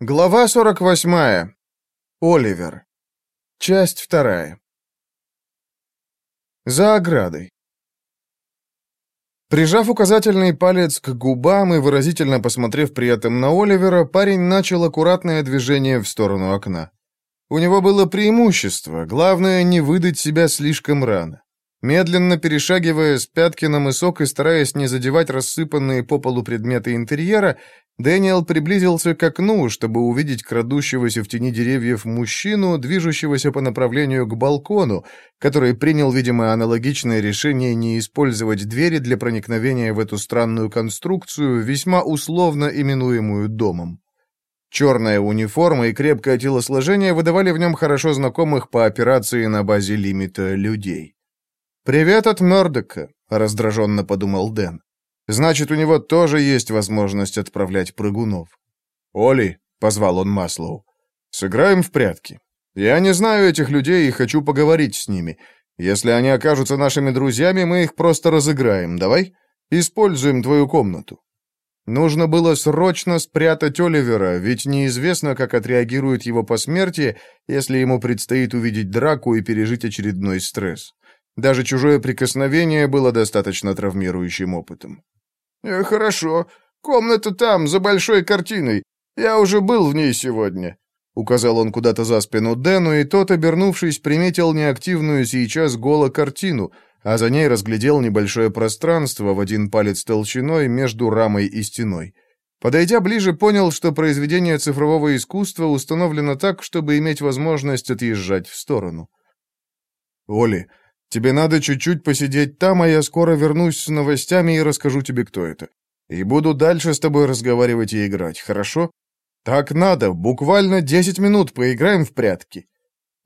Глава 48. Оливер. Часть вторая. За оградой. Прижав указательный палец к губам и выразительно посмотрев при этом на Оливера, парень начал аккуратное движение в сторону окна. У него было преимущество, главное не выдать себя слишком рано. Медленно перешагивая с пятки на мысок и стараясь не задевать рассыпанные по полу предметы интерьера, Дэниел приблизился к окну, чтобы увидеть крадущегося в тени деревьев мужчину, движущегося по направлению к балкону, который принял, видимо, аналогичное решение не использовать двери для проникновения в эту странную конструкцию, весьма условно именуемую домом. Черная униформа и крепкое телосложение выдавали в нем хорошо знакомых по операции на базе лимита людей. «Привет от Мёрдока», — раздраженно подумал Дэн. «Значит, у него тоже есть возможность отправлять прыгунов». «Оли», — позвал он Маслоу, — «сыграем в прятки. Я не знаю этих людей и хочу поговорить с ними. Если они окажутся нашими друзьями, мы их просто разыграем. Давай? Используем твою комнату». Нужно было срочно спрятать Оливера, ведь неизвестно, как отреагирует его по смерти, если ему предстоит увидеть драку и пережить очередной стресс. Даже чужое прикосновение было достаточно травмирующим опытом. «Э, «Хорошо. Комната там, за большой картиной. Я уже был в ней сегодня», — указал он куда-то за спину Дэну, и тот, обернувшись, приметил неактивную сейчас голо-картину, а за ней разглядел небольшое пространство в один палец толщиной между рамой и стеной. Подойдя ближе, понял, что произведение цифрового искусства установлено так, чтобы иметь возможность отъезжать в сторону. «Оли, Тебе надо чуть-чуть посидеть там, а я скоро вернусь с новостями и расскажу тебе, кто это. И буду дальше с тобой разговаривать и играть, хорошо? Так надо, буквально 10 минут поиграем в прятки».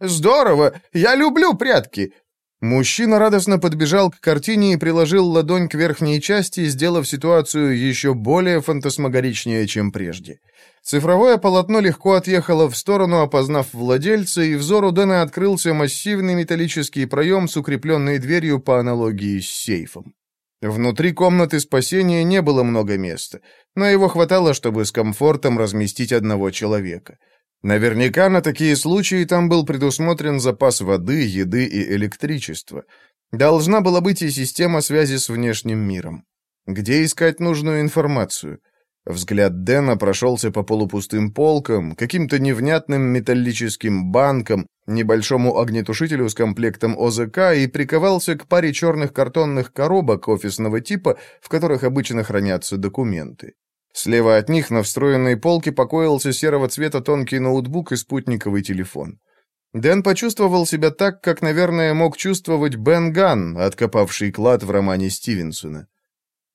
«Здорово! Я люблю прятки!» Мужчина радостно подбежал к картине и приложил ладонь к верхней части, сделав ситуацию еще более фантасмагоричнее, чем прежде. Цифровое полотно легко отъехало в сторону, опознав владельца, и взору Дэна открылся массивный металлический проем с укрепленной дверью по аналогии с сейфом. Внутри комнаты спасения не было много места, но его хватало, чтобы с комфортом разместить одного человека. Наверняка на такие случаи там был предусмотрен запас воды, еды и электричества. Должна была быть и система связи с внешним миром. Где искать нужную информацию? Взгляд Дэна прошелся по полупустым полкам, каким-то невнятным металлическим банкам, небольшому огнетушителю с комплектом ОЗК и приковался к паре черных картонных коробок офисного типа, в которых обычно хранятся документы. Слева от них на встроенной полке покоился серого цвета тонкий ноутбук и спутниковый телефон. Дэн почувствовал себя так, как, наверное, мог чувствовать Бен Ган, откопавший клад в романе Стивенсона.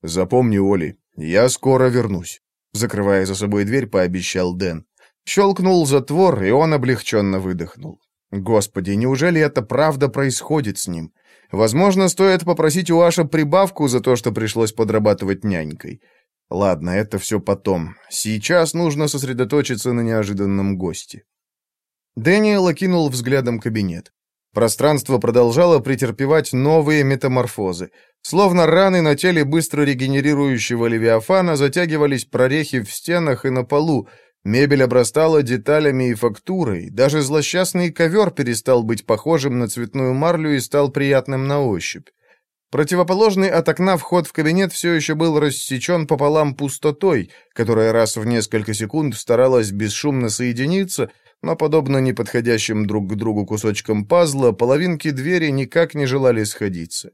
«Запомни, Оли, я скоро вернусь», — закрывая за собой дверь, пообещал Дэн. Щелкнул затвор, и он облегченно выдохнул. Господи, неужели это правда происходит с ним? Возможно, стоит попросить у Аша прибавку за то, что пришлось подрабатывать нянькой. Ладно, это все потом. Сейчас нужно сосредоточиться на неожиданном госте. Дэниел окинул взглядом кабинет. Пространство продолжало претерпевать новые метаморфозы. Словно раны на теле быстро регенерирующего левиафана затягивались прорехи в стенах и на полу, мебель обрастала деталями и фактурой, даже злосчастный ковер перестал быть похожим на цветную марлю и стал приятным на ощупь. Противоположный от окна вход в кабинет все еще был рассечен пополам пустотой, которая раз в несколько секунд старалась бесшумно соединиться, но, подобно неподходящим друг к другу кусочкам пазла, половинки двери никак не желали сходиться.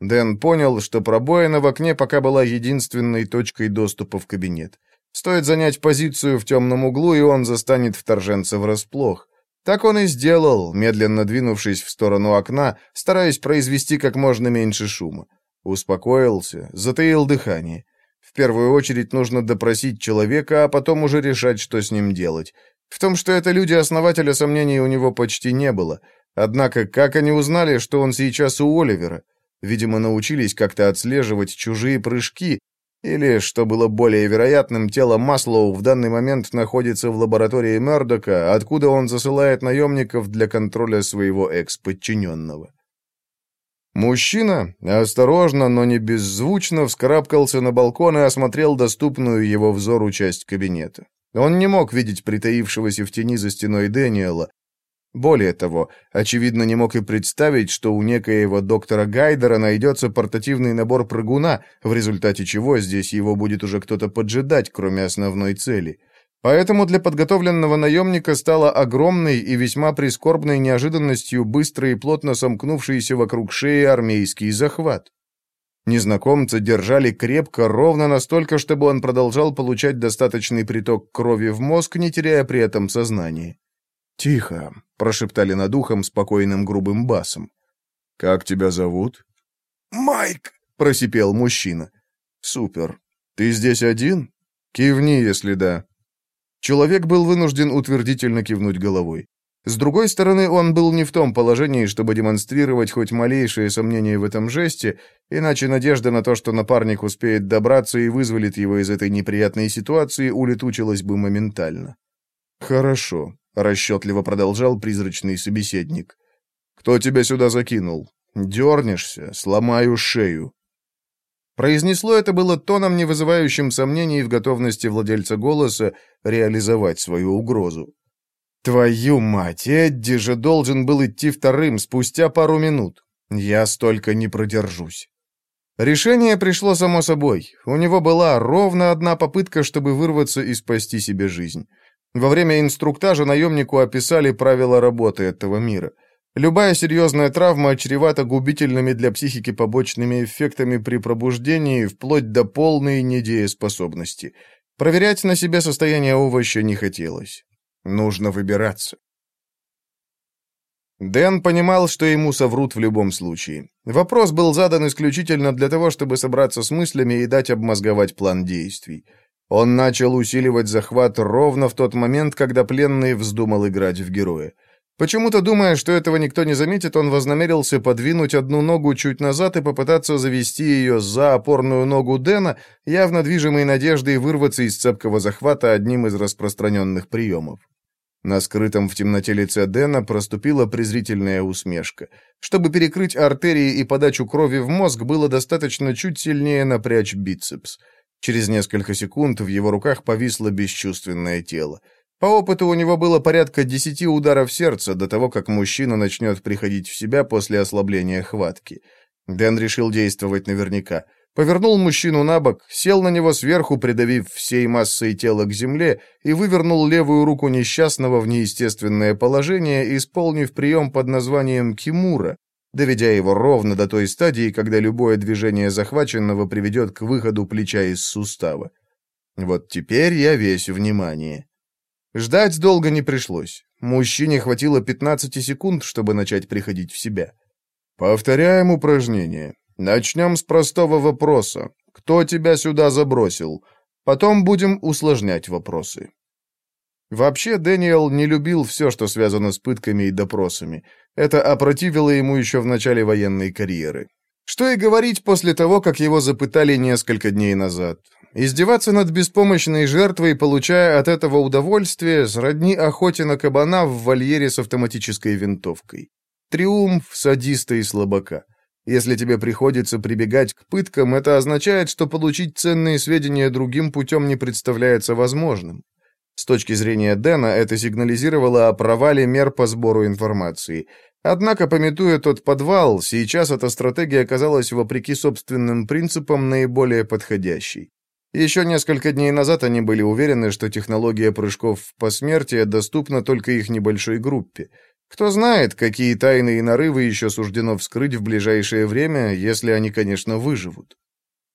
Дэн понял, что пробоина в окне пока была единственной точкой доступа в кабинет. Стоит занять позицию в темном углу, и он застанет вторженца врасплох. Так он и сделал, медленно двинувшись в сторону окна, стараясь произвести как можно меньше шума. Успокоился, затаил дыхание. В первую очередь нужно допросить человека, а потом уже решать, что с ним делать. В том, что это люди основателя, сомнений у него почти не было. Однако, как они узнали, что он сейчас у Оливера? Видимо, научились как-то отслеживать чужие прыжки, или, что было более вероятным, тело Маслоу в данный момент находится в лаборатории Мёрдока, откуда он засылает наемников для контроля своего экс-подчиненного. Мужчина осторожно, но не беззвучно вскарабкался на балкон и осмотрел доступную его взору часть кабинета. Он не мог видеть притаившегося в тени за стеной Дэниела. Более того, очевидно, не мог и представить, что у некоего доктора Гайдера найдется портативный набор прыгуна, в результате чего здесь его будет уже кто-то поджидать, кроме основной цели. Поэтому для подготовленного наемника стало огромной и весьма прискорбной неожиданностью быстро и плотно сомкнувшийся вокруг шеи армейский захват. Незнакомца держали крепко, ровно настолько, чтобы он продолжал получать достаточный приток крови в мозг, не теряя при этом сознание. «Тихо», — прошептали над ухом спокойным грубым басом. «Как тебя зовут?» «Майк», — просипел мужчина. «Супер. Ты здесь один? Кивни, если да». Человек был вынужден утвердительно кивнуть головой. С другой стороны, он был не в том положении, чтобы демонстрировать хоть малейшее сомнение в этом жесте, иначе надежда на то, что напарник успеет добраться и вызволит его из этой неприятной ситуации, улетучилась бы моментально. «Хорошо», — расчетливо продолжал призрачный собеседник. «Кто тебя сюда закинул? Дернешься, сломаю шею». Произнесло это было тоном, не вызывающим сомнений в готовности владельца голоса реализовать свою угрозу. Твою мать, Эдди же должен был идти вторым спустя пару минут. Я столько не продержусь. Решение пришло само собой. У него была ровно одна попытка, чтобы вырваться и спасти себе жизнь. Во время инструктажа наемнику описали правила работы этого мира. Любая серьезная травма чревата губительными для психики побочными эффектами при пробуждении, вплоть до полной недееспособности. Проверять на себе состояние овоща не хотелось. Нужно выбираться. Дэн понимал, что ему соврут в любом случае. Вопрос был задан исключительно для того, чтобы собраться с мыслями и дать обмозговать план действий. Он начал усиливать захват ровно в тот момент, когда пленный вздумал играть в героя. Почему-то, думая, что этого никто не заметит, он вознамерился подвинуть одну ногу чуть назад и попытаться завести ее за опорную ногу Дэна, явно движимой надеждой вырваться из цепкого захвата одним из распространенных приемов. На скрытом в темноте лице Дэна проступила презрительная усмешка. Чтобы перекрыть артерии и подачу крови в мозг, было достаточно чуть сильнее напрячь бицепс. Через несколько секунд в его руках повисло бесчувственное тело. По опыту у него было порядка десяти ударов сердца до того, как мужчина начнет приходить в себя после ослабления хватки. Дэн решил действовать наверняка — повернул мужчину на бок, сел на него сверху, придавив всей массой тела к земле, и вывернул левую руку несчастного в неестественное положение, исполнив прием под названием «Кимура», доведя его ровно до той стадии, когда любое движение захваченного приведет к выходу плеча из сустава. Вот теперь я весь внимание. Ждать долго не пришлось. Мужчине хватило 15 секунд, чтобы начать приходить в себя. Повторяем упражнение. Начнем с простого вопроса. Кто тебя сюда забросил? Потом будем усложнять вопросы. Вообще, Дэниел не любил все, что связано с пытками и допросами. Это опротивило ему еще в начале военной карьеры. Что и говорить после того, как его запытали несколько дней назад. Издеваться над беспомощной жертвой, получая от этого удовольствие, сродни охоте на кабана в вольере с автоматической винтовкой. Триумф садиста и слабака. Если тебе приходится прибегать к пыткам, это означает, что получить ценные сведения другим путем не представляется возможным. С точки зрения Дэна, это сигнализировало о провале мер по сбору информации. Однако, пометуя тот подвал, сейчас эта стратегия оказалась, вопреки собственным принципам, наиболее подходящей. Еще несколько дней назад они были уверены, что технология прыжков в посмертие доступна только их небольшой группе – кто знает, какие тайны и нарывы еще суждено вскрыть в ближайшее время, если они, конечно, выживут.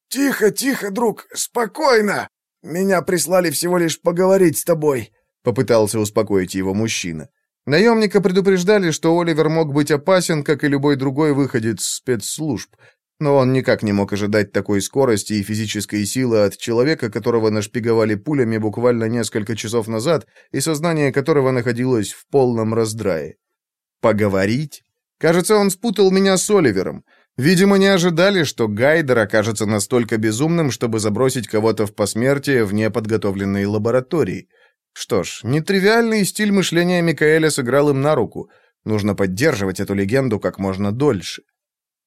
«Тихо, тихо, друг, спокойно! Меня прислали всего лишь поговорить с тобой», — попытался успокоить его мужчина. Наемника предупреждали, что Оливер мог быть опасен, как и любой другой выходец спецслужб, но он никак не мог ожидать такой скорости и физической силы от человека, которого нашпиговали пулями буквально несколько часов назад и сознание которого находилось в полном раздрае. Поговорить? Кажется, он спутал меня с Оливером. Видимо, не ожидали, что Гайдер окажется настолько безумным, чтобы забросить кого-то в посмертие в неподготовленной лаборатории. Что ж, нетривиальный стиль мышления Микаэля сыграл им на руку. Нужно поддерживать эту легенду как можно дольше.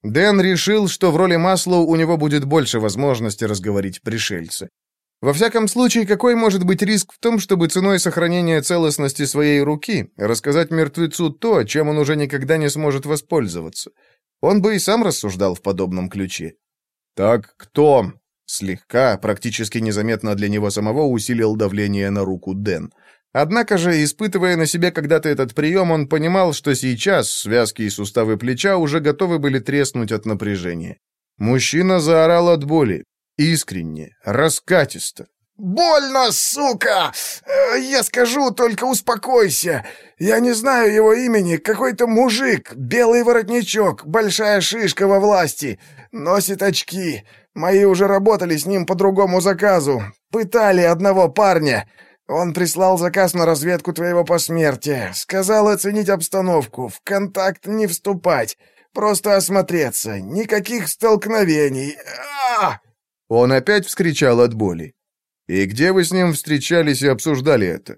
Дэн решил, что в роли Маслоу у него будет больше возможности разговорить пришельца. Во всяком случае, какой может быть риск в том, чтобы ценой сохранения целостности своей руки рассказать мертвецу то, чем он уже никогда не сможет воспользоваться? Он бы и сам рассуждал в подобном ключе. «Так кто?» Слегка, практически незаметно для него самого, усилил давление на руку Дэн. Однако же, испытывая на себе когда-то этот прием, он понимал, что сейчас связки и суставы плеча уже готовы были треснуть от напряжения. Мужчина заорал от боли. Искренне, раскатисто. «Больно, сука! Я скажу, только успокойся. Я не знаю его имени. Какой-то мужик, белый воротничок, большая шишка во власти. Носит очки. Мои уже работали с ним по другому заказу. Пытали одного парня. Он прислал заказ на разведку твоего посмертия. Сказал оценить обстановку, в контакт не вступать. Просто осмотреться. Никаких столкновений. А, -а, -а Он опять вскричал от боли. «И где вы с ним встречались и обсуждали это?»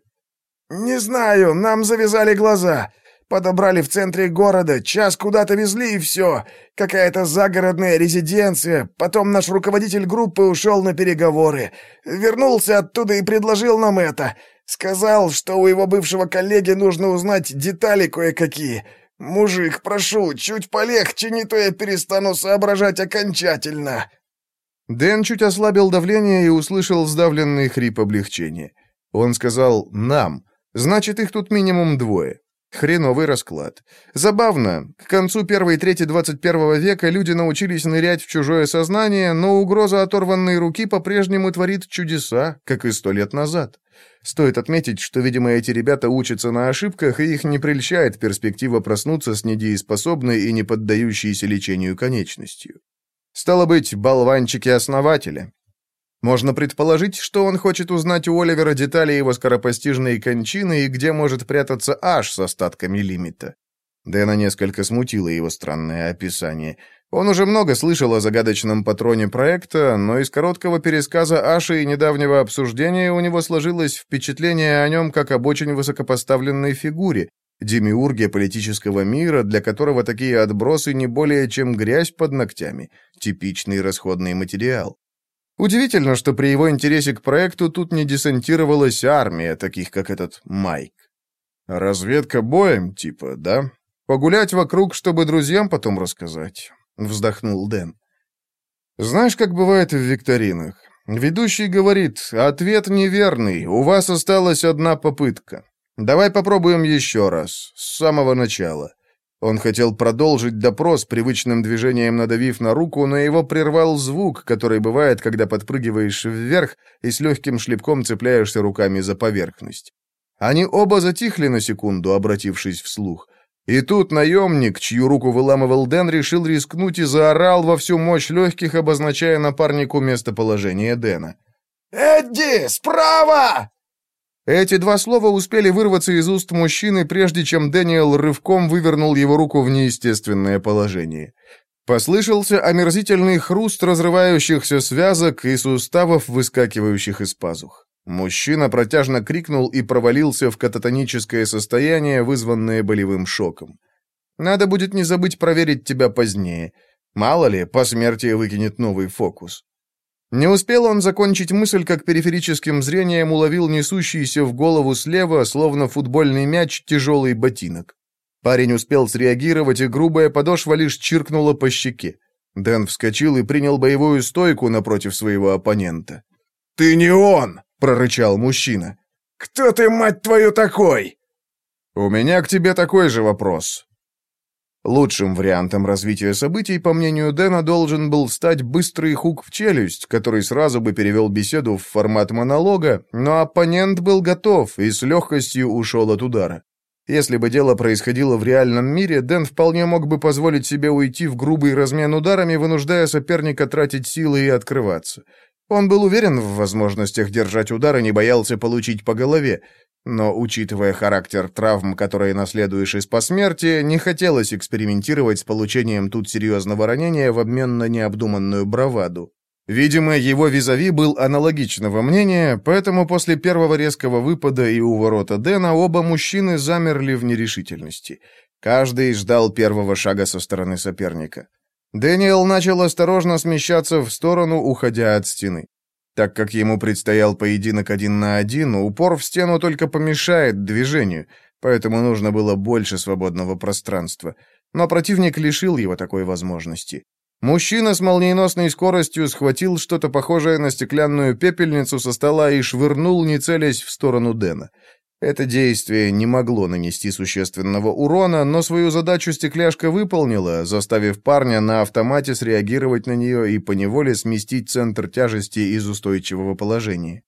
«Не знаю, нам завязали глаза. Подобрали в центре города, час куда-то везли и все. Какая-то загородная резиденция. Потом наш руководитель группы ушел на переговоры. Вернулся оттуда и предложил нам это. Сказал, что у его бывшего коллеги нужно узнать детали кое-какие. Мужик, прошу, чуть полегче, не то я перестану соображать окончательно». Дэн чуть ослабил давление и услышал сдавленный хрип облегчения. Он сказал «нам». Значит, их тут минимум двое. Хреновый расклад. Забавно. К концу первой трети 21 века люди научились нырять в чужое сознание, но угроза оторванной руки по-прежнему творит чудеса, как и сто лет назад. Стоит отметить, что, видимо, эти ребята учатся на ошибках, и их не прельщает перспектива проснуться с недееспособной и не поддающейся лечению конечностью. Стало быть, болванчики основателя. Можно предположить, что он хочет узнать у Оливера детали его скоропостижной кончины и где может прятаться Аш с остатками лимита. Дэна несколько смутило его странное описание. Он уже много слышал о загадочном патроне проекта, но из короткого пересказа Аши и недавнего обсуждения у него сложилось впечатление о нем как об очень высокопоставленной фигуре, демиурге политического мира, для которого такие отбросы не более чем грязь под ногтями, типичный расходный материал. Удивительно, что при его интересе к проекту тут не десантировалась армия, таких как этот Майк. Разведка боем, типа, да? Погулять вокруг, чтобы друзьям потом рассказать, вздохнул Дэн. Знаешь, как бывает в викторинах? Ведущий говорит, ответ неверный, у вас осталась одна попытка. Давай попробуем еще раз, с самого начала. Он хотел продолжить допрос, привычным движением надавив на руку, но его прервал звук, который бывает, когда подпрыгиваешь вверх и с легким шлепком цепляешься руками за поверхность. Они оба затихли на секунду, обратившись вслух. И тут наемник, чью руку выламывал Дэн, решил рискнуть и заорал во всю мощь легких, обозначая напарнику местоположение Дэна. «Эдди, справа!» Эти два слова успели вырваться из уст мужчины, прежде чем Дэниел рывком вывернул его руку в неестественное положение. Послышался омерзительный хруст разрывающихся связок и суставов, выскакивающих из пазух. Мужчина протяжно крикнул и провалился в кататоническое состояние, вызванное болевым шоком. «Надо будет не забыть проверить тебя позднее. Мало ли, посмертие выкинет новый фокус». Не успел он закончить мысль, как периферическим зрением уловил несущийся в голову слева, словно футбольный мяч, тяжелый ботинок. Парень успел среагировать, и грубая подошва лишь чиркнула по щеке. Дэн вскочил и принял боевую стойку напротив своего оппонента. «Ты не он!» — прорычал мужчина. «Кто ты, мать твою, такой?» «У меня к тебе такой же вопрос», Лучшим вариантом развития событий, по мнению Дэна, должен был стать быстрый хук в челюсть, который сразу бы перевел беседу в формат монолога, но оппонент был готов и с легкостью ушел от удара. Если бы дело происходило в реальном мире, Дэн вполне мог бы позволить себе уйти в грубый размен ударами, вынуждая соперника тратить силы и открываться. Он был уверен в возможностях держать удар и не боялся получить по голове, но, учитывая характер травм, которые наследуешь из посмертия, не хотелось экспериментировать с получением тут серьезного ранения в обмен на необдуманную браваду. Видимо, его визави был аналогичного мнения, поэтому после первого резкого выпада и уворота Дэна оба мужчины замерли в нерешительности. Каждый ждал первого шага со стороны соперника. Дэниел начал осторожно смещаться в сторону, уходя от стены. Так как ему предстоял поединок один на один, упор в стену только помешает движению, поэтому нужно было больше свободного пространства. Но противник лишил его такой возможности. Мужчина с молниеносной скоростью схватил что-то похожее на стеклянную пепельницу со стола и швырнул, не целясь, в сторону Дэна. Это действие не могло нанести существенного урона, но свою задачу стекляшка выполнила, заставив парня на автомате среагировать на нее и поневоле сместить центр тяжести из устойчивого положения.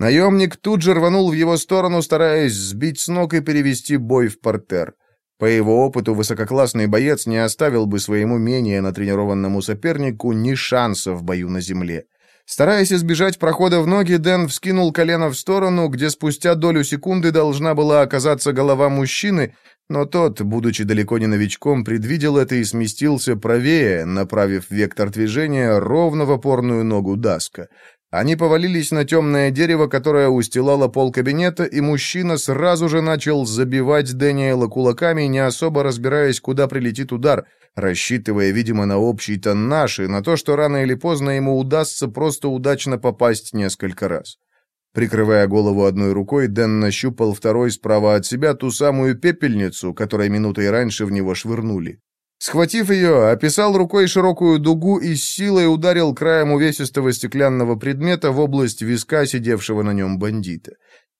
Наемник тут же рванул в его сторону, стараясь сбить с ног и перевести бой в портер. По его опыту, высококлассный боец не оставил бы своему менее натренированному сопернику ни шанса в бою на земле. Стараясь избежать прохода в ноги, Дэн вскинул колено в сторону, где спустя долю секунды должна была оказаться голова мужчины, но тот, будучи далеко не новичком, предвидел это и сместился правее, направив вектор движения ровно в опорную ногу Даска. Они повалились на темное дерево, которое устилало пол кабинета, и мужчина сразу же начал забивать Дэниела кулаками, не особо разбираясь, куда прилетит удар, рассчитывая, видимо, на общий тоннаж и на то, что рано или поздно ему удастся просто удачно попасть несколько раз. Прикрывая голову одной рукой, Дэн нащупал второй справа от себя ту самую пепельницу, которой минутой раньше в него швырнули. Схватив ее, описал рукой широкую дугу и с силой ударил краем увесистого стеклянного предмета в область виска сидевшего на нем бандита.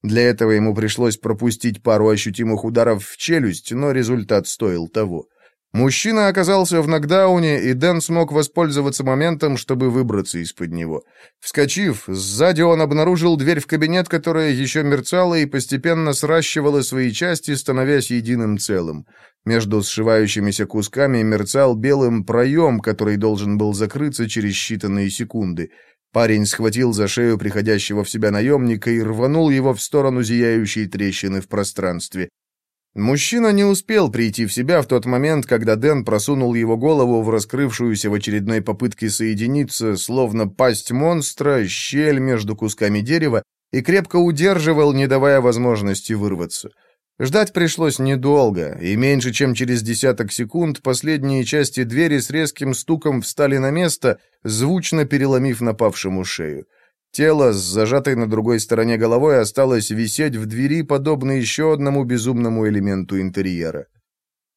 Для этого ему пришлось пропустить пару ощутимых ударов в челюсть, но результат стоил того. Мужчина оказался в нокдауне, и Дэн смог воспользоваться моментом, чтобы выбраться из-под него. Вскочив, сзади он обнаружил дверь в кабинет, которая еще мерцала и постепенно сращивала свои части, становясь единым целым. Между сшивающимися кусками мерцал белым проем, который должен был закрыться через считанные секунды. Парень схватил за шею приходящего в себя наемника и рванул его в сторону зияющей трещины в пространстве. Мужчина не успел прийти в себя в тот момент, когда Дэн просунул его голову в раскрывшуюся в очередной попытке соединиться, словно пасть монстра, щель между кусками дерева, и крепко удерживал, не давая возможности вырваться. Ждать пришлось недолго, и меньше чем через десяток секунд последние части двери с резким стуком встали на место, звучно переломив напавшему шею. Тело с зажатой на другой стороне головой осталось висеть в двери, подобно еще одному безумному элементу интерьера.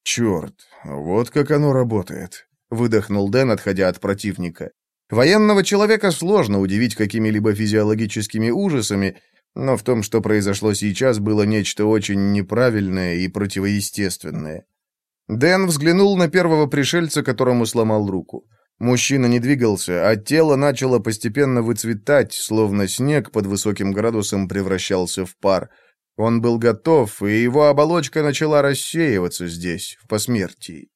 «Черт, вот как оно работает», — выдохнул Дэн, отходя от противника. Военного человека сложно удивить какими-либо физиологическими ужасами, но в том, что произошло сейчас, было нечто очень неправильное и противоестественное. Дэн взглянул на первого пришельца, которому сломал руку. Мужчина не двигался, а тело начало постепенно выцветать, словно снег под высоким градусом превращался в пар. Он был готов, и его оболочка начала рассеиваться здесь, в посмертии.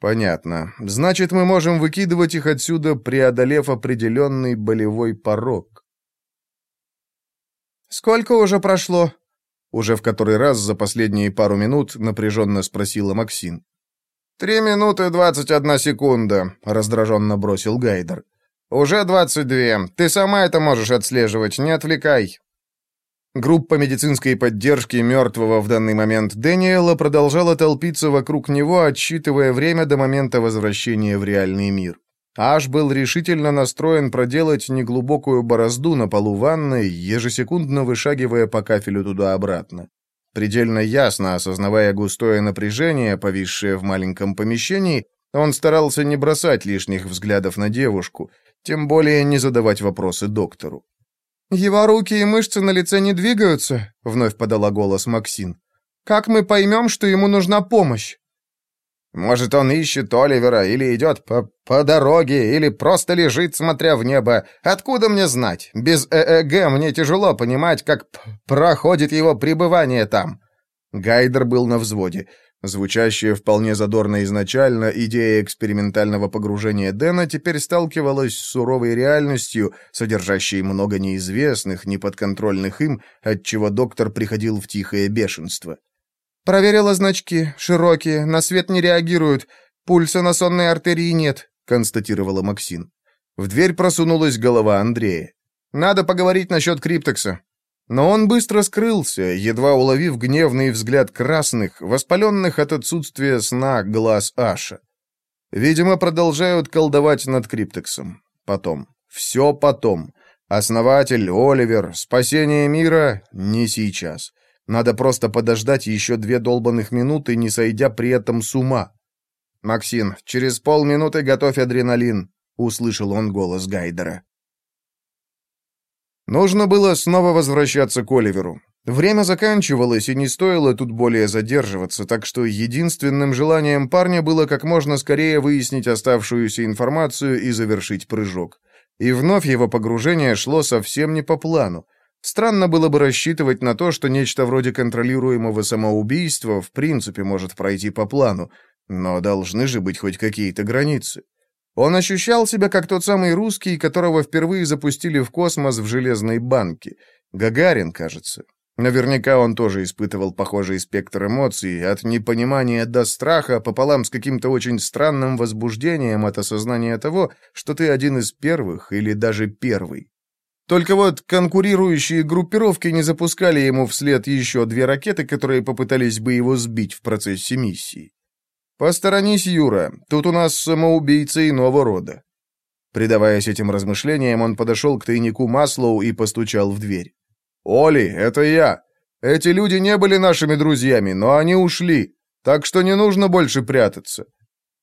Понятно. Значит, мы можем выкидывать их отсюда, преодолев определенный болевой порог. «Сколько уже прошло?» Уже в который раз за последние пару минут напряженно спросила Максин. «Три минуты двадцать одна секунда», — раздраженно бросил Гайдер. «Уже двадцать две. Ты сама это можешь отслеживать, не отвлекай». Группа медицинской поддержки мертвого в данный момент Дэниела продолжала толпиться вокруг него, отсчитывая время до момента возвращения в реальный мир. Аш был решительно настроен проделать неглубокую борозду на полу ванной, ежесекундно вышагивая по кафелю туда-обратно. Предельно ясно осознавая густое напряжение, повисшее в маленьком помещении, он старался не бросать лишних взглядов на девушку, тем более не задавать вопросы доктору. «Его руки и мышцы на лице не двигаются», — вновь подала голос Максин. «Как мы поймем, что ему нужна помощь?» Может, он ищет Оливера или идет по, по дороге, или просто лежит, смотря в небо. Откуда мне знать? Без ЭЭГ мне тяжело понимать, как проходит его пребывание там». Гайдер был на взводе. Звучащая вполне задорно изначально идея экспериментального погружения Дэна теперь сталкивалась с суровой реальностью, содержащей много неизвестных, неподконтрольных им, отчего доктор приходил в тихое бешенство. «Проверила значки. Широкие. На свет не реагируют. Пульса на сонной артерии нет», — констатировала Максин. В дверь просунулась голова Андрея. «Надо поговорить насчет Криптекса». Но он быстро скрылся, едва уловив гневный взгляд красных, воспаленных от отсутствия сна глаз Аша. Видимо, продолжают колдовать над Криптексом. Потом. Все потом. Основатель, Оливер, спасение мира — не сейчас. Надо просто подождать еще две долбанных минуты, не сойдя при этом с ума. «Максин, через полминуты готовь адреналин», — услышал он голос Гайдера. Нужно было снова возвращаться к Оливеру. Время заканчивалось, и не стоило тут более задерживаться, так что единственным желанием парня было как можно скорее выяснить оставшуюся информацию и завершить прыжок. И вновь его погружение шло совсем не по плану. Странно было бы рассчитывать на то, что нечто вроде контролируемого самоубийства в принципе может пройти по плану, но должны же быть хоть какие-то границы. Он ощущал себя как тот самый русский, которого впервые запустили в космос в железной банке. Гагарин, кажется. Наверняка он тоже испытывал похожий спектр эмоций, от непонимания до страха, пополам с каким-то очень странным возбуждением от осознания того, что ты один из первых или даже первый. Только вот конкурирующие группировки не запускали ему вслед еще две ракеты, которые попытались бы его сбить в процессе миссии. «Посторонись, Юра, тут у нас самоубийцы иного рода». Предаваясь этим размышлениям, он подошел к тайнику Маслоу и постучал в дверь. «Оли, это я. Эти люди не были нашими друзьями, но они ушли, так что не нужно больше прятаться».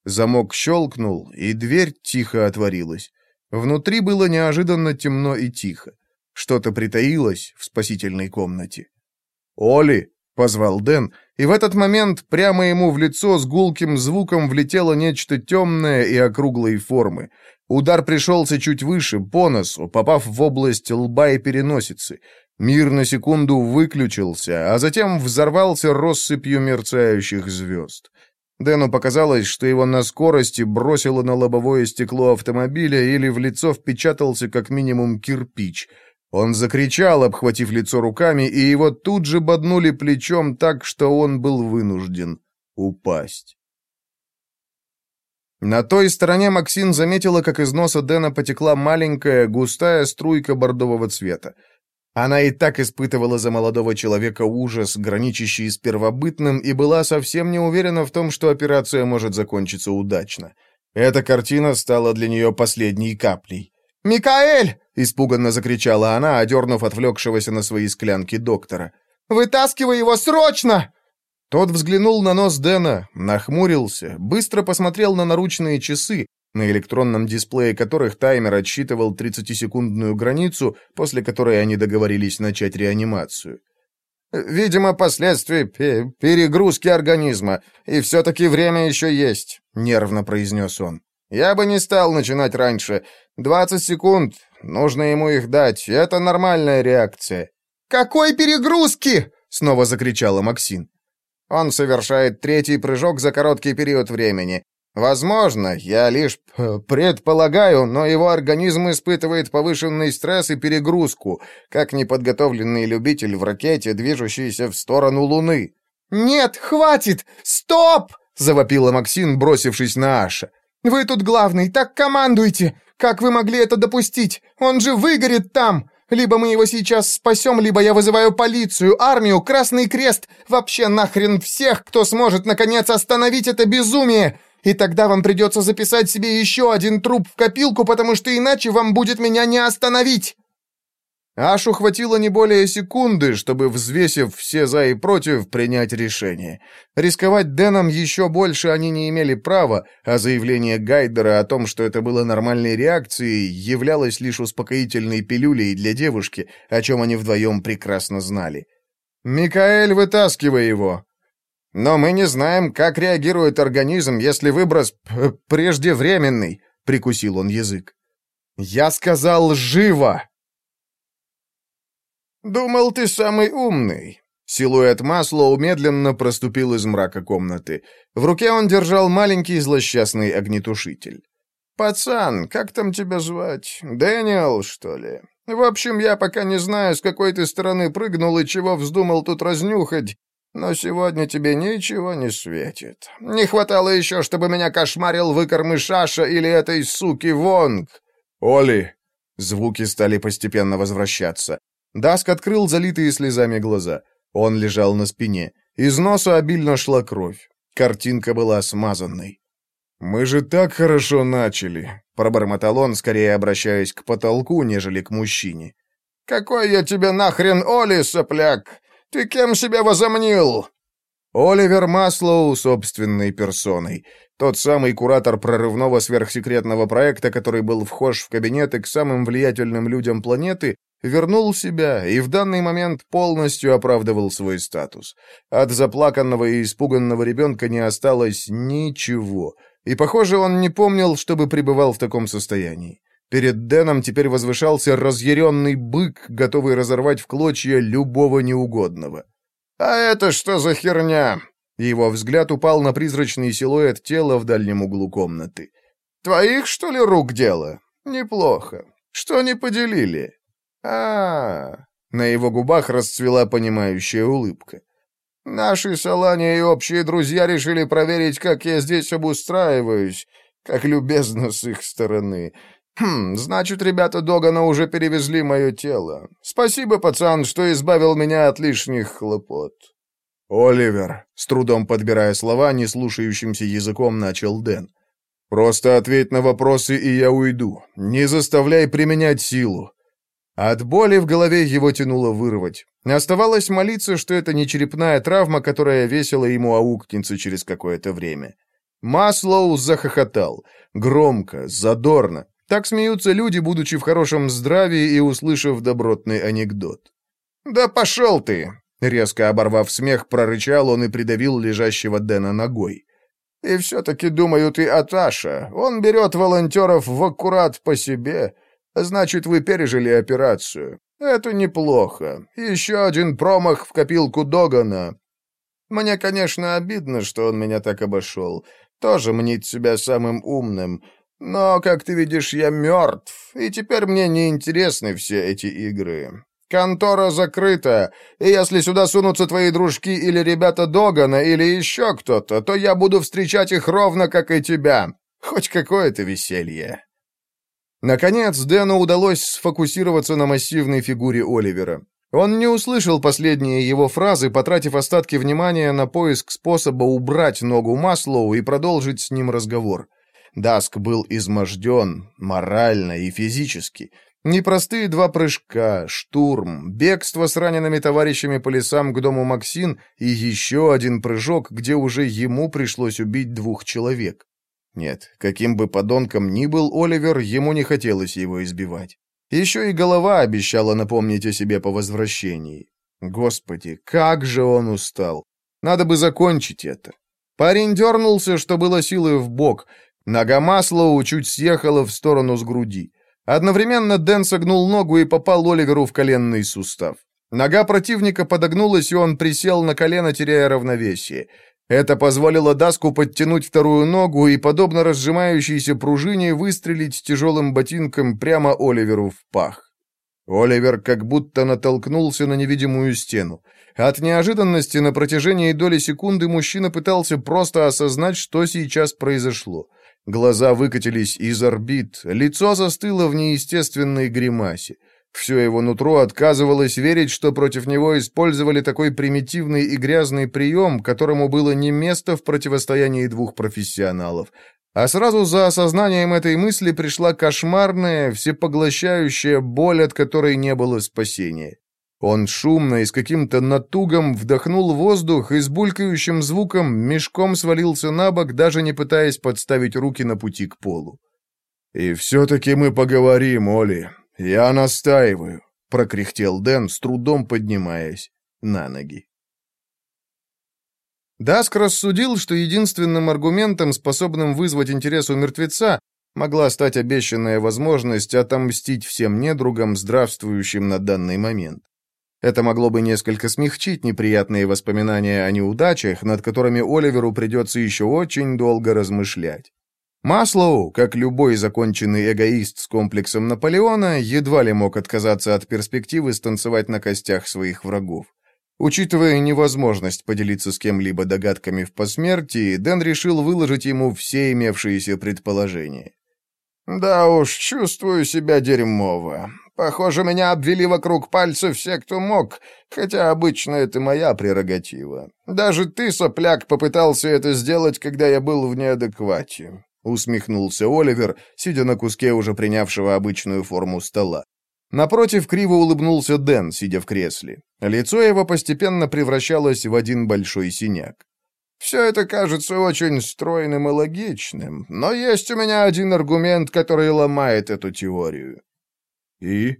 Замок щелкнул, и дверь тихо отворилась. Внутри было неожиданно темно и тихо. Что-то притаилось в спасительной комнате. «Оли!» — позвал Дэн, и в этот момент прямо ему в лицо с гулким звуком влетело нечто темное и округлой формы. Удар пришелся чуть выше, по носу, попав в область лба и переносицы. Мир на секунду выключился, а затем взорвался россыпью мерцающих звезд. Дэну показалось, что его на скорости бросило на лобовое стекло автомобиля или в лицо впечатался как минимум кирпич. Он закричал, обхватив лицо руками, и его тут же боднули плечом так, что он был вынужден упасть. На той стороне Максин заметила, как из носа Дэна потекла маленькая, густая струйка бордового цвета. Она и так испытывала за молодого человека ужас, граничащий с первобытным, и была совсем не уверена в том, что операция может закончиться удачно. Эта картина стала для нее последней каплей. «Микаэль!» — испуганно закричала она, одернув отвлекшегося на свои склянки доктора. «Вытаскивай его срочно!» Тот взглянул на нос Дэна, нахмурился, быстро посмотрел на наручные часы, на электронном дисплее которых таймер отсчитывал 30-секундную границу, после которой они договорились начать реанимацию. «Видимо, последствия перегрузки организма, и все-таки время еще есть», — нервно произнес он. «Я бы не стал начинать раньше. 20 секунд, нужно ему их дать, это нормальная реакция». «Какой перегрузки?» — снова закричала Максин. Он совершает третий прыжок за короткий период времени. Возможно, я лишь предполагаю, но его организм испытывает повышенный стресс и перегрузку, как неподготовленный любитель в ракете, движущийся в сторону Луны. «Нет, хватит! Стоп!» — завопила Максин, бросившись на Аша. «Вы тут главный, так командуйте! Как вы могли это допустить? Он же выгорит там! Либо мы его сейчас спасем, либо я вызываю полицию, армию, Красный Крест, вообще нахрен всех, кто сможет, наконец, остановить это безумие! И тогда вам придется записать себе еще один труп в копилку, потому что иначе вам будет меня не остановить!» Ашу хватило не более секунды, чтобы, взвесив все «за» и «против», принять решение. Рисковать Дэном еще больше они не имели права, а заявление Гайдера о том, что это было нормальной реакцией, являлось лишь успокоительной пилюлей для девушки, о чем они вдвоем прекрасно знали. «Микаэль, вытаскивай его!» Но мы не знаем, как реагирует организм, если выброс преждевременный, прикусил он язык. Я сказал живо. Думал, ты самый умный. Силуэт Маслоу медленно проступил из мрака комнаты. В руке он держал маленький злосчастный огнетушитель. «Пацан, как там тебя звать? Дэниел, что ли? В общем, я пока не знаю, с какой ты стороны прыгнул и чего вздумал тут разнюхать, но сегодня тебе ничего не светит. Не хватало еще, чтобы меня кошмарил выкормы Шаша или этой суки Вонг. Оли!» Звуки стали постепенно возвращаться. Даск открыл залитые слезами глаза. Он лежал на спине. Из носа обильно шла кровь. Картинка была смазанной. «Мы же так хорошо начали», — пробормотал он, скорее обращаясь к потолку, нежели к мужчине. «Какой я тебе нахрен Оли, сопляк? Ты кем себя возомнил?» Оливер Маслоу собственной персоной. Тот самый куратор прорывного сверхсекретного проекта, который был вхож в кабинеты к самым влиятельным людям планеты, вернул себя и в данный момент полностью оправдывал свой статус. От заплаканного и испуганного ребенка не осталось ничего, и, похоже, он не помнил, чтобы пребывал в таком состоянии. Перед Дэном теперь возвышался разъяренный бык, готовый разорвать в клочья любого неугодного. «А это что за херня?» Его взгляд упал на призрачный силуэт тела в дальнем углу комнаты. «Твоих, что ли, рук дело? Неплохо. Что не поделили?» а, -а, -а. На его губах расцвела понимающая улыбка. «Наши Солани и общие друзья решили проверить, как я здесь обустраиваюсь. Как любезно с их стороны. «Хм, значит, ребята Догана уже перевезли мое тело. Спасибо, пацан, что избавил меня от лишних хлопот». «Оливер», — с трудом подбирая слова, не слушающимся языком начал Дэн. «Просто ответь на вопросы, и я уйду. Не заставляй применять силу». От боли в голове его тянуло вырвать. Оставалось молиться, что это не черепная травма, которая весело ему аукнется через какое-то время. Маслоу захохотал. Громко, задорно. Так смеются люди, будучи в хорошем здравии и услышав добротный анекдот. «Да пошел ты!» Резко оборвав смех, прорычал он и придавил лежащего Дэна ногой. «И все-таки, думаю, ты Аташа. Он берет волонтеров в аккурат по себе. Значит, вы пережили операцию. Это неплохо. Еще один промах в копилку Догана. Мне, конечно, обидно, что он меня так обошел. Тоже мнит себя самым умным. Но, как ты видишь, я мертв, и теперь мне не интересны все эти игры. Контора закрыта, и если сюда сунутся твои дружки или ребята Догана, или еще кто-то, то я буду встречать их ровно, как и тебя. Хоть какое-то веселье». Наконец, Дэну удалось сфокусироваться на массивной фигуре Оливера. Он не услышал последние его фразы, потратив остатки внимания на поиск способа убрать ногу Маслоу и продолжить с ним разговор. Даск был изможден, морально и физически. Непростые два прыжка, штурм, бегство с ранеными товарищами по лесам к дому Максин и еще один прыжок, где уже ему пришлось убить двух человек. Нет, каким бы подонком ни был Оливер, ему не хотелось его избивать. Еще и голова обещала напомнить о себе по возвращении. Господи, как же он устал! Надо бы закончить это. Парень дернулся, что было силы в бок, Нога Маслоу чуть съехала в сторону с груди. Одновременно Дэн согнул ногу и попал Оливеру в коленный сустав. Нога противника подогнулась, и он присел на колено, теряя равновесие. Это позволило Даску подтянуть вторую ногу и, подобно разжимающейся пружине, выстрелить тяжелым ботинком прямо Оливеру в пах. Оливер как будто натолкнулся на невидимую стену. От неожиданности на протяжении доли секунды мужчина пытался просто осознать, что сейчас произошло. Глаза выкатились из орбит, лицо застыло в неестественной гримасе. Все его нутро отказывалось верить, что против него использовали такой примитивный и грязный прием, которому было не место в противостоянии двух профессионалов. А сразу за осознанием этой мысли пришла кошмарная, всепоглощающая боль, от которой не было спасения. Он шумно и с каким-то натугом вдохнул воздух и с булькающим звуком мешком свалился на бок, даже не пытаясь подставить руки на пути к полу. «И все-таки мы поговорим, Оли. Я настаиваю», — прокряхтел Дэн, с трудом поднимаясь на ноги. Даск рассудил, что единственным аргументом, способным вызвать интерес у мертвеца, могла стать обещанная возможность отомстить всем недругам, здравствующим на данный момент. Это могло бы несколько смягчить неприятные воспоминания о неудачах, над которыми Оливеру придется еще очень долго размышлять. Маслоу, как любой законченный эгоист с комплексом Наполеона, едва ли мог отказаться от перспективы станцевать на костях своих врагов. Учитывая невозможность поделиться с кем-либо догадками в посмертии, Дэн решил выложить ему все имевшиеся предположения. «Да уж, чувствую себя дерьмово. Похоже, меня обвели вокруг пальца все, кто мог, хотя обычно это моя прерогатива. Даже ты, сопляк, попытался это сделать, когда я был в неадеквате. усмехнулся Оливер, сидя на куске уже принявшего обычную форму стола. Напротив криво улыбнулся Дэн, сидя в кресле. Лицо его постепенно превращалось в один большой синяк. «Все это кажется очень стройным и логичным, но есть у меня один аргумент, который ломает эту теорию». «И?»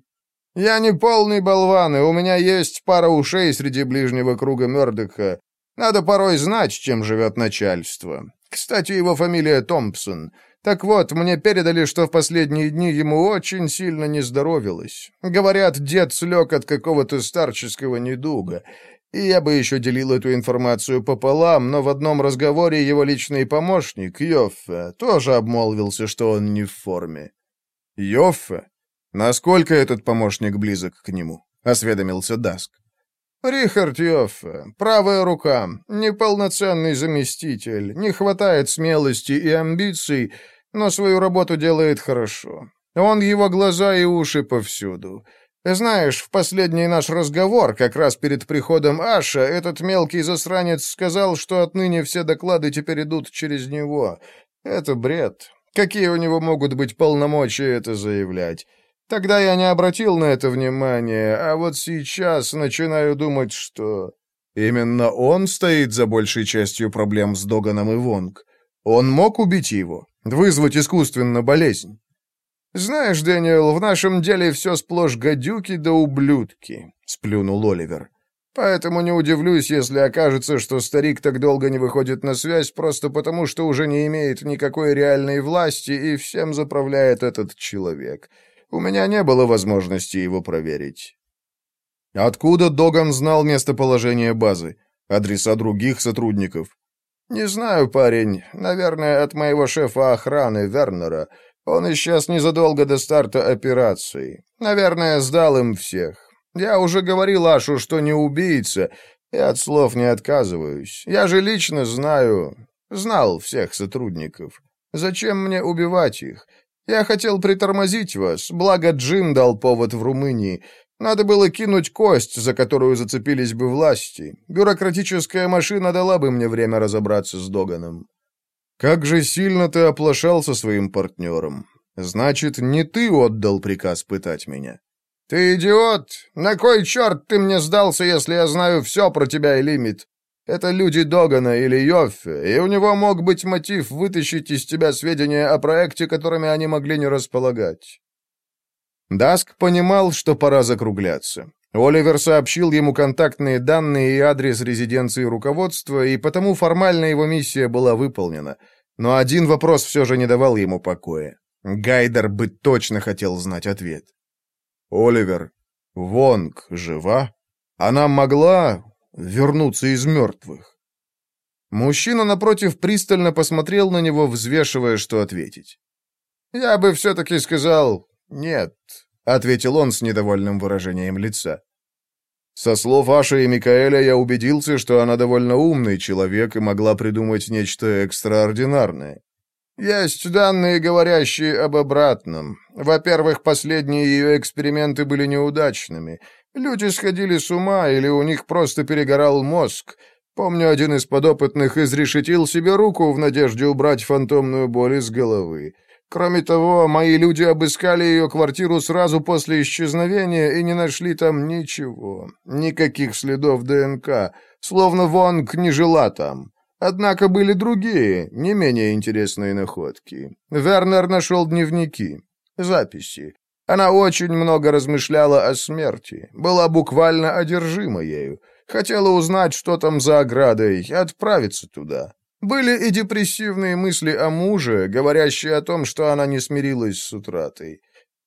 «Я не полный болван, и у меня есть пара ушей среди ближнего круга Мёрдока. Надо порой знать, чем живет начальство. Кстати, его фамилия Томпсон. Так вот, мне передали, что в последние дни ему очень сильно не здоровилось. Говорят, дед слег от какого-то старческого недуга. И я бы еще делил эту информацию пополам, но в одном разговоре его личный помощник, Йоффе, тоже обмолвился, что он не в форме. «Йоффе? Насколько этот помощник близок к нему?» — осведомился Даск. Рихард Йоффе, правая рука, неполноценный заместитель, не хватает смелости и амбиций, но свою работу делает хорошо. Он его глаза и уши повсюду. Знаешь, в последний наш разговор, как раз перед приходом Аша, этот мелкий засранец сказал, что отныне все доклады теперь идут через него. Это бред. Какие у него могут быть полномочия это заявлять? Тогда я не обратил на это внимания, а вот сейчас начинаю думать, что... Именно он стоит за большей частью проблем с Доганом и Вонг. Он мог убить его, вызвать искусственно болезнь. «Знаешь, Дэниел, в нашем деле все сплошь гадюки да ублюдки», — сплюнул Оливер. «Поэтому не удивлюсь, если окажется, что старик так долго не выходит на связь просто потому, что уже не имеет никакой реальной власти и всем заправляет этот человек. У меня не было возможности его проверить. Откуда Доган знал местоположение базы? Адреса других сотрудников? Не знаю, парень. Наверное, от моего шефа охраны, Вернера. Он исчез незадолго до старта операции. Наверное, сдал им всех. Я уже говорил Ашу, что не убийца, и от слов не отказываюсь. Я же лично знаю, знал всех сотрудников. Зачем мне убивать их? Я хотел притормозить вас, благо Джим дал повод в Румынии. Надо было кинуть кость, за которую зацепились бы власти. Бюрократическая машина дала бы мне время разобраться с Доганом. Как же сильно ты оплошал со своим партнером. Значит, не ты отдал приказ пытать меня. Ты идиот! На кой черт ты мне сдался, если я знаю все про тебя и лимит? Это люди Догана или Йоффе, и у него мог быть мотив вытащить из тебя сведения о проекте, которыми они могли не располагать». Даск понимал, что пора закругляться. Оливер сообщил ему контактные данные и адрес резиденции руководства, и потому формально его миссия была выполнена. Но один вопрос все же не давал ему покоя. Гайдер бы точно хотел знать ответ. «Оливер, Вонг жива? Она могла, вернуться из мертвых. Мужчина, напротив, пристально посмотрел на него, взвешивая, что ответить. «Я бы все-таки сказал «нет», — ответил он с недовольным выражением лица. Со слов Аши и Микаэля я убедился, что она довольно умный человек и могла придумать нечто экстраординарное. Есть данные, говорящие об обратном. Во-первых, последние ее эксперименты были неудачными. Люди сходили с ума или у них просто перегорал мозг. Помню, один из подопытных изрешетил себе руку в надежде убрать фантомную боль из головы. Кроме того, мои люди обыскали ее квартиру сразу после исчезновения и не нашли там ничего. Никаких следов ДНК. Словно Вонг не жила там. Однако были другие, не менее интересные находки. Вернер нашел дневники, записи. Она очень много размышляла о смерти, была буквально одержима ею. Хотела узнать, что там за оградой, и отправиться туда. Были и депрессивные мысли о муже, говорящие о том, что она не смирилась с утратой.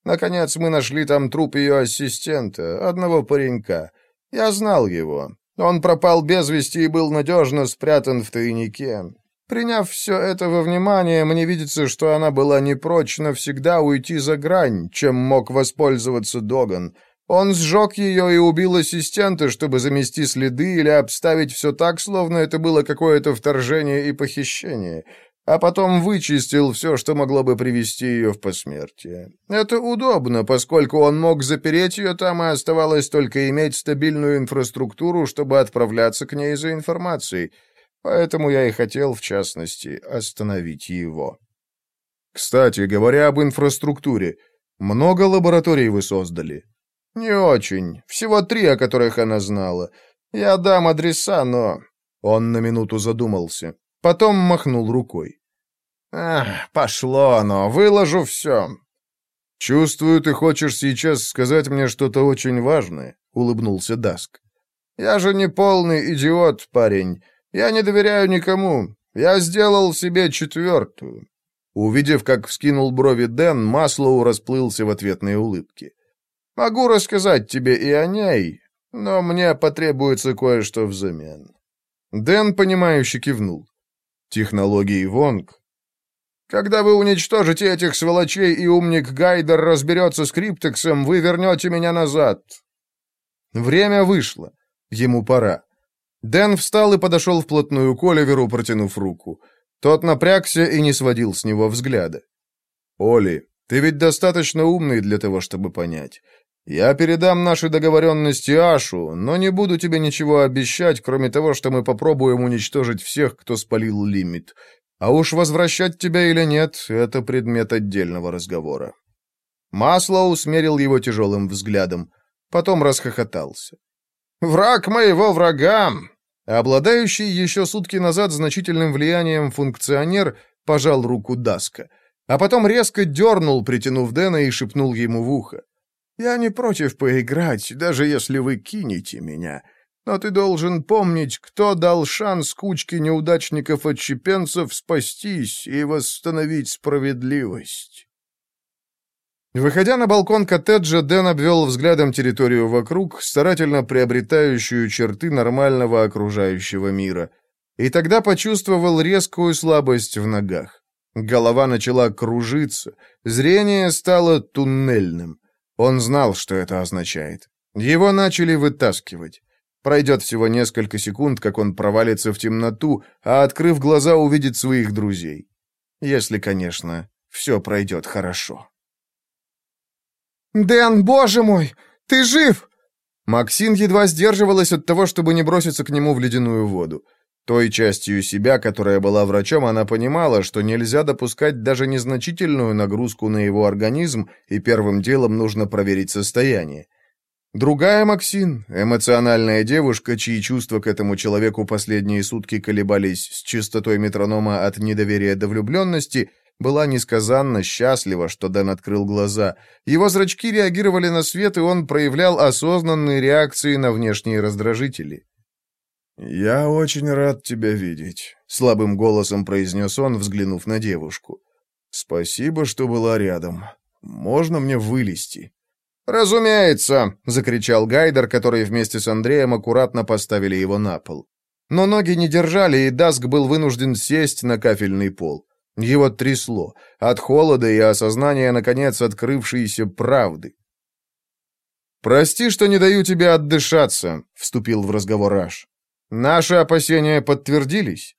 Наконец мы нашли там труп ее ассистента, одного паренька. Я знал его. Он пропал без вести и был надежно спрятан в тайнике. Приняв все это во внимание, мне видится, что она была не прочь навсегда уйти за грань, чем мог воспользоваться Доган. Он сжег ее и убил ассистента, чтобы замести следы или обставить все так, словно это было какое-то вторжение и похищение, а потом вычистил все, что могло бы привести ее в посмертие. Это удобно, поскольку он мог запереть ее там, и оставалось только иметь стабильную инфраструктуру, чтобы отправляться к ней за информацией — Поэтому я и хотел, в частности, остановить его. Кстати, говоря об инфраструктуре, много лабораторий вы создали? Не очень. Всего три, о которых она знала. Я дам адреса, но... Он на минуту задумался. Потом махнул рукой. Ах, пошло оно, выложу все. Чувствую, ты хочешь сейчас сказать мне что-то очень важное, улыбнулся Даск. Я же не полный идиот, парень. Я не доверяю никому. Я сделал себе четвертую». Увидев, как вскинул брови Дэн, Маслоу расплылся в ответной улыбке. «Могу рассказать тебе и о ней, но мне потребуется кое-что взамен». Дэн, понимающе кивнул. «Технологии Вонг?» «Когда вы уничтожите этих сволочей, и умник Гайдер разберется с Криптексом, вы вернете меня назад». Время вышло. Ему пора. Дэн встал и подошел вплотную к Оливеру, протянув руку. Тот напрягся и не сводил с него взгляда. «Оли, ты ведь достаточно умный для того, чтобы понять. Я передам наши договоренности Ашу, но не буду тебе ничего обещать, кроме того, что мы попробуем уничтожить всех, кто спалил лимит. А уж возвращать тебя или нет — это предмет отдельного разговора». Маслоу смерил его тяжелым взглядом, потом расхохотался. Враг моего врага!» Обладающий еще сутки назад значительным влиянием функционер пожал руку Даска, а потом резко дернул, притянув Дэна и шепнул ему в ухо. «Я не против поиграть, даже если вы кинете меня. Но ты должен помнить, кто дал шанс кучке неудачников-отщепенцев спастись и восстановить справедливость». Выходя на балкон коттеджа, Дэн обвел взглядом территорию вокруг, старательно приобретающую черты нормального окружающего мира. И тогда почувствовал резкую слабость в ногах. Голова начала кружиться, зрение стало туннельным. Он знал, что это означает. Его начали вытаскивать. Пройдет всего несколько секунд, как он провалится в темноту, а, открыв глаза, увидит своих друзей. Если, конечно, все пройдет хорошо. «Дэн, боже мой, ты жив!» Максин едва сдерживалась от того, чтобы не броситься к нему в ледяную воду. Той частью себя, которая была врачом, она понимала, что нельзя допускать даже незначительную нагрузку на его организм, и первым делом нужно проверить состояние. Другая Максин, эмоциональная девушка, чьи чувства к этому человеку последние сутки колебались с частотой метронома от недоверия до влюбленности, была несказанно счастлива, что Дэн открыл глаза. Его зрачки реагировали на свет, и он проявлял осознанные реакции на внешние раздражители. «Я очень рад тебя видеть», — слабым голосом произнес он, взглянув на девушку. «Спасибо, что была рядом. Можно мне вылезти?» «Разумеется!» — закричал Гайдер, который вместе с Андреем аккуратно поставили его на пол. Но ноги не держали, и Даск был вынужден сесть на кафельный пол. Его трясло от холода и осознания, наконец, открывшейся правды. «Прости, что не даю тебе отдышаться», — вступил в разговор Аш. «Наши опасения подтвердились?»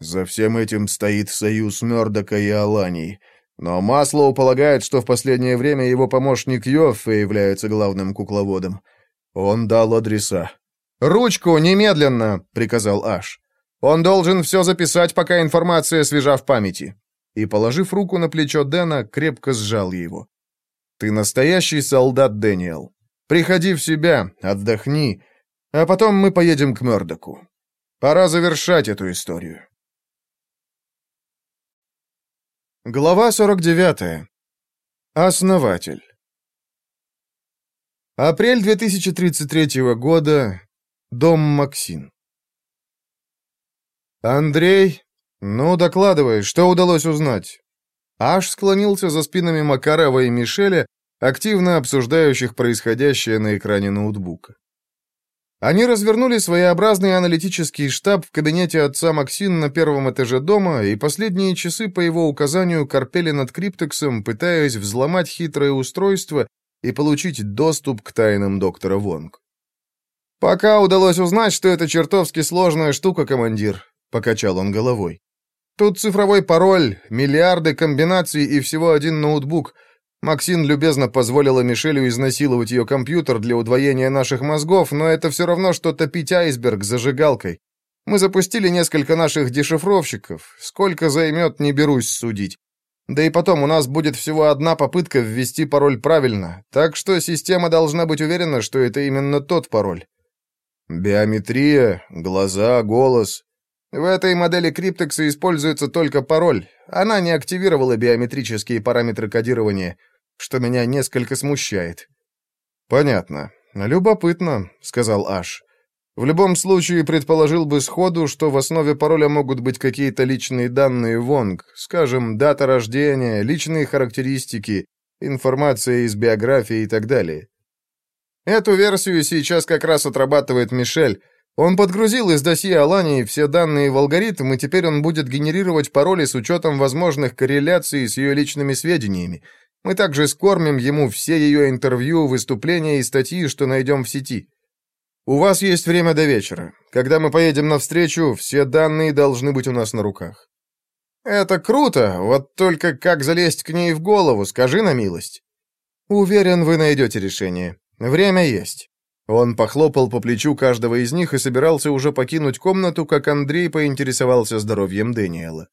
«За всем этим стоит союз Мёрдока и Алании. Но Маслоу полагает, что в последнее время его помощник Йоффе является главным кукловодом. Он дал адреса». «Ручку, немедленно!» — приказал Аш. Он должен все записать, пока информация свежа в памяти». И, положив руку на плечо Дэна, крепко сжал его. «Ты настоящий солдат, Дэниел. Приходи в себя, отдохни, а потом мы поедем к Мёрдоку. Пора завершать эту историю». Глава 49. Основатель. Апрель 2033 года. Дом Максин. «Андрей? Ну, докладывай, что удалось узнать?» Аш склонился за спинами Макарова и Мишеля, активно обсуждающих происходящее на экране ноутбука. Они развернули своеобразный аналитический штаб в кабинете отца Максин на первом этаже дома, и последние часы по его указанию корпели над Криптексом, пытаясь взломать хитрое устройство и получить доступ к тайнам доктора Вонг. «Пока удалось узнать, что это чертовски сложная штука, командир», покачал он головой. Тут цифровой пароль, миллиарды комбинаций и всего один ноутбук. Максин любезно позволила Мишелю изнасиловать ее компьютер для удвоения наших мозгов, но это все равно, что топить айсберг зажигалкой. Мы запустили несколько наших дешифровщиков. Сколько займет, не берусь судить. Да и потом, у нас будет всего одна попытка ввести пароль правильно, так что система должна быть уверена, что это именно тот пароль. Биометрия, глаза, голос. В этой модели Криптекса используется только пароль. Она не активировала биометрические параметры кодирования, что меня несколько смущает. Понятно. Любопытно, сказал Аш. В любом случае, предположил бы сходу, что в основе пароля могут быть какие-то личные данные Вонг, скажем, дата рождения, личные характеристики, информация из биографии и так далее. Эту версию сейчас как раз отрабатывает Мишель. Он подгрузил из досье Алании все данные в алгоритм, и теперь он будет генерировать пароли с учетом возможных корреляций с ее личными сведениями. Мы также скормим ему все ее интервью, выступления и статьи, что найдем в сети. У вас есть время до вечера. Когда мы поедем навстречу, все данные должны быть у нас на руках. Это круто, вот только как залезть к ней в голову, скажи на милость. Уверен, вы найдете решение. Время есть. Он похлопал по плечу каждого из них и собирался уже покинуть комнату, как Андрей поинтересовался здоровьем Дэниела.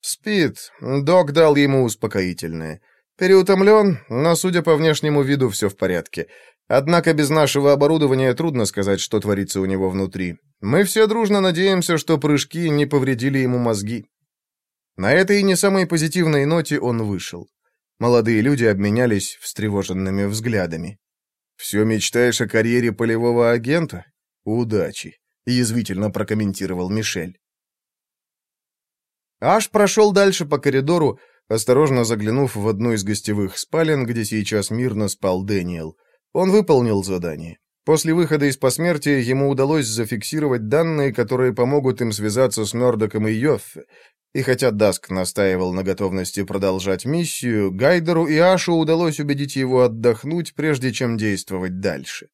Спит. Док дал ему успокоительное. Переутомлен, но, судя по внешнему виду, все в порядке. Однако без нашего оборудования трудно сказать, что творится у него внутри. Мы все дружно надеемся, что прыжки не повредили ему мозги. На этой не самой позитивной ноте он вышел. Молодые люди обменялись встревоженными взглядами. «Все мечтаешь о карьере полевого агента? Удачи!» — язвительно прокомментировал Мишель. Аш прошел дальше по коридору, осторожно заглянув в одну из гостевых спален, где сейчас мирно спал Дэниел. Он выполнил задание. После выхода из посмертия ему удалось зафиксировать данные, которые помогут им связаться с Мёрдоком и Йоффе. И хотя Даск настаивал на готовности продолжать миссию, Гайдеру и Ашу удалось убедить его отдохнуть, прежде чем действовать дальше.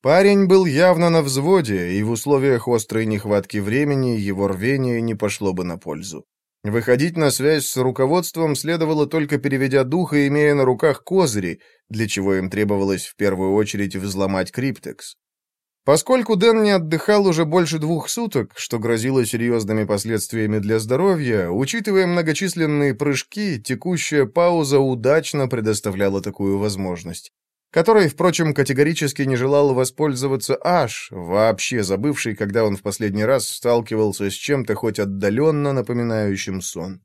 Парень был явно на взводе, и в условиях острой нехватки времени его рвение не пошло бы на пользу. Выходить на связь с руководством следовало только переведя дух и имея на руках козыри, для чего им требовалось в первую очередь взломать Криптекс. Поскольку Дэн не отдыхал уже больше двух суток, что грозило серьезными последствиями для здоровья, учитывая многочисленные прыжки, текущая пауза удачно предоставляла такую возможность которой, впрочем, категорически не желал воспользоваться Аш, вообще забывший, когда он в последний раз сталкивался с чем-то хоть отдаленно напоминающим сон.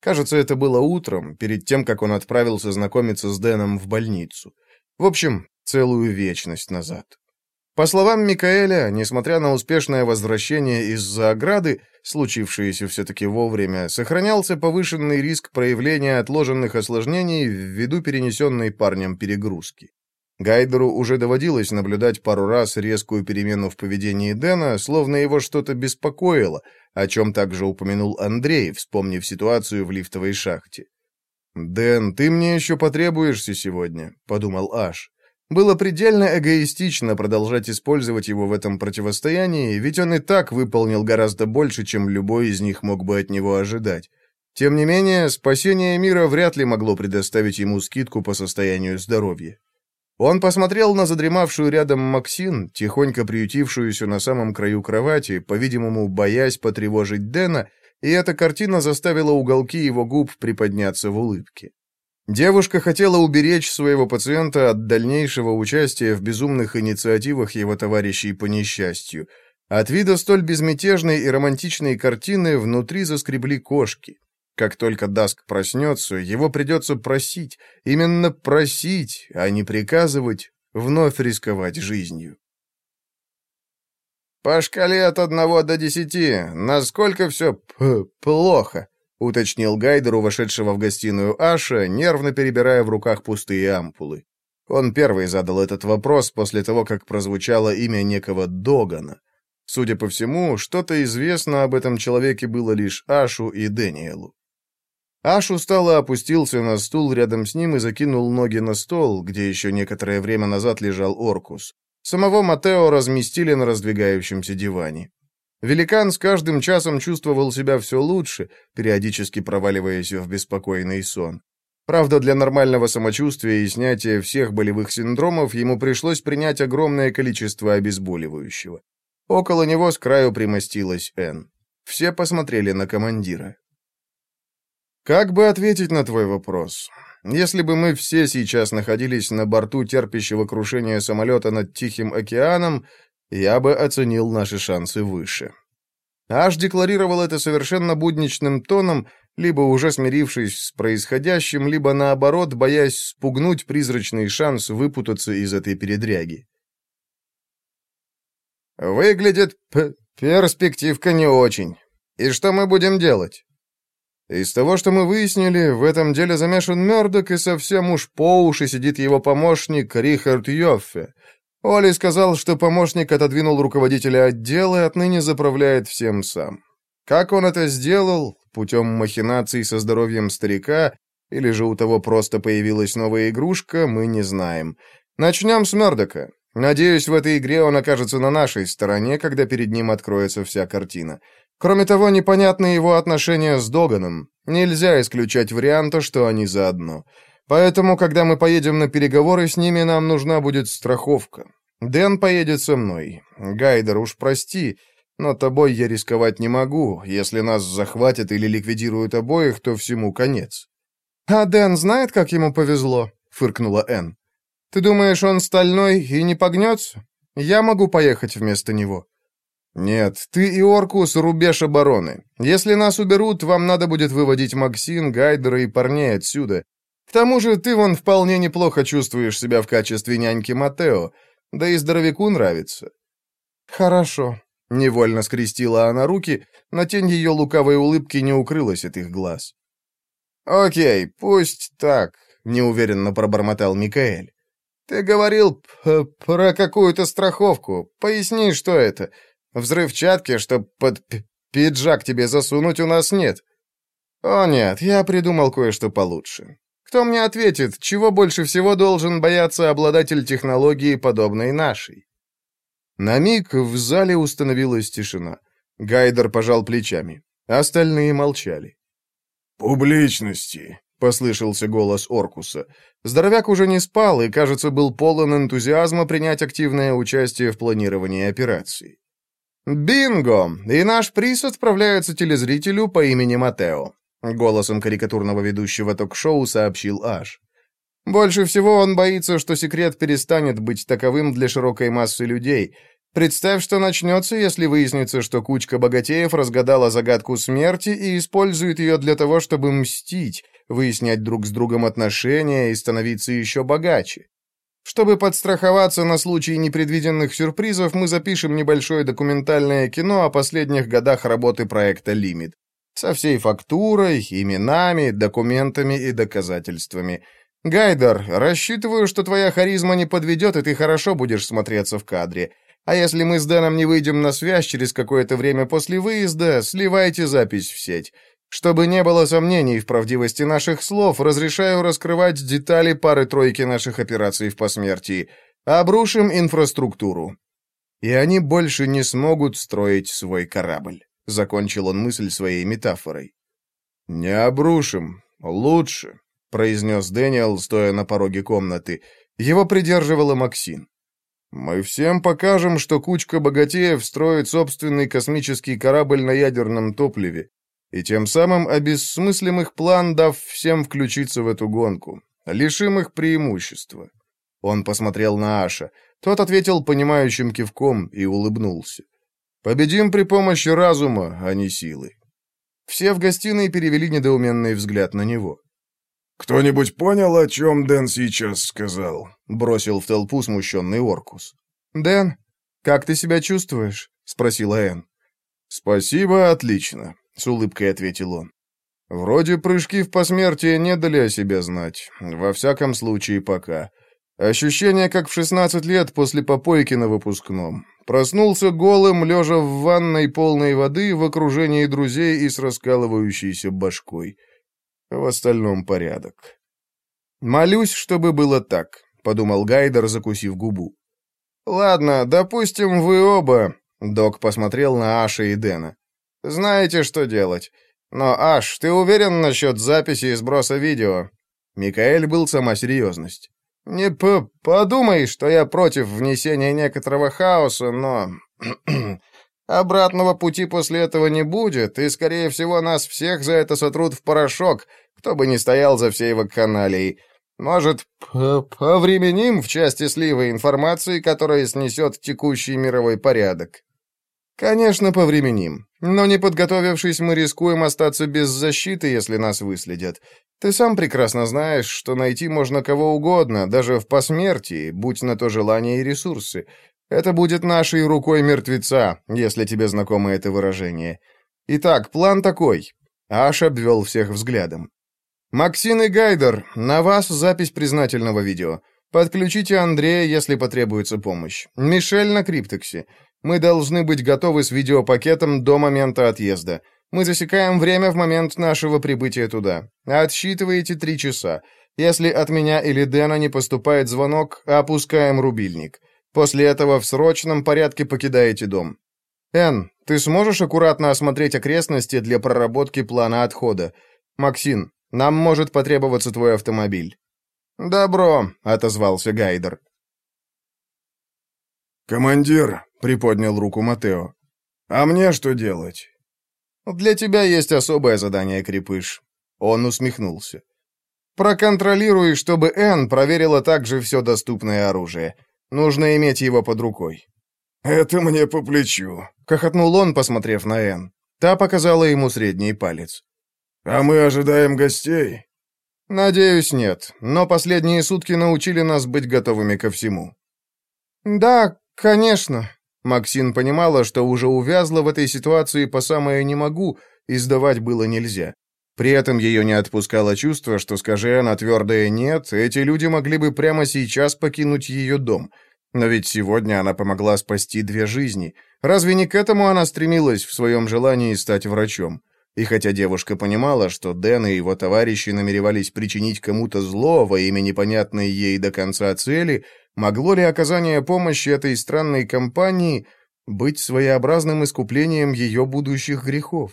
Кажется, это было утром, перед тем, как он отправился знакомиться с Дэном в больницу. В общем, целую вечность назад. По словам Микаэля, несмотря на успешное возвращение из-за ограды, случившееся все-таки вовремя, сохранялся повышенный риск проявления отложенных осложнений ввиду перенесенной парнем перегрузки. Гайдеру уже доводилось наблюдать пару раз резкую перемену в поведении Дэна, словно его что-то беспокоило, о чем также упомянул Андрей, вспомнив ситуацию в лифтовой шахте. «Дэн, ты мне еще потребуешься сегодня», — подумал Аш. Было предельно эгоистично продолжать использовать его в этом противостоянии, ведь он и так выполнил гораздо больше, чем любой из них мог бы от него ожидать. Тем не менее, спасение мира вряд ли могло предоставить ему скидку по состоянию здоровья. Он посмотрел на задремавшую рядом Максин, тихонько приютившуюся на самом краю кровати, по-видимому, боясь потревожить Дэна, и эта картина заставила уголки его губ приподняться в улыбке. Девушка хотела уберечь своего пациента от дальнейшего участия в безумных инициативах его товарищей по несчастью. От вида столь безмятежной и романтичной картины внутри заскребли кошки. Как только Даск проснется, его придется просить, именно просить, а не приказывать, вновь рисковать жизнью. «По шкале от одного до десяти, насколько все плохо?» — уточнил Гайдер у вошедшего в гостиную Аша, нервно перебирая в руках пустые ампулы. Он первый задал этот вопрос после того, как прозвучало имя некого Догана. Судя по всему, что-то известно об этом человеке было лишь Ашу и Дэниелу. Аш устало опустился на стул рядом с ним и закинул ноги на стол, где еще некоторое время назад лежал Оркус. Самого Матео разместили на раздвигающемся диване. Великан с каждым часом чувствовал себя все лучше, периодически проваливаясь в беспокойный сон. Правда, для нормального самочувствия и снятия всех болевых синдромов ему пришлось принять огромное количество обезболивающего. Около него с краю примостилась Энн. Все посмотрели на командира. Как бы ответить на твой вопрос? Если бы мы все сейчас находились на борту терпящего крушения самолета над Тихим океаном, я бы оценил наши шансы выше. Аш декларировал это совершенно будничным тоном, либо уже смирившись с происходящим, либо наоборот, боясь спугнуть призрачный шанс выпутаться из этой передряги. «Выглядит перспективка не очень. И что мы будем делать?» «Из того, что мы выяснили, в этом деле замешан Мёрдок, и совсем уж по уши сидит его помощник Рихард Йоффе. Оли сказал, что помощник отодвинул руководителя отдела и отныне заправляет всем сам. Как он это сделал, путем махинаций со здоровьем старика, или же у того просто появилась новая игрушка, мы не знаем. Начнем с Мёрдока. Надеюсь, в этой игре он окажется на нашей стороне, когда перед ним откроется вся картина. Кроме того, непонятны его отношения с Доганом. Нельзя исключать варианта, что они заодно. Поэтому, когда мы поедем на переговоры с ними, нам нужна будет страховка. Дэн поедет со мной. Гайдер, уж прости, но тобой я рисковать не могу. Если нас захватят или ликвидируют обоих, то всему конец». «А Дэн знает, как ему повезло?» — фыркнула Энн. «Ты думаешь, он стальной и не погнется? Я могу поехать вместо него». «Нет, ты и Оркус — рубеж обороны. Если нас уберут, вам надо будет выводить Максин, Гайдера и парней отсюда. К тому же ты вон вполне неплохо чувствуешь себя в качестве няньки Матео, да и здоровяку нравится». «Хорошо», — невольно скрестила она руки, но тень ее лукавой улыбки не укрылась от их глаз. «Окей, пусть так», — неуверенно пробормотал Микаэль. «Ты говорил про какую-то страховку. Поясни, что это. Взрывчатки, чтоб под пиджак тебе засунуть, у нас нет». «О нет, я придумал кое-что получше. Кто мне ответит, чего больше всего должен бояться обладатель технологии, подобной нашей? На миг в зале установилась тишина. Гайдер пожал плечами. Остальные молчали. «Публичности», — послышался голос Оркуса. Здоровяк уже не спал и, кажется, был полон энтузиазма принять активное участие в планировании операции. «Бинго! И наш приз отправляется телезрителю по имени Матео. Голосом карикатурного ведущего ток-шоу сообщил Аш. Больше всего он боится, что секрет перестанет быть таковым для широкой массы людей. Представь, что начнется, если выяснится, что кучка богатеев разгадала загадку смерти и использует ее для того, чтобы мстить, выяснять друг с другом отношения и становиться еще богаче. Чтобы подстраховаться на случай непредвиденных сюрпризов, мы запишем небольшое документальное кино о последних годах работы проекта «Лимит». Со всей фактурой, именами, документами и доказательствами. Гайдер, рассчитываю, что твоя харизма не подведет, и ты хорошо будешь смотреться в кадре. А если мы с Дэном не выйдем на связь через какое-то время после выезда, сливайте запись в сеть. Чтобы не было сомнений в правдивости наших слов, разрешаю раскрывать детали пары-тройки наших операций в посмертии. Обрушим инфраструктуру. И они больше не смогут строить свой корабль. — закончил он мысль своей метафорой. «Не обрушим. Лучше», — произнес Дэниел, стоя на пороге комнаты. Его придерживала Максин. «Мы всем покажем, что кучка богатеев строит собственный космический корабль на ядерном топливе, и тем самым обессмыслим их план, дав всем включиться в эту гонку. Лишим их преимущества». Он посмотрел на Аша. Тот ответил понимающим кивком и улыбнулся. Победим при помощи разума, а не силы. Все в гостиной перевели недоуменный взгляд на него. «Кто-нибудь понял, о чем Дэн сейчас сказал?» — бросил в толпу смущенный Оркус. «Дэн, как ты себя чувствуешь?» — спросила Энн. «Спасибо, отлично», — с улыбкой ответил он. «Вроде прыжки в посмертие не дали о себе знать. Во всяком случае, пока. Ощущение, как в 16 лет после попойки на выпускном. Проснулся голым, лежа в ванной полной воды, в окружении друзей и с раскалывающейся башкой. В остальном порядок. «Молюсь, чтобы было так», — подумал Гайдер, закусив губу. «Ладно, допустим, вы оба...» — док посмотрел на Аша и Дэна. «Знаете, что делать. Но, Аш, ты уверен насчет записи и сброса видео?» Микаэль был сама серьезность. «Не п подумай, что я против внесения некоторого хаоса, но... Обратного пути после этого не будет, и, скорее всего, нас всех за это сотрут в порошок, кто бы ни стоял за всей вакханалией. Может, повременим в части слива информации, которая снесет текущий мировой порядок? Конечно, повременим. Но не подготовившись, мы рискуем остаться без защиты, если нас выследят. Ты сам прекрасно знаешь, что найти можно кого угодно, даже в посмертии, будь на то желание и ресурсы. Это будет нашей рукой мертвеца, если тебе знакомо это выражение. Итак, план такой. Аш обвел всех взглядом. «Максин и Гайдер, на вас запись признательного видео. Подключите Андрея, если потребуется помощь. Мишель на Криптексе. Мы должны быть готовы с видеопакетом до момента отъезда. Мы засекаем время в момент нашего прибытия туда. Отсчитываете три часа. Если от меня или Дэна не поступает звонок, опускаем рубильник. После этого в срочном порядке покидаете дом. Эн, ты сможешь аккуратно осмотреть окрестности для проработки плана отхода? Максин, нам может потребоваться твой автомобиль». «Добро», — отозвался Гайдер. «Командир», — приподнял руку Матео, — «а мне что делать?» «Для тебя есть особое задание, Крепыш». Он усмехнулся. «Проконтролируй, чтобы Энн проверила также все доступное оружие. Нужно иметь его под рукой». «Это мне по плечу», — хохотнул он, посмотрев на Энн. Та показала ему средний палец. «А мы ожидаем гостей?» «Надеюсь, нет, но последние сутки научили нас быть готовыми ко всему». «Да, конечно». Максин понимала, что уже увязла в этой ситуации по самое «не могу», и сдавать было нельзя. При этом ее не отпускало чувство, что, скажи она твердое «нет», эти люди могли бы прямо сейчас покинуть ее дом. Но ведь сегодня она помогла спасти две жизни. Разве не к этому она стремилась в своем желании стать врачом? И хотя девушка понимала, что Дэн и его товарищи намеревались причинить кому-то зло во имя непонятной ей до конца цели, могло ли оказание помощи этой странной компании быть своеобразным искуплением ее будущих грехов?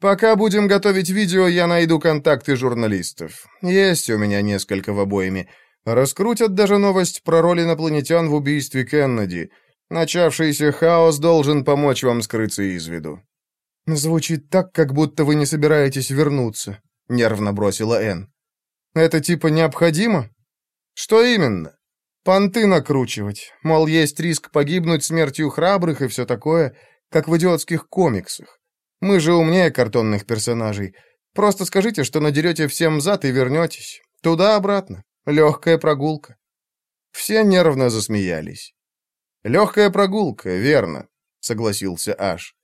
Пока будем готовить видео, я найду контакты журналистов. Есть у меня несколько в обоими. Раскрутят даже новость про роль инопланетян в убийстве Кеннеди. Начавшийся хаос должен помочь вам скрыться из виду. «Звучит так, как будто вы не собираетесь вернуться», — нервно бросила Энн. «Это типа необходимо?» «Что именно?» «Понты накручивать. Мол, есть риск погибнуть смертью храбрых и все такое, как в идиотских комиксах. Мы же умнее картонных персонажей. Просто скажите, что надерете всем зад и вернетесь. Туда-обратно. Легкая прогулка». Все нервно засмеялись. «Легкая прогулка, верно», — согласился Аш.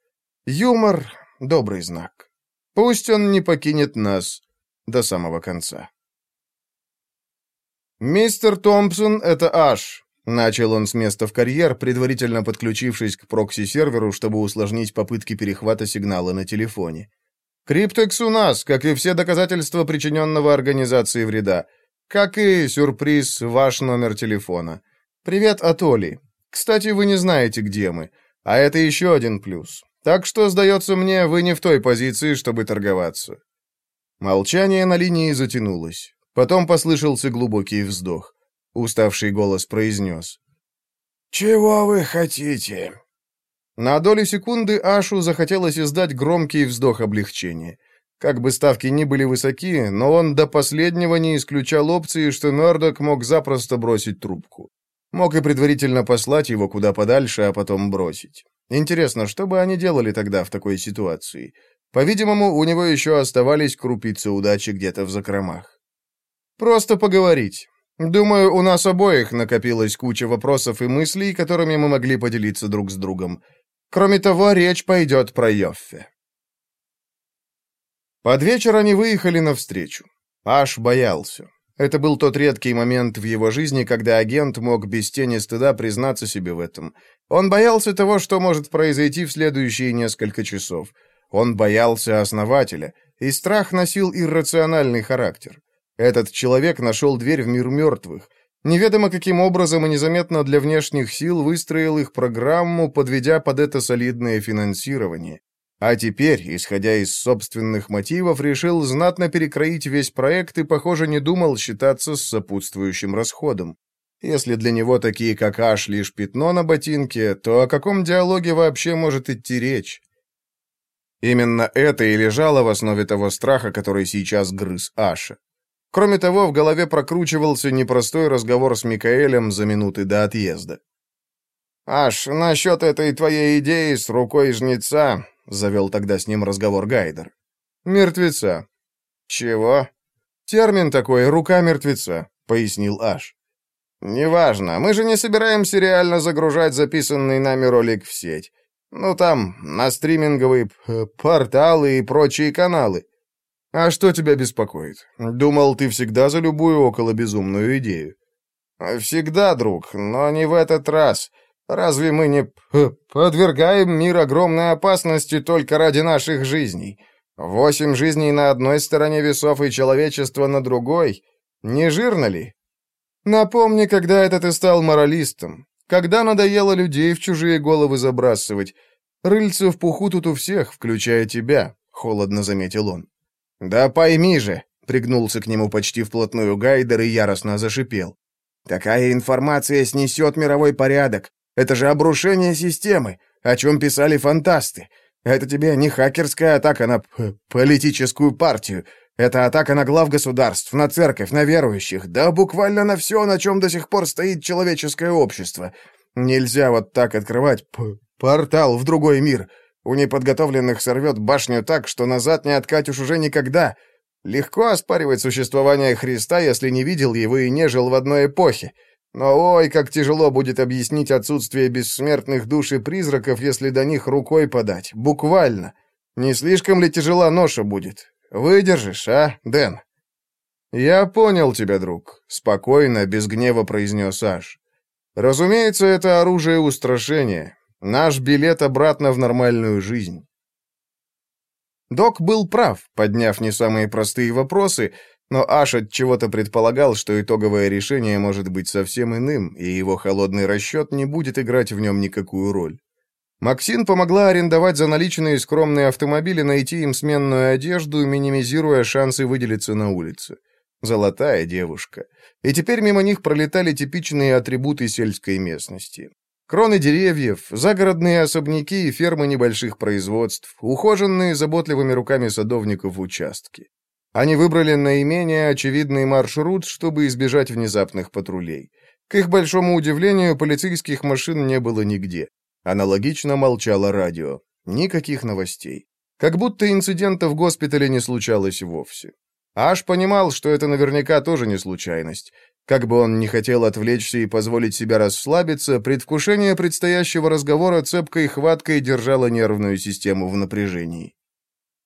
Юмор — добрый знак. Пусть он не покинет нас до самого конца. «Мистер Томпсон, это Аш», — начал он с места в карьер, предварительно подключившись к прокси-серверу, чтобы усложнить попытки перехвата сигнала на телефоне. «Криптекс у нас, как и все доказательства причиненного организации вреда. Как и, сюрприз, ваш номер телефона. Привет от Оли. Кстати, вы не знаете, где мы. А это еще один плюс. Так что, сдается мне, вы не в той позиции, чтобы торговаться». Молчание на линии затянулось. Потом послышался глубокий вздох. Уставший голос произнес. «Чего вы хотите?» На долю секунды Ашу захотелось издать громкий вздох облегчения. Как бы ставки ни были высоки, но он до последнего не исключал опции, что Нордок мог запросто бросить трубку. Мог и предварительно послать его куда подальше, а потом бросить. Интересно, что бы они делали тогда в такой ситуации? По-видимому, у него еще оставались крупицы удачи где-то в закромах. Просто поговорить. Думаю, у нас обоих накопилась куча вопросов и мыслей, которыми мы могли поделиться друг с другом. Кроме того, речь пойдет про Йоффе. Под вечер они выехали навстречу. Аш боялся. Это был тот редкий момент в его жизни, когда агент мог без тени стыда признаться себе в этом. Он боялся того, что может произойти в следующие несколько часов. Он боялся основателя, и страх носил иррациональный характер. Этот человек нашел дверь в мир мертвых. Неведомо каким образом и незаметно для внешних сил выстроил их программу, подведя под это солидное финансирование. А теперь, исходя из собственных мотивов, решил знатно перекроить весь проект и, похоже, не думал считаться с сопутствующим расходом. Если для него такие, как Аш, лишь пятно на ботинке, то о каком диалоге вообще может идти речь? Именно это и лежало в основе того страха, который сейчас грыз Аша. Кроме того, в голове прокручивался непростой разговор с Микаэлем за минуты до отъезда. «Аш, насчет этой твоей идеи с рукой жнеца», — завел тогда с ним разговор Гайдер. «Мертвеца». «Чего?» «Термин такой, рука мертвеца», — пояснил Аш. «Неважно, мы же не собираемся реально загружать записанный нами ролик в сеть. Ну там, на стриминговые порталы и прочие каналы. А что тебя беспокоит? Думал, ты всегда за любую околобезумную идею. Всегда, друг, но не в этот раз. Разве мы не подвергаем мир огромной опасности только ради наших жизней? Восемь жизней на одной стороне весов и человечество на другой. Не жирно ли? Напомни, когда это ты стал моралистом. Когда надоело людей в чужие головы забрасывать. Рыльца в пуху тут у всех, включая тебя, холодно заметил он. Да пойми же, пригнулся к нему почти вплотную Гайдер и яростно зашипел. Такая информация снесет мировой порядок. Это же обрушение системы, о чем писали фантасты. Это тебе не хакерская атака на политическую партию. Это атака на глав государств, на церковь, на верующих, да буквально на все, на чем до сих пор стоит человеческое общество. Нельзя вот так открывать портал в другой мир. У неподготовленных сорвет башню так, что назад не откатишь уже никогда. Легко оспаривать существование Христа, если не видел его и не жил в одной эпохе. Но ой, как тяжело будет объяснить отсутствие бессмертных душ и призраков, если до них рукой подать. Буквально. Не слишком ли тяжела ноша будет? Выдержишь, а, Дэн?» «Я понял тебя, друг», — спокойно, без гнева произнес Аш. «Разумеется, это оружие устрашения. Наш билет обратно в нормальную жизнь». Док был прав, подняв не самые простые вопросы, но Аш от чего-то предполагал, что итоговое решение может быть совсем иным, и его холодный расчет не будет играть в нем никакую роль. Максин помогла арендовать за наличные скромные автомобили найти им сменную одежду, минимизируя шансы выделиться на улице. Золотая девушка. И теперь мимо них пролетали типичные атрибуты сельской местности. Кроны деревьев, загородные особняки и фермы небольших производств, ухоженные заботливыми руками садовников участки. Они выбрали наименее очевидный маршрут, чтобы избежать внезапных патрулей. К их большому удивлению, полицейских машин не было нигде. Аналогично молчало радио. Никаких новостей. Как будто инцидента в госпитале не случалось вовсе. Аш понимал, что это наверняка тоже не случайность. Как бы он не хотел отвлечься и позволить себе расслабиться, предвкушение предстоящего разговора цепкой хваткой держало нервную систему в напряжении.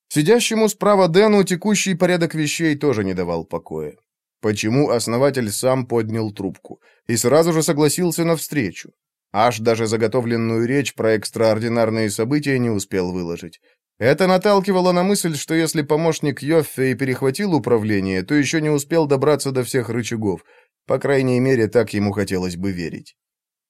Сидящему справа Дэну текущий порядок вещей тоже не давал покоя. Почему основатель сам поднял трубку и сразу же согласился на встречу? Аж даже заготовленную речь про экстраординарные события не успел выложить. Это наталкивало на мысль, что если помощник Йоффе и перехватил управление, то еще не успел добраться до всех рычагов. По крайней мере, так ему хотелось бы верить.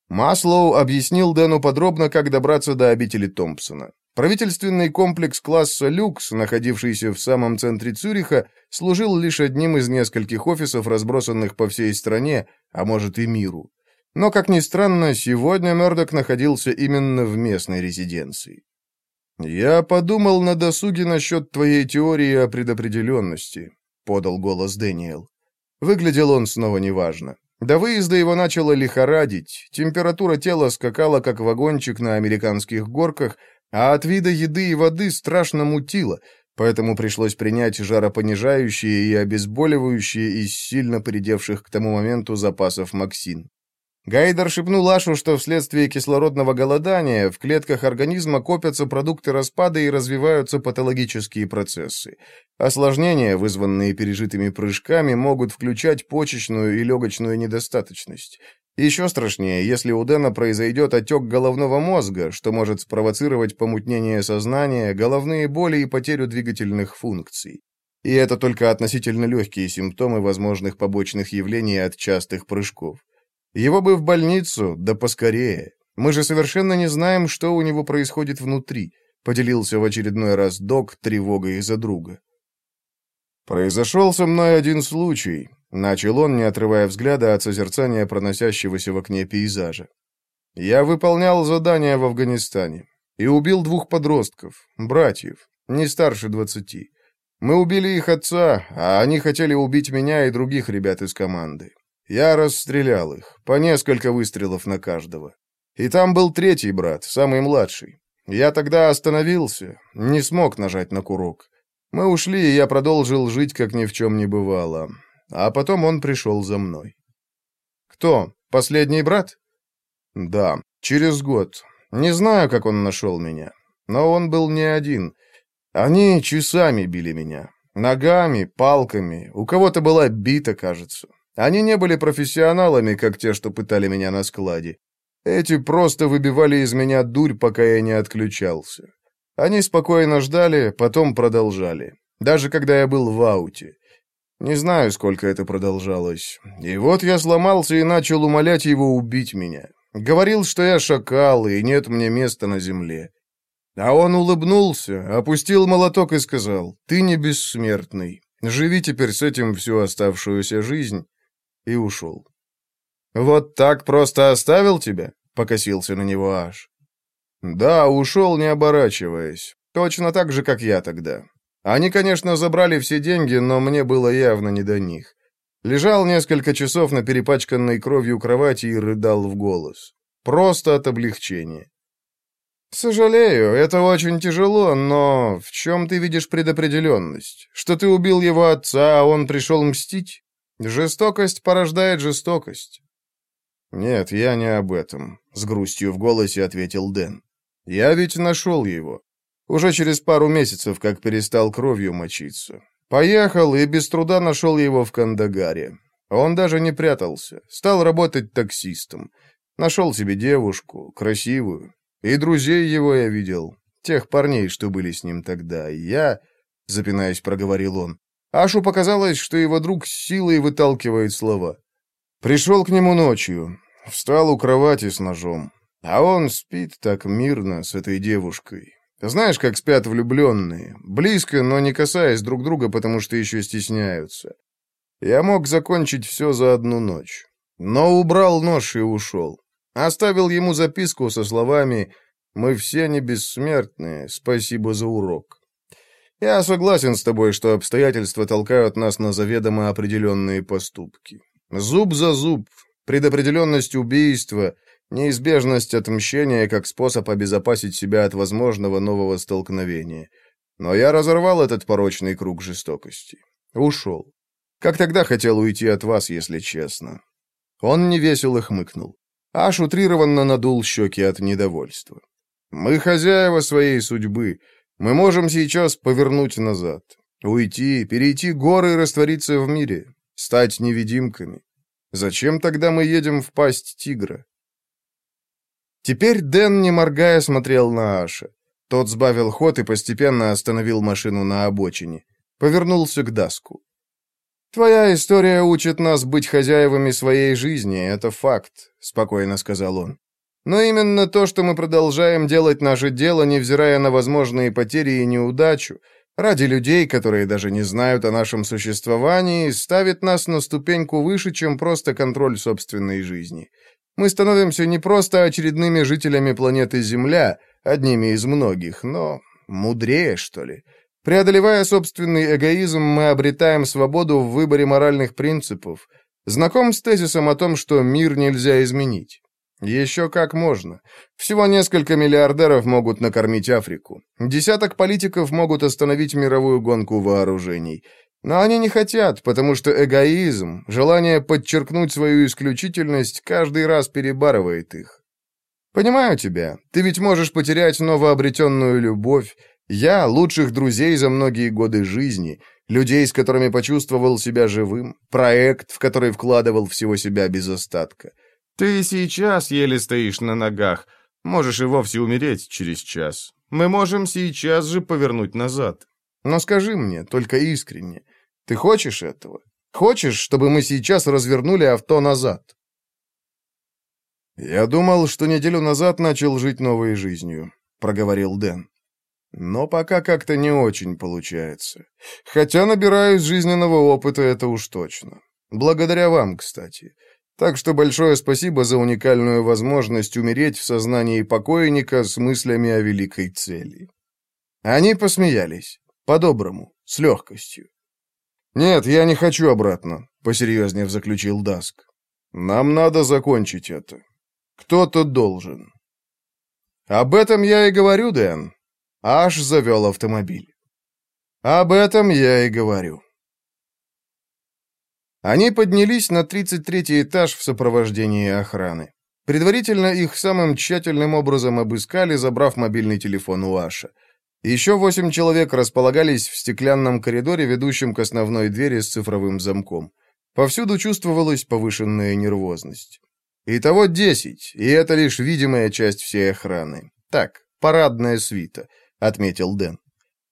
Маслоу объяснил Дэну подробно, как добраться до обители Томпсона. Правительственный комплекс класса «Люкс», находившийся в самом центре Цюриха, служил лишь одним из нескольких офисов, разбросанных по всей стране, а может и миру. Но, как ни странно, сегодня Мёрдок находился именно в местной резиденции. «Я подумал на досуге насчет твоей теории о предопределенности», — подал голос Дэниел. Выглядел он снова неважно. До выезда его начало лихорадить, температура тела скакала, как вагончик на американских горках, а от вида еды и воды страшно мутило, поэтому пришлось принять жаропонижающие и обезболивающие из сильно поредевших к тому моменту запасов Максин. Гайдер шепнул Ашу, что вследствие кислородного голодания в клетках организма копятся продукты распада и развиваются патологические процессы. Осложнения, вызванные пережитыми прыжками, могут включать почечную и легочную недостаточность. Еще страшнее, если у Дэна произойдет отек головного мозга, что может спровоцировать помутнение сознания, головные боли и потерю двигательных функций. И это только относительно легкие симптомы возможных побочных явлений от частых прыжков. Его бы в больницу, да поскорее. Мы же совершенно не знаем, что у него происходит внутри», — поделился в очередной раз док тревогой за друга. «Произошел со мной один случай. Начал он, не отрывая взгляда от созерцания проносящегося в окне пейзажа. «Я выполнял задание в Афганистане и убил двух подростков, братьев, не старше двадцати. Мы убили их отца, а они хотели убить меня и других ребят из команды. Я расстрелял их, по несколько выстрелов на каждого. И там был третий брат, самый младший. Я тогда остановился, не смог нажать на курок. Мы ушли, и я продолжил жить, как ни в чем не бывало. А потом он пришел за мной. Кто? Последний брат? Да, через год. Не знаю, как он нашел меня. Но он был не один. Они часами били меня. Ногами, палками. У кого-то была бита, кажется. Они не были профессионалами, как те, что пытали меня на складе. Эти просто выбивали из меня дурь, пока я не отключался. Они спокойно ждали, потом продолжали. Даже когда я был в ауте. Не знаю, сколько это продолжалось. И вот я сломался и начал умолять его убить меня. Говорил, что я шакал, и нет мне места на земле. А он улыбнулся, опустил молоток и сказал, «Ты не бессмертный. Живи теперь с этим всю оставшуюся жизнь». И ушел. «Вот так просто оставил тебя?» — покосился на него Аш. «Да, ушел, не оборачиваясь. Точно так же, как я тогда. Они, конечно, забрали все деньги, но мне было явно не до них. Лежал несколько часов на перепачканной кровью кровати и рыдал в голос. Просто от облегчения. «Сожалею, это очень тяжело, но в чем ты видишь предопределенность? Что ты убил его отца, а он пришел мстить? Жестокость порождает жестокость». «Нет, я не об этом», — с грустью в голосе ответил Дэн. «Я ведь нашел его. Уже через пару месяцев, как перестал кровью мочиться. Поехал и без труда нашел его в Кандагаре. Он даже не прятался. Стал работать таксистом. Нашел себе девушку, красивую. И друзей его я видел. Тех парней, что были с ним тогда. И я, запинаясь, проговорил он. Ашу показалось, что его друг с силой выталкивает слова. Пришел к нему ночью. Встал у кровати с ножом. А он спит так мирно с этой девушкой. Знаешь, как спят влюбленные. Близко, но не касаясь друг друга, потому что еще стесняются. Я мог закончить все за одну ночь. Но убрал нож и ушел. Оставил ему записку со словами «Мы все не бессмертные, спасибо за урок». Я согласен с тобой, что обстоятельства толкают нас на заведомо определенные поступки. Зуб за зуб, предопределенность убийства — Неизбежность отмщения как способ обезопасить себя от возможного нового столкновения. Но я разорвал этот порочный круг жестокости. Ушел. Как тогда хотел уйти от вас, если честно. Он невесело хмыкнул. Аж утрированно надул щеки от недовольства. Мы хозяева своей судьбы. Мы можем сейчас повернуть назад. Уйти, перейти горы и раствориться в мире. Стать невидимками. Зачем тогда мы едем в пасть тигра? Теперь Дэн, не моргая, смотрел на Аша. Тот сбавил ход и постепенно остановил машину на обочине. Повернулся к Даску. «Твоя история учит нас быть хозяевами своей жизни, это факт», — спокойно сказал он. «Но именно то, что мы продолжаем делать наше дело, невзирая на возможные потери и неудачу, ради людей, которые даже не знают о нашем существовании, ставит нас на ступеньку выше, чем просто контроль собственной жизни. Мы становимся не просто очередными жителями планеты Земля, одними из многих, но мудрее, что ли. Преодолевая собственный эгоизм, мы обретаем свободу в выборе моральных принципов. Знаком с тезисом о том, что мир нельзя изменить? Еще как можно. Всего несколько миллиардеров могут накормить Африку. Десяток политиков могут остановить мировую гонку вооружений. Но они не хотят, потому что эгоизм, желание подчеркнуть свою исключительность, каждый раз перебарывает их. Понимаю тебя. Ты ведь можешь потерять новообретенную любовь, я — лучших друзей за многие годы жизни, людей, с которыми почувствовал себя живым, проект, в который вкладывал всего себя без остатка. Ты сейчас еле стоишь на ногах, можешь и вовсе умереть через час. Мы можем сейчас же повернуть назад. Но скажи мне, только искренне, ты хочешь этого? Хочешь, чтобы мы сейчас развернули авто назад?» «Я думал, что неделю назад начал жить новой жизнью», — проговорил Дэн. «Но пока как-то не очень получается. Хотя набираюсь жизненного опыта, это уж точно. Благодаря вам, кстати. Так что большое спасибо за уникальную возможность умереть в сознании покойника с мыслями о великой цели. Они посмеялись. По-доброму, с легкостью. «Нет, я не хочу обратно», — посерьезнее заключил Даск. «Нам надо закончить это. Кто-то должен». «Об этом я и говорю, Дэн». Аш завел автомобиль. «Об этом я и говорю». Они поднялись на 33-й этаж в сопровождении охраны. Предварительно их самым тщательным образом обыскали, забрав мобильный телефон у Аша. Еще восемь человек располагались в стеклянном коридоре, ведущем к основной двери с цифровым замком. Повсюду чувствовалась повышенная нервозность. Итого десять, и это лишь видимая часть всей охраны. Так, парадная свита, отметил Дэн.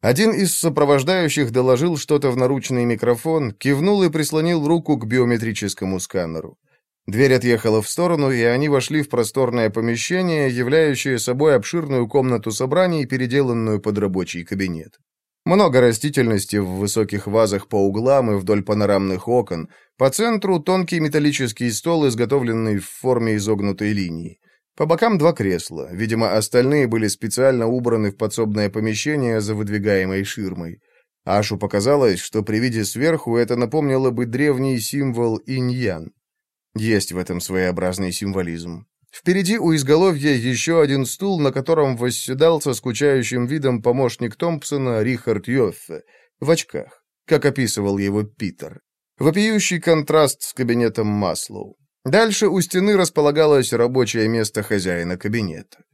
Один из сопровождающих доложил что-то в наручный микрофон, кивнул и прислонил руку к биометрическому сканеру. Дверь отъехала в сторону, и они вошли в просторное помещение, являющее собой обширную комнату собраний, переделанную под рабочий кабинет. Много растительности в высоких вазах по углам и вдоль панорамных окон. По центру тонкий металлический стол, изготовленный в форме изогнутой линии. По бокам два кресла. Видимо, остальные были специально убраны в подсобное помещение за выдвигаемой ширмой. Ашу показалось, что при виде сверху это напомнило бы древний символ инь-ян. Есть в этом своеобразный символизм. Впереди у изголовья еще один стул, на котором восседал со скучающим видом помощник Томпсона Рихард Йоффе, в очках, как описывал его Питер. Вопиющий контраст с кабинетом Маслоу. Дальше у стены располагалось рабочее место хозяина кабинета.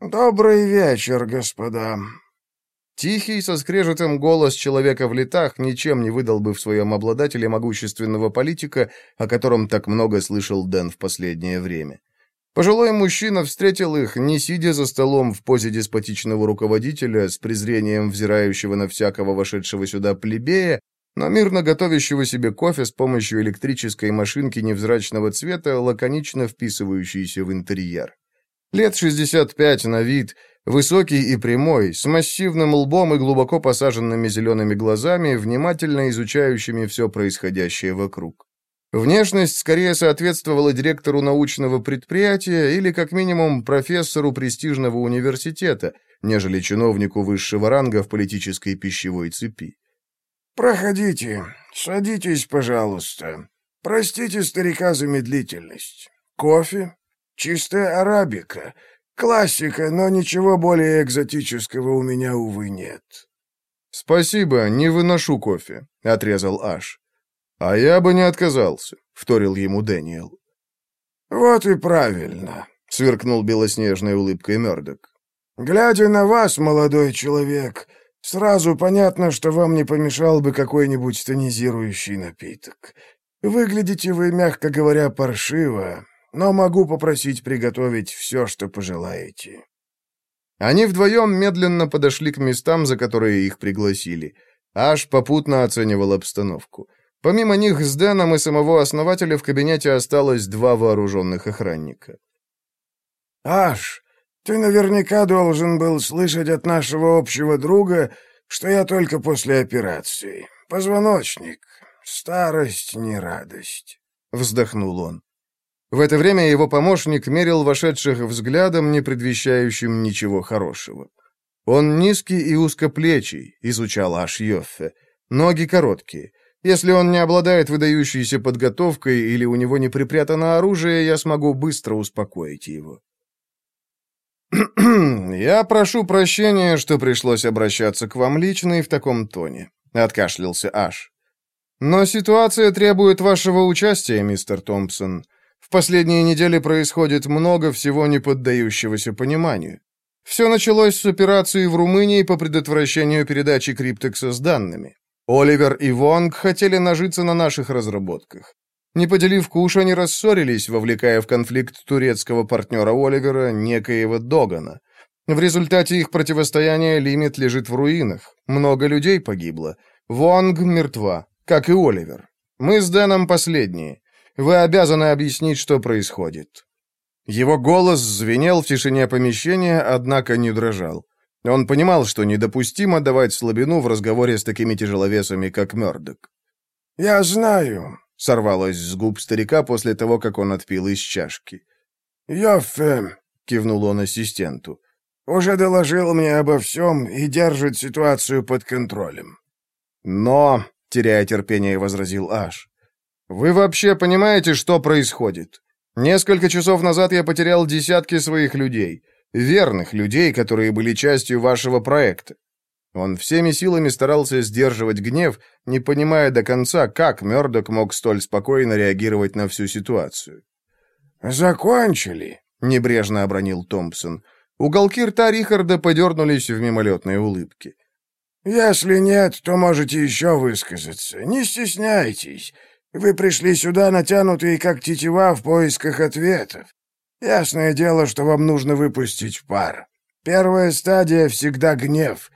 «Добрый вечер, господа», Тихий, со скрежетом голос человека в летах ничем не выдал бы в своем обладателе могущественного политика, о котором так много слышал Дэн в последнее время. Пожилой мужчина встретил их, не сидя за столом в позе деспотичного руководителя, с презрением взирающего на всякого вошедшего сюда плебея, но мирно готовящего себе кофе с помощью электрической машинки невзрачного цвета, лаконично вписывающейся в интерьер. Лет 65 на вид, высокий и прямой, с массивным лбом и глубоко посаженными зелеными глазами, внимательно изучающими все происходящее вокруг. Внешность скорее соответствовала директору научного предприятия или, как минимум, профессору престижного университета, нежели чиновнику высшего ранга в политической пищевой цепи. «Проходите, садитесь, пожалуйста. Простите старика за медлительность. Кофе? Чистая арабика. Классика, но ничего более экзотического у меня, увы, нет». «Спасибо, не выношу кофе», — отрезал Аш. «А я бы не отказался», — вторил ему Дэниел. «Вот и правильно», — сверкнул белоснежной улыбкой Мёрдок. «Глядя на вас, молодой человек, сразу понятно, что вам не помешал бы какой-нибудь тонизирующий напиток. Выглядите вы, мягко говоря, паршиво, но могу попросить приготовить все, что пожелаете». Они вдвоем медленно подошли к местам, за которые их пригласили. Аш попутно оценивал обстановку. Помимо них с Дэном и самого основателя в кабинете осталось два вооруженных охранника. «Аш, ты наверняка должен был слышать от нашего общего друга, что я только после операции. Позвоночник. Старость не радость», — вздохнул он. В это время его помощник мерил вошедших взглядом, не предвещающим ничего хорошего. Он низкий и узкоплечий, изучал аж Йоффе. Ноги короткие. Если он не обладает выдающейся подготовкой или у него не припрятано оружие, я смогу быстро успокоить его. «Я прошу прощения, что пришлось обращаться к вам лично и в таком тоне», — откашлялся Аш. «Но ситуация требует вашего участия, мистер Томпсон. В последние недели происходит много всего не поддающегося пониманию. Все началось с операции в Румынии по предотвращению передачи криптекса с данными. Оливер и Вонг хотели нажиться на наших разработках. Не поделив куш, они рассорились, вовлекая в конфликт турецкого партнера Оливера, некоего Догана. В результате их противостояния Лимит лежит в руинах. Много людей погибло. Вонг мертва, как и Оливер. Мы с Дэном последние. Вы обязаны объяснить, что происходит». Его голос звенел в тишине помещения, однако не дрожал. Он понимал, что недопустимо давать слабину в разговоре с такими тяжеловесами, как Мёрдок. «Я знаю. Сорвалось с губ старика после того, как он отпил из чашки. «Йоффе», — кивнул он ассистенту, — «уже доложил мне обо всем и держит ситуацию под контролем». «Но», — теряя терпение, возразил Аш, — «вы вообще понимаете, что происходит? Несколько часов назад я потерял десятки своих людей, верных людей, которые были частью вашего проекта. Он всеми силами старался сдерживать гнев, не понимая до конца, как Мёрдок мог столь спокойно реагировать на всю ситуацию. «Закончили», — небрежно обронил Томпсон. Уголки рта Рихарда подернулись в мимолетной улыбке. «Если нет, то можете еще высказаться. Не стесняйтесь. Вы пришли сюда, натянутые как тетива, в поисках ответов. Ясное дело, что вам нужно выпустить пар. Первая стадия всегда гнев.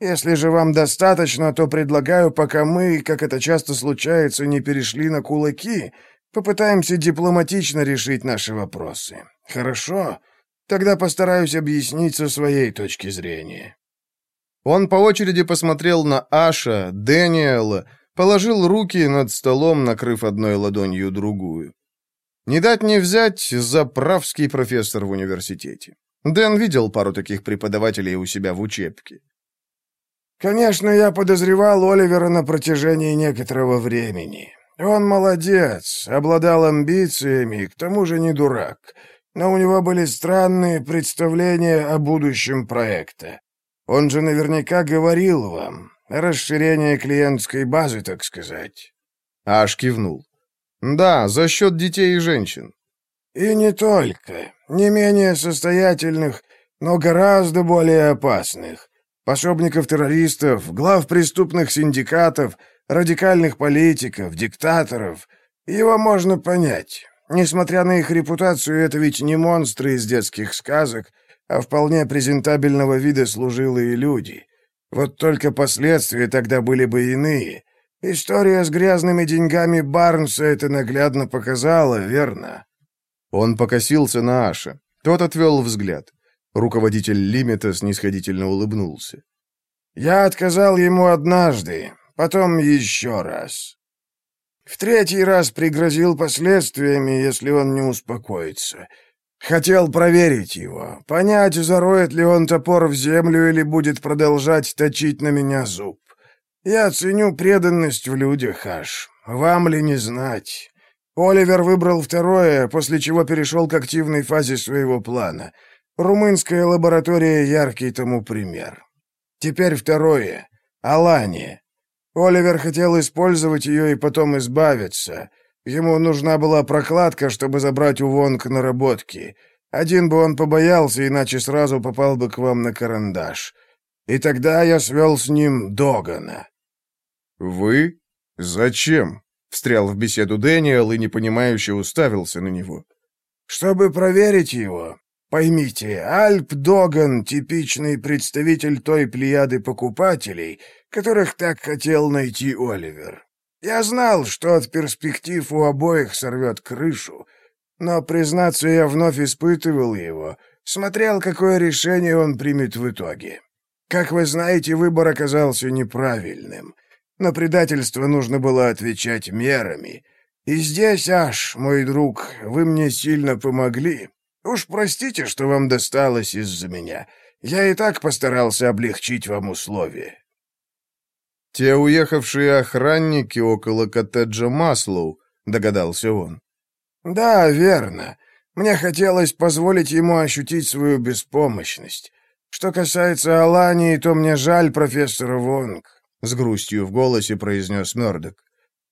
Если же вам достаточно, то предлагаю, пока мы, как это часто случается, не перешли на кулаки, попытаемся дипломатично решить наши вопросы. Хорошо? Тогда постараюсь объяснить со своей точки зрения». Он по очереди посмотрел на Аша, Дэниела, положил руки над столом, накрыв одной ладонью другую. Не дать не взять заправский профессор в университете. Дэн видел пару таких преподавателей у себя в учебке. Конечно, я подозревал Оливера на протяжении некоторого времени. Он молодец, обладал амбициями, к тому же не дурак. Но у него были странные представления о будущем проекта. Он же наверняка говорил вам. Расширение клиентской базы, так сказать. Аж кивнул. Да, за счет детей и женщин. И не только. Не менее состоятельных, но гораздо более опасных пособников террористов, глав преступных синдикатов, радикальных политиков, диктаторов. Его можно понять. Несмотря на их репутацию, это ведь не монстры из детских сказок, а вполне презентабельного вида служилые люди. Вот только последствия тогда были бы иные. История с грязными деньгами Барнса это наглядно показала, верно? Он покосился на Аша. Тот отвел взгляд. Руководитель лимита снисходительно улыбнулся. «Я отказал ему однажды, потом еще раз. В третий раз пригрозил последствиями, если он не успокоится. Хотел проверить его, понять, зароет ли он топор в землю или будет продолжать точить на меня зуб. Я ценю преданность в людях, аж. Вам ли не знать?» Оливер выбрал второе, после чего перешел к активной фазе своего плана — Румынская лаборатория — яркий тому пример. Теперь второе. Алания. Оливер хотел использовать ее и потом избавиться. Ему нужна была прокладка, чтобы забрать у Вонг наработки. Один бы он побоялся, иначе сразу попал бы к вам на карандаш. И тогда я свел с ним Догана. «Вы? Зачем?» — встрял в беседу Дэниел и непонимающе уставился на него. «Чтобы проверить его. Поймите, Альп Доган — типичный представитель той плеяды покупателей, которых так хотел найти Оливер. Я знал, что от перспектив у обоих сорвет крышу, но, признаться, я вновь испытывал его, смотрел, какое решение он примет в итоге. Как вы знаете, выбор оказался неправильным. На предательство нужно было отвечать мерами. И здесь, аж, мой друг, вы мне сильно помогли. Уж простите, что вам досталось из-за меня. Я и так постарался облегчить вам условия». «Те уехавшие охранники около коттеджа Маслоу», — догадался он. «Да, верно. Мне хотелось позволить ему ощутить свою беспомощность. Что касается Алании, то мне жаль профессора Вонг», — с грустью в голосе произнес Мёрдок.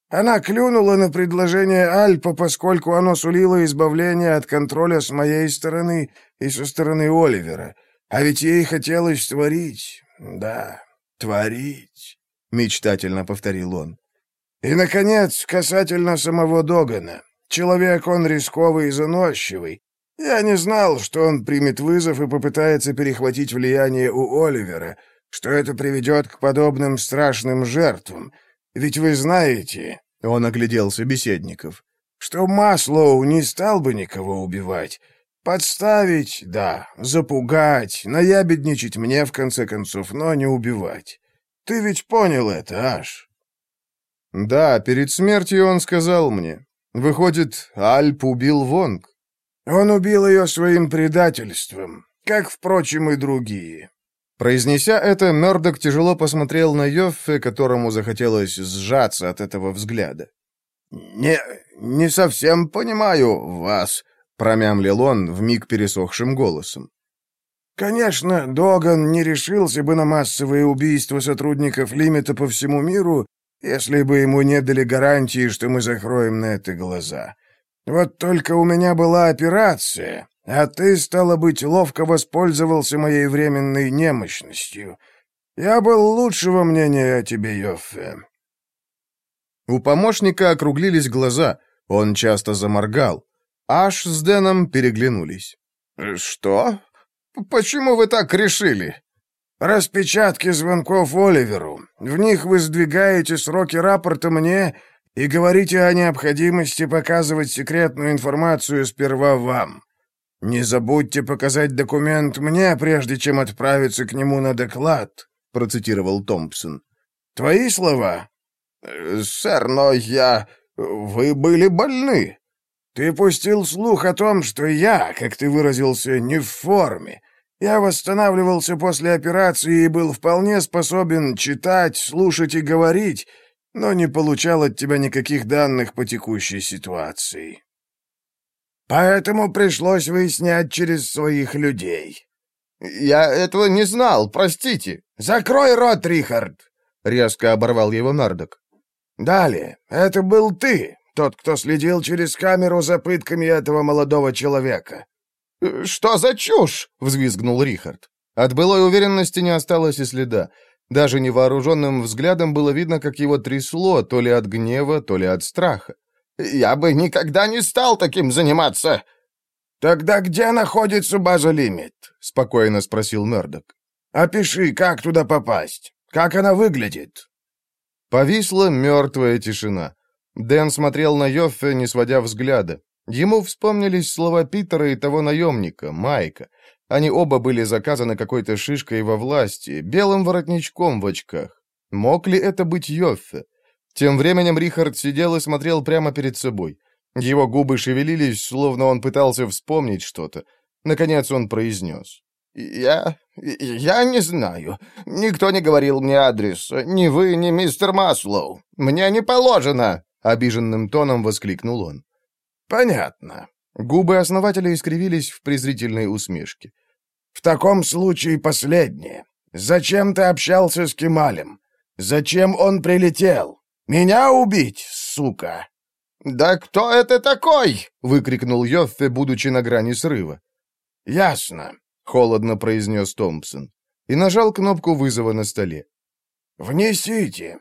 Она клюнула на предложение Альпа, поскольку оно сулило избавление от контроля с моей стороны и со стороны Оливера. А ведь ей хотелось творить. Да, творить, — мечтательно повторил он. И, наконец, касательно самого Догана. Человек он рисковый и заносчивый. Я не знал, что он примет вызов и попытается перехватить влияние у Оливера, что это приведет к подобным страшным жертвам — ведь вы знаете, — он оглядел собеседников, — что Маслоу не стал бы никого убивать. Подставить, да, запугать, наябедничать мне, в конце концов, но не убивать. Ты ведь понял это, Аш?» «Да, перед смертью он сказал мне. Выходит, Альп убил Вонг». «Он убил ее своим предательством, как, впрочем, и другие». Произнеся это, Мёрдок тяжело посмотрел на Йоффе, которому захотелось сжаться от этого взгляда. «Не, не совсем понимаю вас», — промямлил он вмиг пересохшим голосом. «Конечно, Доган не решился бы на массовые убийства сотрудников Лимита по всему миру, если бы ему не дали гарантии, что мы закроем на это глаза. Вот только у меня была операция, а ты, стало быть, ловко воспользовался моей временной немощностью. Я был лучшего мнения о тебе, Йоффе». У помощника округлились глаза, он часто заморгал. Аш с Дэном переглянулись. «Что? Почему вы так решили?» «Распечатки звонков Оливеру. В них вы сдвигаете сроки рапорта мне и говорите о необходимости показывать секретную информацию сперва вам. Не забудьте показать документ мне, прежде чем отправиться к нему на доклад», — процитировал Томпсон. «Твои слова?» «Э, «Сэр, но я... Вы были больны. Ты пустил слух о том, что я, как ты выразился, не в форме». Я восстанавливался после операции и был вполне способен читать, слушать и говорить, но не получал от тебя никаких данных по текущей ситуации. Поэтому пришлось выяснять через своих людей. Я этого не знал, простите. Закрой рот, Рихард, резко оборвал его Нардок. Далее, это был ты, тот, кто следил через камеру за пытками этого молодого человека. «Что за чушь?» — взвизгнул Рихард. От былой уверенности не осталось и следа. Даже невооруженным взглядом было видно, как его трясло, то ли от гнева, то ли от страха. «Я бы никогда не стал таким заниматься!» «Тогда где находится база Лимит?» — спокойно спросил Мёрдок. «Опиши, как туда попасть. Как она выглядит?» Повисла мертвая тишина. Дэн смотрел на Йоффе, не сводя взгляда. Ему вспомнились слова Питера и того наемника, Майка. Они оба были заказаны какой-то шишкой во власти, белым воротничком в очках. Мог ли это быть Йоффе? Тем временем Рихард сидел и смотрел прямо перед собой. Его губы шевелились, словно он пытался вспомнить что-то. Наконец он произнес. «Я... я не знаю. Никто не говорил мне адрес. Ни вы, ни мистер Маслоу. Мне не положено!» — обиженным тоном воскликнул он. «Понятно». Губы основателя искривились в презрительной усмешке. «В таком случае последнее. Зачем ты общался с Кемалем? Зачем он прилетел? Меня убить, сука!» «Да кто это такой?» — выкрикнул Йоффе, будучи на грани срыва. «Ясно», — холодно произнес Томпсон и нажал кнопку вызова на столе. «Внесите»,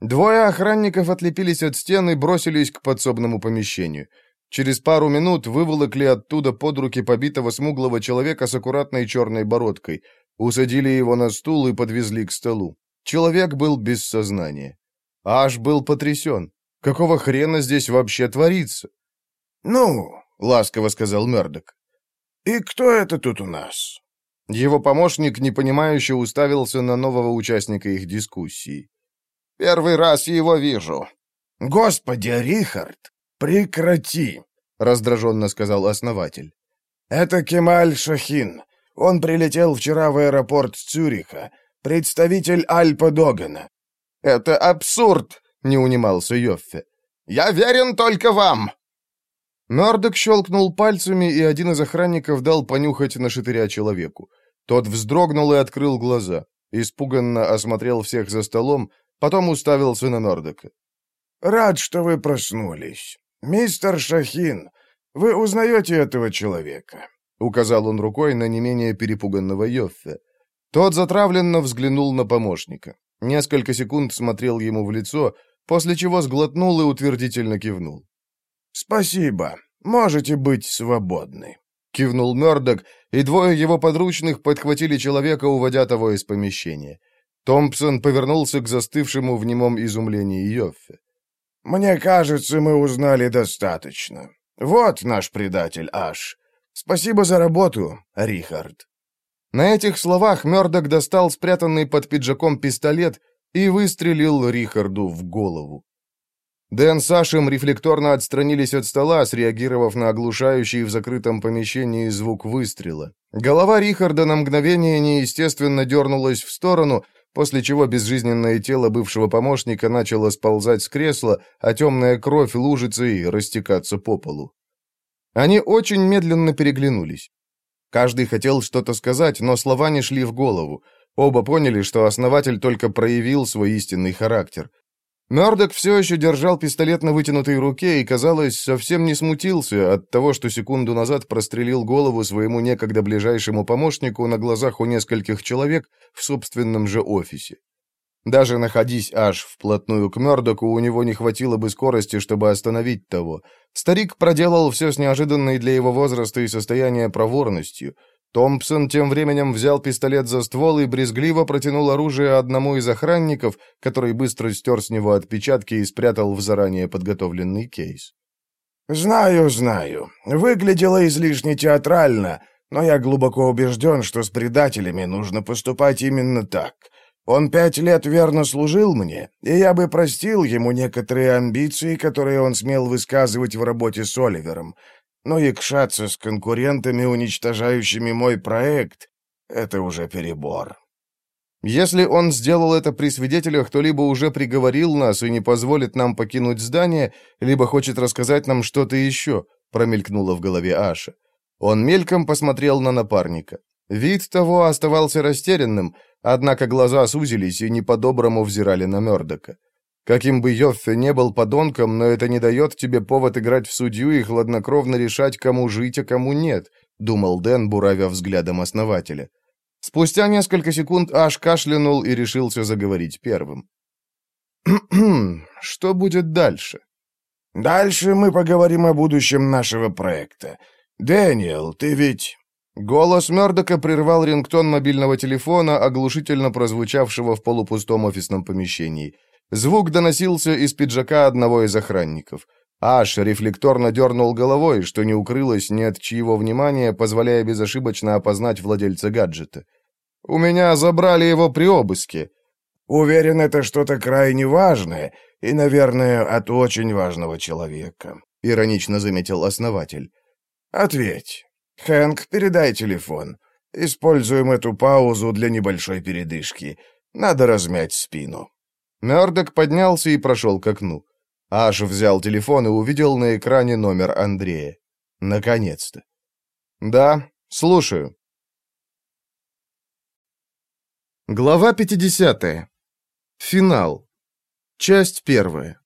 Двое охранников отлепились от стен и бросились к подсобному помещению. Через пару минут выволокли оттуда под руки побитого смуглого человека с аккуратной черной бородкой, усадили его на стул и подвезли к столу. Человек был без сознания. Аж был потрясен. Какого хрена здесь вообще творится? «Ну», — ласково сказал Мердок, — «и кто это тут у нас?» Его помощник непонимающе уставился на нового участника их дискуссии. Первый раз его вижу». «Господи, Рихард, прекрати!» — раздраженно сказал основатель. «Это Кемаль Шахин. Он прилетел вчера в аэропорт Цюриха. Представитель Альпа Догана». «Это абсурд!» — не унимался Йоффе. «Я верен только вам!» Нордек щелкнул пальцами, и один из охранников дал понюхать на шатыря человеку. Тот вздрогнул и открыл глаза. Испуганно осмотрел всех за столом, Потом уставился на Нордека. «Рад, что вы проснулись. Мистер Шахин, вы узнаете этого человека?» Указал он рукой на не менее перепуганного Йоффе. Тот затравленно взглянул на помощника. Несколько секунд смотрел ему в лицо, после чего сглотнул и утвердительно кивнул. «Спасибо. Можете быть свободны», — кивнул Мёрдок, и двое его подручных подхватили человека, уводя того из помещения. Томпсон повернулся к застывшему в немом изумлении Йоффе. «Мне кажется, мы узнали достаточно. Вот наш предатель Аш. Спасибо за работу, Рихард». На этих словах Мёрдок достал спрятанный под пиджаком пистолет и выстрелил Рихарду в голову. Дэн с Ашем рефлекторно отстранились от стола, среагировав на оглушающий в закрытом помещении звук выстрела. Голова Рихарда на мгновение неестественно дернулась в сторону, после чего безжизненное тело бывшего помощника начало сползать с кресла, а темная кровь лужицей растекаться по полу. Они очень медленно переглянулись. Каждый хотел что-то сказать, но слова не шли в голову. Оба поняли, что основатель только проявил свой истинный характер. Мёрдок все еще держал пистолет на вытянутой руке и, казалось, совсем не смутился от того, что секунду назад прострелил голову своему некогда ближайшему помощнику на глазах у нескольких человек в собственном же офисе. Даже находясь аж вплотную к Мёрдоку, у него не хватило бы скорости, чтобы остановить того. Старик проделал все с неожиданной для его возраста и состояния проворностью — Томпсон тем временем взял пистолет за ствол и брезгливо протянул оружие одному из охранников, который быстро стер с него отпечатки и спрятал в заранее подготовленный кейс. «Знаю, знаю. Выглядело излишне театрально, но я глубоко убежден, что с предателями нужно поступать именно так. Он пять лет верно служил мне, и я бы простил ему некоторые амбиции, которые он смел высказывать в работе с Оливером но якшаться с конкурентами, уничтожающими мой проект, это уже перебор. Если он сделал это при свидетелях, то либо уже приговорил нас и не позволит нам покинуть здание, либо хочет рассказать нам что-то еще, промелькнуло в голове Аша. Он мельком посмотрел на напарника. Вид того оставался растерянным, однако глаза сузились и не взирали на Мёрдока. Каким бы Йоффе не был подонком, но это не дает тебе повод играть в судью и хладнокровно решать, кому жить, а кому нет», — думал Дэн, буравя взглядом основателя. Спустя несколько секунд Аш кашлянул и решился заговорить первым. «Что будет дальше?» «Дальше мы поговорим о будущем нашего проекта. Дэниел, ты ведь...» Голос Мёрдока прервал рингтон мобильного телефона, оглушительно прозвучавшего в полупустом офисном помещении — Звук доносился из пиджака одного из охранников. Аш рефлекторно дернул головой, что не укрылось ни от чьего внимания, позволяя безошибочно опознать владельца гаджета. «У меня забрали его при обыске». «Уверен, это что-то крайне важное и, наверное, от очень важного человека», — иронично заметил основатель. «Ответь. Хэнк, передай телефон. Используем эту паузу для небольшой передышки. Надо размять спину». Мёрдок поднялся и прошел к окну. Аш взял телефон и увидел на экране номер Андрея. Наконец-то. «Да, слушаю». Глава 50. Финал. Часть первая.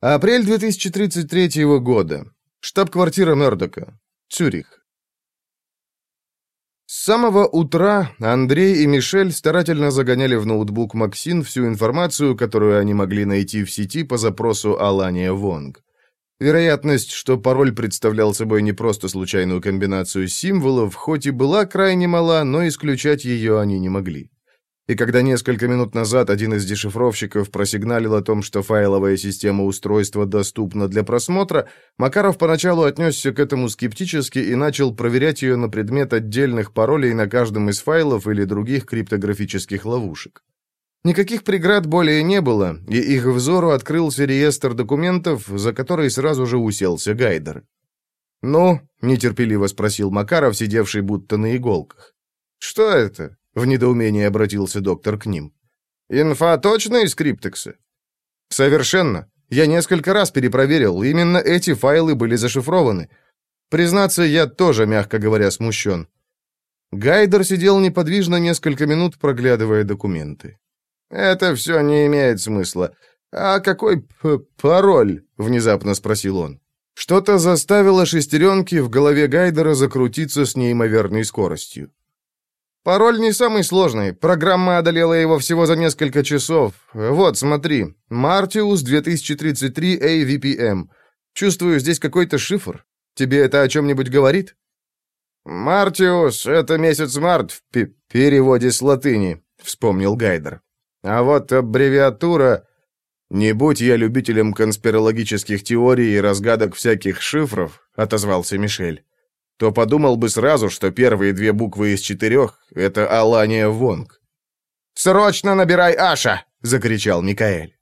Апрель 2033 года. Штаб-квартира Мёрдока. Цюрих. С самого утра Андрей и Мишель старательно загоняли в ноутбук Максин всю информацию, которую они могли найти в сети по запросу Алания Вонг. Вероятность, что пароль представлял собой не просто случайную комбинацию символов, хоть и была крайне мала, но исключать ее они не могли. И когда несколько минут назад один из дешифровщиков просигналил о том, что файловая система устройства доступна для просмотра, Макаров поначалу отнесся к этому скептически и начал проверять ее на предмет отдельных паролей на каждом из файлов или других криптографических ловушек. Никаких преград более не было, и их взору открылся реестр документов, за который сразу же уселся Гайдер. «Ну?» — нетерпеливо спросил Макаров, сидевший будто на иголках. «Что это?» В недоумении обратился доктор к ним. «Инфа точно из Криптекса?» «Совершенно. Я несколько раз перепроверил. Именно эти файлы были зашифрованы. Признаться, я тоже, мягко говоря, смущен». Гайдер сидел неподвижно несколько минут, проглядывая документы. «Это все не имеет смысла. А какой пароль?» — внезапно спросил он. Что-то заставило шестеренки в голове Гайдера закрутиться с неимоверной скоростью. Пароль не самый сложный. Программа одолела его всего за несколько часов. Вот, смотри. Мартиус 2033 AVPM. Чувствую, здесь какой-то шифр. Тебе это о чем-нибудь говорит? Мартиус — это месяц март в переводе с латыни, вспомнил Гайдер. А вот аббревиатура... «Не будь я любителем конспирологических теорий и разгадок всяких шифров», — отозвался Мишель то подумал бы сразу, что первые две буквы из четырех — это Алания Вонг. «Срочно набирай Аша!» — закричал Микаэль.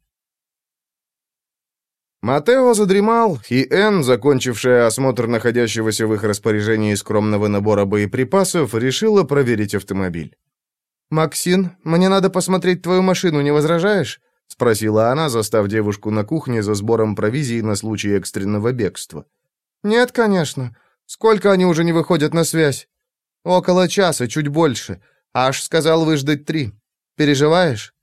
Матео задремал, и Энн, закончившая осмотр находящегося в их распоряжении скромного набора боеприпасов, решила проверить автомобиль. «Максин, мне надо посмотреть твою машину, не возражаешь?» — спросила она, застав девушку на кухне за сбором провизии на случай экстренного бегства. «Нет, конечно. Сколько они уже не выходят на связь?» «Около часа, чуть больше. Аж сказал выждать три. Переживаешь?»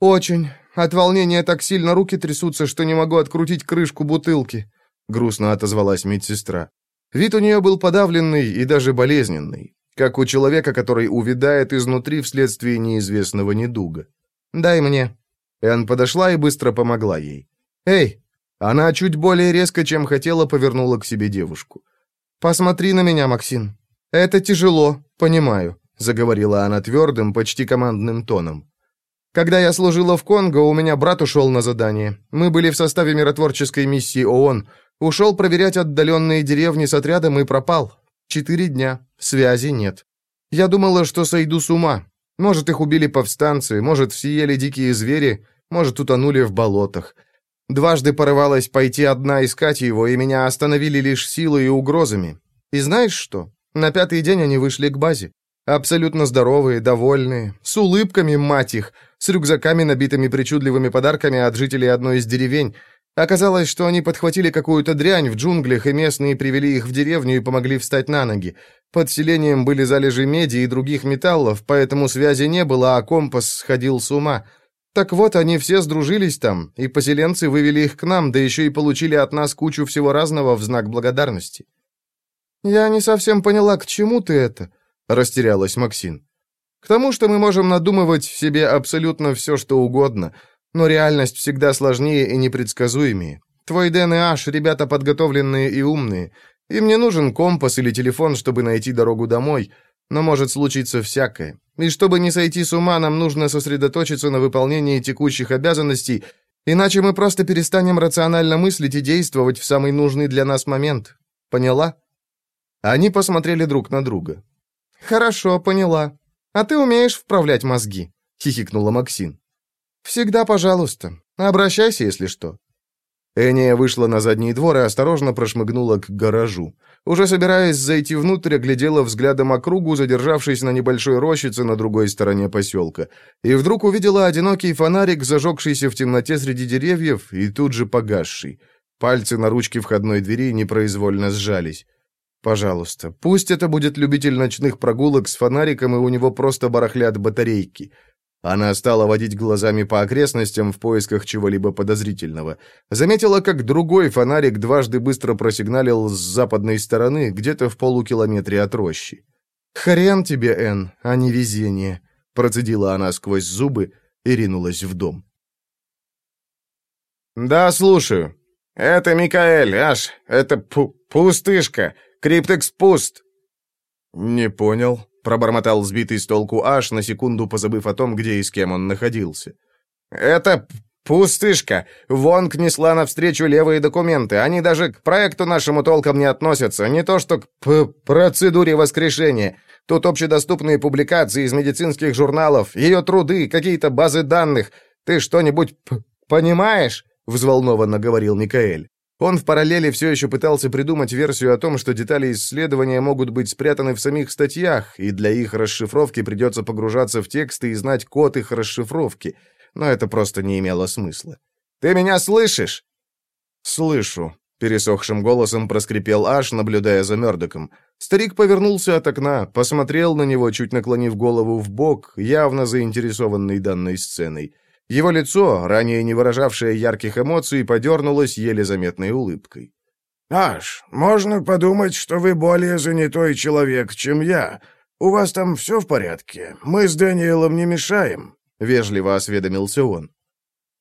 «Очень. От волнения так сильно руки трясутся, что не могу открутить крышку бутылки», — грустно отозвалась медсестра. Вид у нее был подавленный и даже болезненный, как у человека, который увядает изнутри вследствие неизвестного недуга. «Дай мне». Энн подошла и быстро помогла ей. «Эй!» Она чуть более резко, чем хотела, повернула к себе девушку. «Посмотри на меня, Максим. Это тяжело, понимаю», — заговорила она твердым, почти командным тоном. Когда я служила в Конго, у меня брат ушел на задание. Мы были в составе миротворческой миссии ООН. Ушел проверять отдаленные деревни с отрядом и пропал. Четыре дня. Связи нет. Я думала, что сойду с ума. Может, их убили повстанцы, может, съели дикие звери, может, утонули в болотах. Дважды порывалась пойти одна искать его, и меня остановили лишь силой и угрозами. И знаешь что? На пятый день они вышли к базе. Абсолютно здоровые, довольные, с улыбками, мать их, с рюкзаками, набитыми причудливыми подарками от жителей одной из деревень. Оказалось, что они подхватили какую-то дрянь в джунглях, и местные привели их в деревню и помогли встать на ноги. Под селением были залежи меди и других металлов, поэтому связи не было, а компас сходил с ума. Так вот, они все сдружились там, и поселенцы вывели их к нам, да еще и получили от нас кучу всего разного в знак благодарности. «Я не совсем поняла, к чему ты это?» — растерялась Максин. К тому, что мы можем надумывать себе абсолютно все, что угодно, но реальность всегда сложнее и непредсказуемее. Твой Дэн и Аш — ребята подготовленные и умные. Им не нужен компас или телефон, чтобы найти дорогу домой, но может случиться всякое. И чтобы не сойти с ума, нам нужно сосредоточиться на выполнении текущих обязанностей, иначе мы просто перестанем рационально мыслить и действовать в самый нужный для нас момент. Поняла?» Они посмотрели друг на друга. «Хорошо, поняла. А ты умеешь вправлять мозги», — хихикнула Максин. «Всегда пожалуйста. Обращайся, если что». Эния вышла на задний двор и осторожно прошмыгнула к гаражу. Уже собираясь зайти внутрь, оглядела взглядом округу, задержавшись на небольшой рощице на другой стороне поселка. И вдруг увидела одинокий фонарик, зажегшийся в темноте среди деревьев и тут же погасший. Пальцы на ручке входной двери непроизвольно сжались. Пожалуйста, пусть это будет любитель ночных прогулок с фонариком, и у него просто барахлят батарейки. Она стала водить глазами по окрестностям в поисках чего-либо подозрительного. Заметила, как другой фонарик дважды быстро просигналил с западной стороны, где-то в полукилометре от рощи. «Хрен тебе, Энн, а не везение», — процедила она сквозь зубы и ринулась в дом. «Да, слушаю. Это Микаэль, аж, это пу пустышка. Криптекс пуст!» «Не понял», — пробормотал сбитый с толку Аш, на секунду позабыв о том, где и с кем он находился. «Это пустышка. Вонг несла навстречу левые документы. Они даже к проекту нашему толком не относятся, не то что к процедуре воскрешения. Тут общедоступные публикации из медицинских журналов, ее труды, какие-то базы данных. Ты что-нибудь понимаешь?» — взволнованно говорил Микаэль. Он в параллели все еще пытался придумать версию о том, что детали исследования могут быть спрятаны в самих статьях, и для их расшифровки придется погружаться в тексты и знать код их расшифровки. Но это просто не имело смысла. «Ты меня слышишь?» «Слышу», — пересохшим голосом проскрипел Аш, наблюдая за Мёрдоком. Старик повернулся от окна, посмотрел на него, чуть наклонив голову в бок, явно заинтересованный данной сценой. Его лицо, ранее не выражавшее ярких эмоций, подернулось еле заметной улыбкой. «Аш, можно подумать, что вы более занятой человек, чем я. У вас там все в порядке? Мы с Дэниелом не мешаем?» — вежливо осведомился он.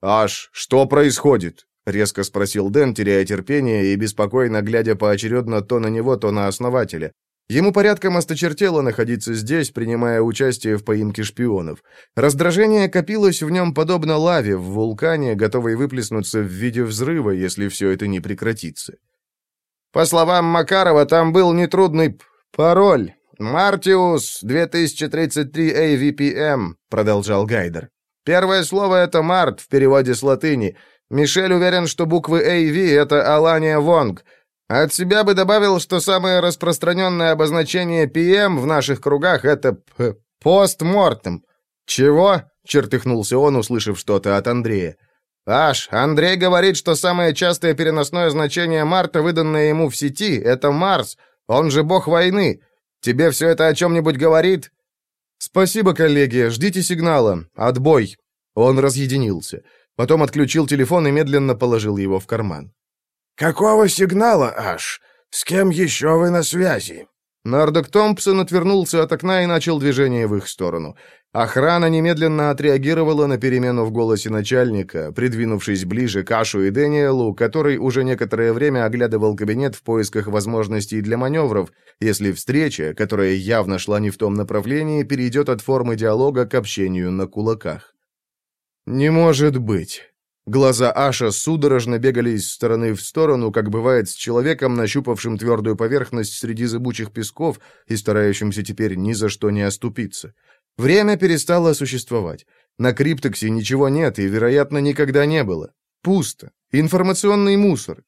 «Аш, что происходит?» — резко спросил Дэн, теряя терпение и беспокойно глядя поочередно то на него, то на основателя. Ему порядком осточертело находиться здесь, принимая участие в поимке шпионов. Раздражение копилось в нем подобно лаве в вулкане, готовой выплеснуться в виде взрыва, если все это не прекратится. По словам Макарова, там был нетрудный пароль. «Мартиус, 2033 AVPM», — продолжал Гайдер. «Первое слово — это «март» в переводе с латыни. Мишель уверен, что буквы AV — это Алания Вонг. От себя бы добавил, что самое распространенное обозначение PM в наших кругах — это постмортем. «Чего?» — чертыхнулся он, услышав что-то от Андрея. «Аш, Андрей говорит, что самое частое переносное значение Марта, выданное ему в сети, — это Марс, он же бог войны. Тебе все это о чем-нибудь говорит?» «Спасибо, коллеги, ждите сигнала. Отбой». Он разъединился. Потом отключил телефон и медленно положил его в карман. «Какого сигнала, Аш? С кем еще вы на связи?» Нардок Томпсон отвернулся от окна и начал движение в их сторону. Охрана немедленно отреагировала на перемену в голосе начальника, придвинувшись ближе к Ашу и Дэниелу, который уже некоторое время оглядывал кабинет в поисках возможностей для маневров, если встреча, которая явно шла не в том направлении, перейдет от формы диалога к общению на кулаках. «Не может быть!» Глаза Аша судорожно бегали из стороны в сторону, как бывает с человеком, нащупавшим твердую поверхность среди зыбучих песков и старающимся теперь ни за что не оступиться. Время перестало существовать. На Криптексе ничего нет и, вероятно, никогда не было. Пусто. Информационный мусор.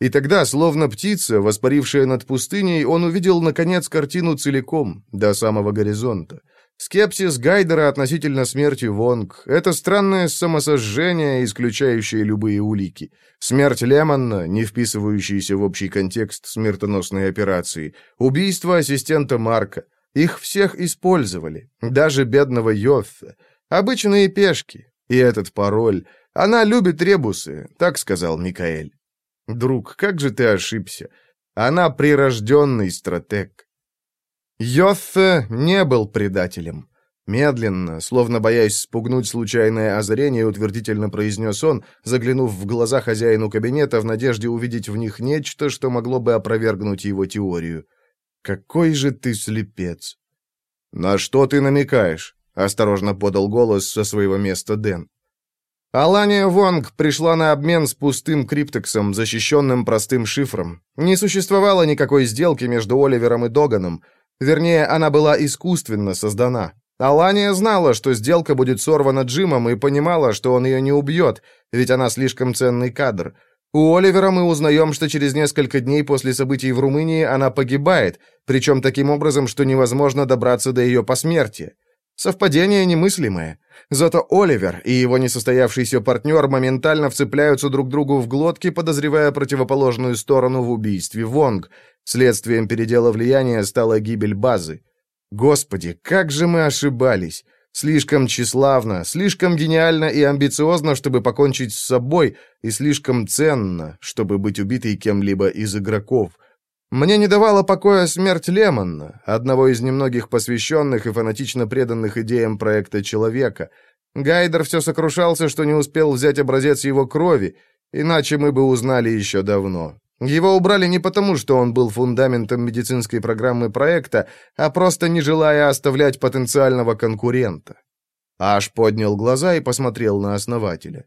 И тогда, словно птица, воспарившая над пустыней, он увидел, наконец, картину целиком, до самого горизонта. Скепсис Гайдера относительно смерти Вонг — это странное самосожжение, исключающее любые улики. Смерть Лемонна, не вписывающаяся в общий контекст смертоносной операции. Убийство ассистента Марка. Их всех использовали. Даже бедного Йоффе. Обычные пешки. И этот пароль. Она любит ребусы, так сказал Микаэль. Друг, как же ты ошибся. Она прирожденный стратег. Йоффе не был предателем. Медленно, словно боясь спугнуть случайное озарение, утвердительно произнес он, заглянув в глаза хозяину кабинета в надежде увидеть в них нечто, что могло бы опровергнуть его теорию. «Какой же ты слепец!» «На что ты намекаешь?» — осторожно подал голос со своего места Дэн. Алания Вонг пришла на обмен с пустым криптексом, защищенным простым шифром. Не существовало никакой сделки между Оливером и Доганом — Вернее, она была искусственно создана. Алания знала, что сделка будет сорвана Джимом, и понимала, что он ее не убьет, ведь она слишком ценный кадр. У Оливера мы узнаем, что через несколько дней после событий в Румынии она погибает, причем таким образом, что невозможно добраться до ее посмертия. Совпадение немыслимое. Зато Оливер и его несостоявшийся партнер моментально вцепляются друг другу в глотки, подозревая противоположную сторону в убийстве Вонг. Следствием передела влияния стала гибель базы. Господи, как же мы ошибались! Слишком тщеславно, слишком гениально и амбициозно, чтобы покончить с собой, и слишком ценно, чтобы быть убитой кем-либо из игроков — мне не давала покоя смерть Лемонна, одного из немногих посвященных и фанатично преданных идеям проекта человека. Гайдер все сокрушался, что не успел взять образец его крови, иначе мы бы узнали еще давно. Его убрали не потому, что он был фундаментом медицинской программы проекта, а просто не желая оставлять потенциального конкурента. Аш поднял глаза и посмотрел на основателя.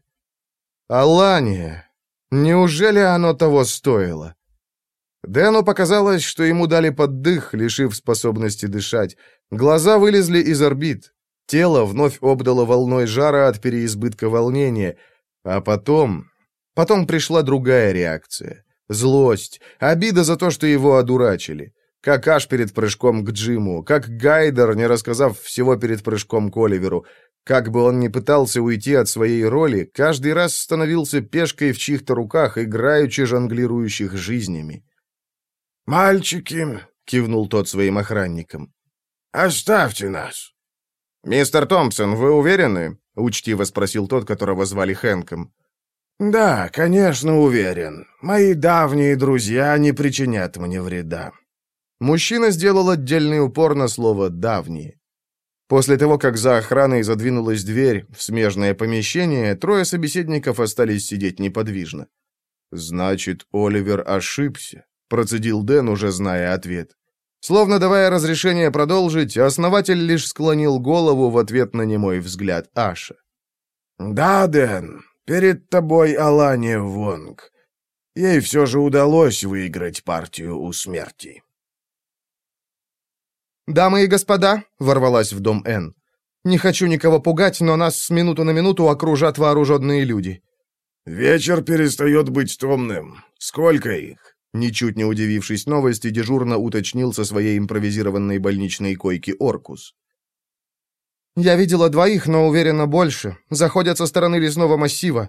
«Алания, неужели оно того стоило?» Дэну показалось, что ему дали поддых, лишив способности дышать. Глаза вылезли из орбит. Тело вновь обдало волной жара от переизбытка волнения. А потом... Потом пришла другая реакция. Злость, обида за то, что его одурачили. Как Аш перед прыжком к Джиму, как Гайдер, не рассказав всего перед прыжком к Оливеру. Как бы он ни пытался уйти от своей роли, каждый раз становился пешкой в чьих-то руках, играючи жонглирующих жизнями. «Мальчики», — кивнул тот своим охранникам, — «оставьте нас». «Мистер Томпсон, вы уверены?» — учтиво спросил тот, которого звали Хэнком. «Да, конечно, уверен. Мои давние друзья не причинят мне вреда». Мужчина сделал отдельный упор на слово «давние». После того, как за охраной задвинулась дверь в смежное помещение, трое собеседников остались сидеть неподвижно. «Значит, Оливер ошибся», процедил Дэн, уже зная ответ. Словно давая разрешение продолжить, основатель лишь склонил голову в ответ на немой взгляд Аша. «Да, Дэн, перед тобой Алания Вонг. Ей все же удалось выиграть партию у смерти». «Дамы и господа», — ворвалась в дом Н. «Не хочу никого пугать, но нас с минуту на минуту окружат вооруженные люди». «Вечер перестает быть томным. Сколько их?» Ничуть не удивившись новости, дежурно уточнил со своей импровизированной больничной койки Оркус. «Я видела двоих, но уверена больше. Заходят со стороны лесного массива».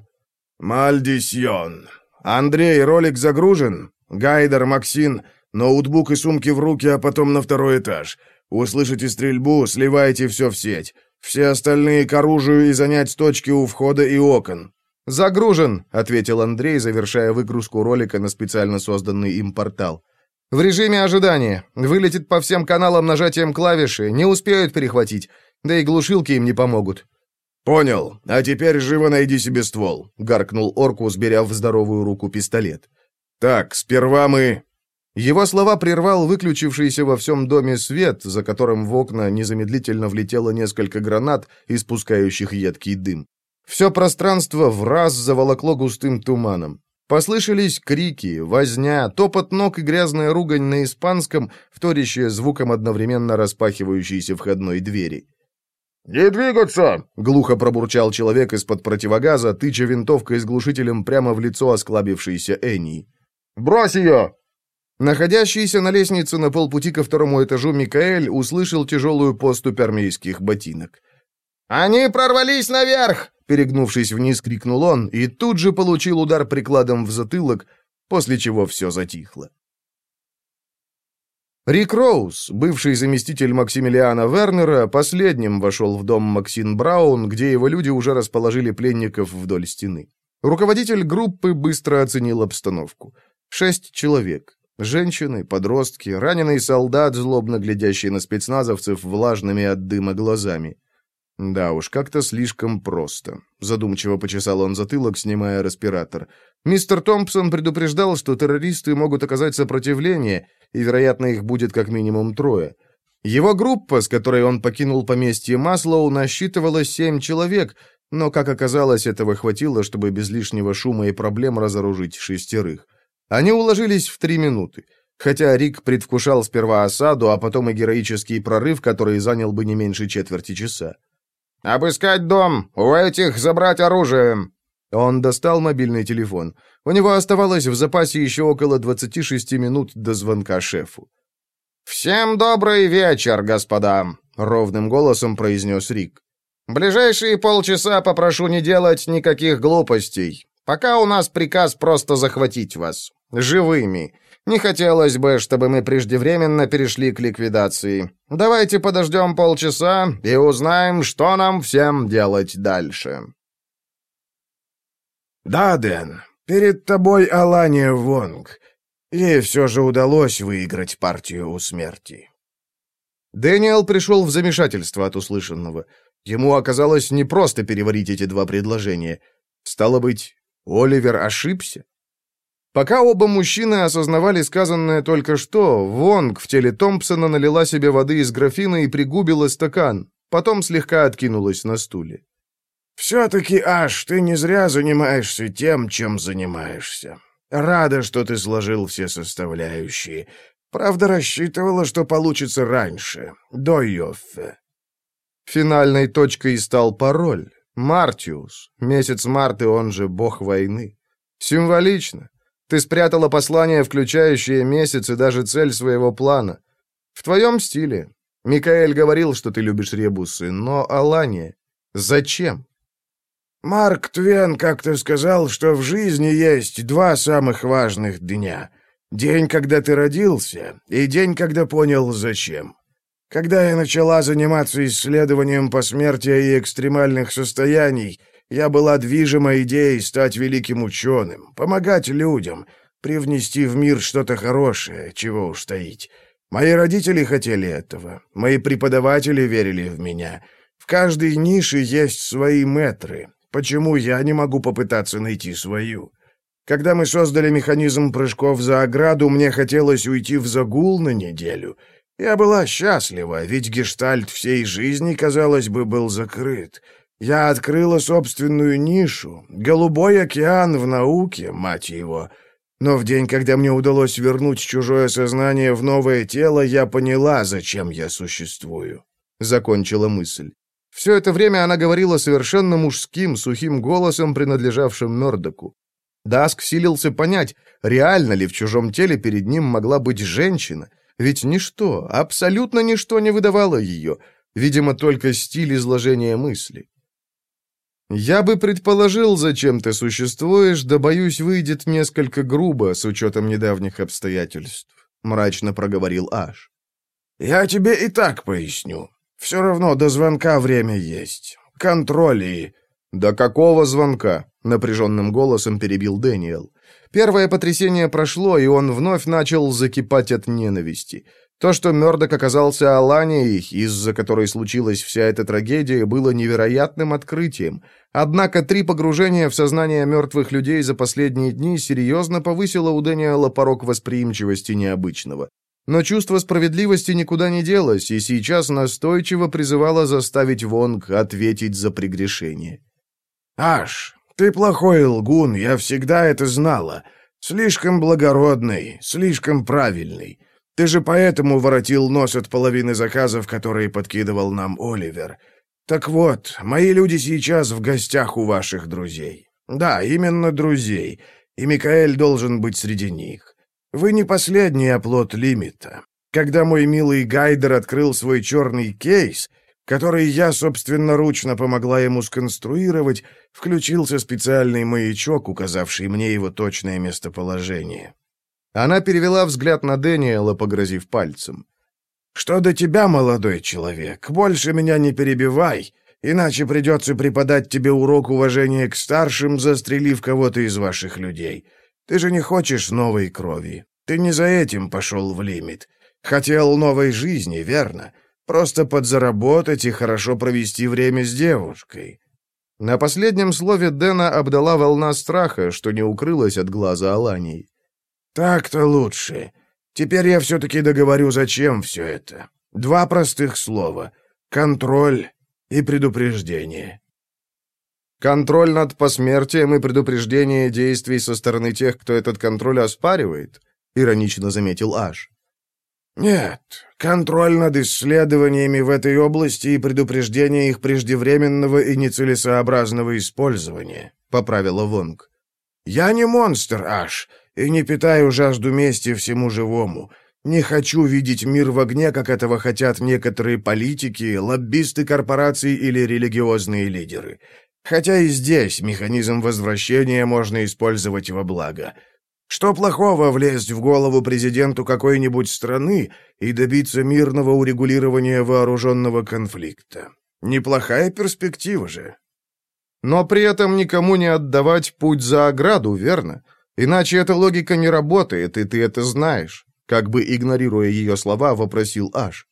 «Мальдисьон. Андрей, ролик загружен? Гайдер, Максин, ноутбук и сумки в руки, а потом на второй этаж. Услышите стрельбу, сливайте все в сеть. Все остальные к оружию и занять точки у входа и окон». «Загружен», — ответил Андрей, завершая выгрузку ролика на специально созданный им портал. «В режиме ожидания. Вылетит по всем каналам нажатием клавиши, не успеют перехватить. Да и глушилки им не помогут». «Понял. А теперь живо найди себе ствол», — гаркнул Оркус, беря в здоровую руку пистолет. «Так, сперва мы...» Его слова прервал выключившийся во всем доме свет, за которым в окна незамедлительно влетело несколько гранат, испускающих едкий дым. Все пространство в раз заволокло густым туманом. Послышались крики, возня, топот ног и грязная ругань на испанском, вторящая звуком одновременно распахивающейся входной двери. «Не двигаться!» — глухо пробурчал человек из-под противогаза, тыча винтовкой с глушителем прямо в лицо осклабившейся Энни. «Брось ее!» Находящийся на лестнице на полпути ко второму этажу Микаэль услышал тяжелую поступь армейских ботинок. «Они прорвались наверх!» Перегнувшись вниз, крикнул он и тут же получил удар прикладом в затылок, после чего все затихло. Рик Роуз, бывший заместитель Максимилиана Вернера, последним вошел в дом Максин Браун, где его люди уже расположили пленников вдоль стены. Руководитель группы быстро оценил обстановку. Шесть человек. Женщины, подростки, раненый солдат, злобно глядящий на спецназовцев влажными от дыма глазами. Да уж, как-то слишком просто. Задумчиво почесал он затылок, снимая респиратор. Мистер Томпсон предупреждал, что террористы могут оказать сопротивление, и, вероятно, их будет как минимум трое. Его группа, с которой он покинул поместье Маслоу, насчитывала семь человек, но, как оказалось, этого хватило, чтобы без лишнего шума и проблем разоружить шестерых. Они уложились в три минуты. Хотя Рик предвкушал сперва осаду, а потом и героический прорыв, который занял бы не меньше четверти часа. «Обыскать дом! У этих забрать оружие!» Он достал мобильный телефон. У него оставалось в запасе еще около 26 минут до звонка шефу. «Всем добрый вечер, господа!» — ровным голосом произнес Рик. «Ближайшие полчаса попрошу не делать никаких глупостей. Пока у нас приказ просто захватить вас. Живыми. Не хотелось бы, чтобы мы преждевременно перешли к ликвидации. Давайте подождем полчаса и узнаем, что нам всем делать дальше». «Да, Дэн, перед тобой Алания Вонг. Ей все же удалось выиграть партию у смерти». Дэниел пришел в замешательство от услышанного. Ему оказалось непросто переварить эти два предложения. Стало быть, Оливер ошибся? Пока оба мужчины осознавали сказанное только что, Вонг в теле Томпсона налила себе воды из графина и пригубила стакан, потом слегка откинулась на стуле. «Все-таки, Аш, ты не зря занимаешься тем, чем занимаешься. Рада, что ты сложил все составляющие. Правда, рассчитывала, что получится раньше, до Йоффе». Финальной точкой стал пароль. Мартиус. Месяц марта, он же бог войны. Символично. Ты спрятала послание, включающее месяц и даже цель своего плана. В твоем стиле. Микаэль говорил, что ты любишь ребусы, но Алания... Зачем? Марк Твен как-то сказал, что в жизни есть два самых важных дня. День, когда ты родился, и день, когда понял, зачем. Когда я начала заниматься исследованием посмертия и экстремальных состояний, я была движима идеей стать великим ученым, помогать людям, привнести в мир что-то хорошее, чего уж таить. Мои родители хотели этого, мои преподаватели верили в меня. В каждой нише есть свои метры. Почему я не могу попытаться найти свою? Когда мы создали механизм прыжков за ограду, мне хотелось уйти в загул на неделю. Я была счастлива, ведь гештальт всей жизни, казалось бы, был закрыт. Я открыла собственную нишу, голубой океан в науке, мать его. Но в день, когда мне удалось вернуть чужое сознание в новое тело, я поняла, зачем я существую», — закончила мысль. Все это время она говорила совершенно мужским, сухим голосом, принадлежавшим Мёрдоку. Даск силился понять, реально ли в чужом теле перед ним могла быть женщина, ведь ничто, абсолютно ничто не выдавало ее, видимо, только стиль изложения мысли. «Я бы предположил, зачем ты существуешь, да, боюсь, выйдет несколько грубо с учетом недавних обстоятельств», — мрачно проговорил Аш. «Я тебе и так поясню. Все равно до звонка время есть. Контроль и...» «До какого звонка?» — напряженным голосом перебил Дэниел. Первое потрясение прошло, и он вновь начал закипать от ненависти. То, что Мёрдок оказался Аланией, из-за которой случилась вся эта трагедия, было невероятным открытием. Однако три погружения в сознание мертвых людей за последние дни серьезно повысило у Дэниела порог восприимчивости необычного. Но чувство справедливости никуда не делось, и сейчас настойчиво призывало заставить Вонг ответить за прегрешение. «Аш, ты плохой лгун, я всегда это знала. Слишком благородный, слишком правильный. Ты же поэтому воротил нос от половины заказов, которые подкидывал нам Оливер. Так вот, мои люди сейчас в гостях у ваших друзей. Да, именно друзей. И Микаэль должен быть среди них. Вы не последний оплот лимита. Когда мой милый Гайдер открыл свой черный кейс, который я собственноручно помогла ему сконструировать, включился специальный маячок, указавший мне его точное местоположение. Она перевела взгляд на Дэниела, погрозив пальцем. «Что до тебя, молодой человек, больше меня не перебивай, иначе придется преподать тебе урок уважения к старшим, застрелив кого-то из ваших людей. Ты же не хочешь новой крови. Ты не за этим пошел в лимит. Хотел новой жизни, верно? Просто подзаработать и хорошо провести время с девушкой». На последнем слове Дэна обдала волна страха, что не укрылась от глаза Алании. «Так-то лучше. Теперь я все-таки договорю, зачем все это. Два простых слова. Контроль и предупреждение». «Контроль над посмертием и предупреждение действий со стороны тех, кто этот контроль оспаривает?» — иронично заметил Аш. «Нет, контроль над исследованиями в этой области и предупреждение их преждевременного и нецелесообразного использования», — поправила Вонг. «Я не монстр, Аш, и не питаю жажду мести всему живому. Не хочу видеть мир в огне, как этого хотят некоторые политики, лоббисты корпораций или религиозные лидеры. Хотя и здесь механизм возвращения можно использовать во благо». Что плохого влезть в голову президенту какой-нибудь страны и добиться мирного урегулирования вооруженного конфликта? Неплохая перспектива же. Но при этом никому не отдавать путь за ограду, верно? Иначе эта логика не работает, и ты это знаешь. Как бы игнорируя ее слова, вопросил Аш.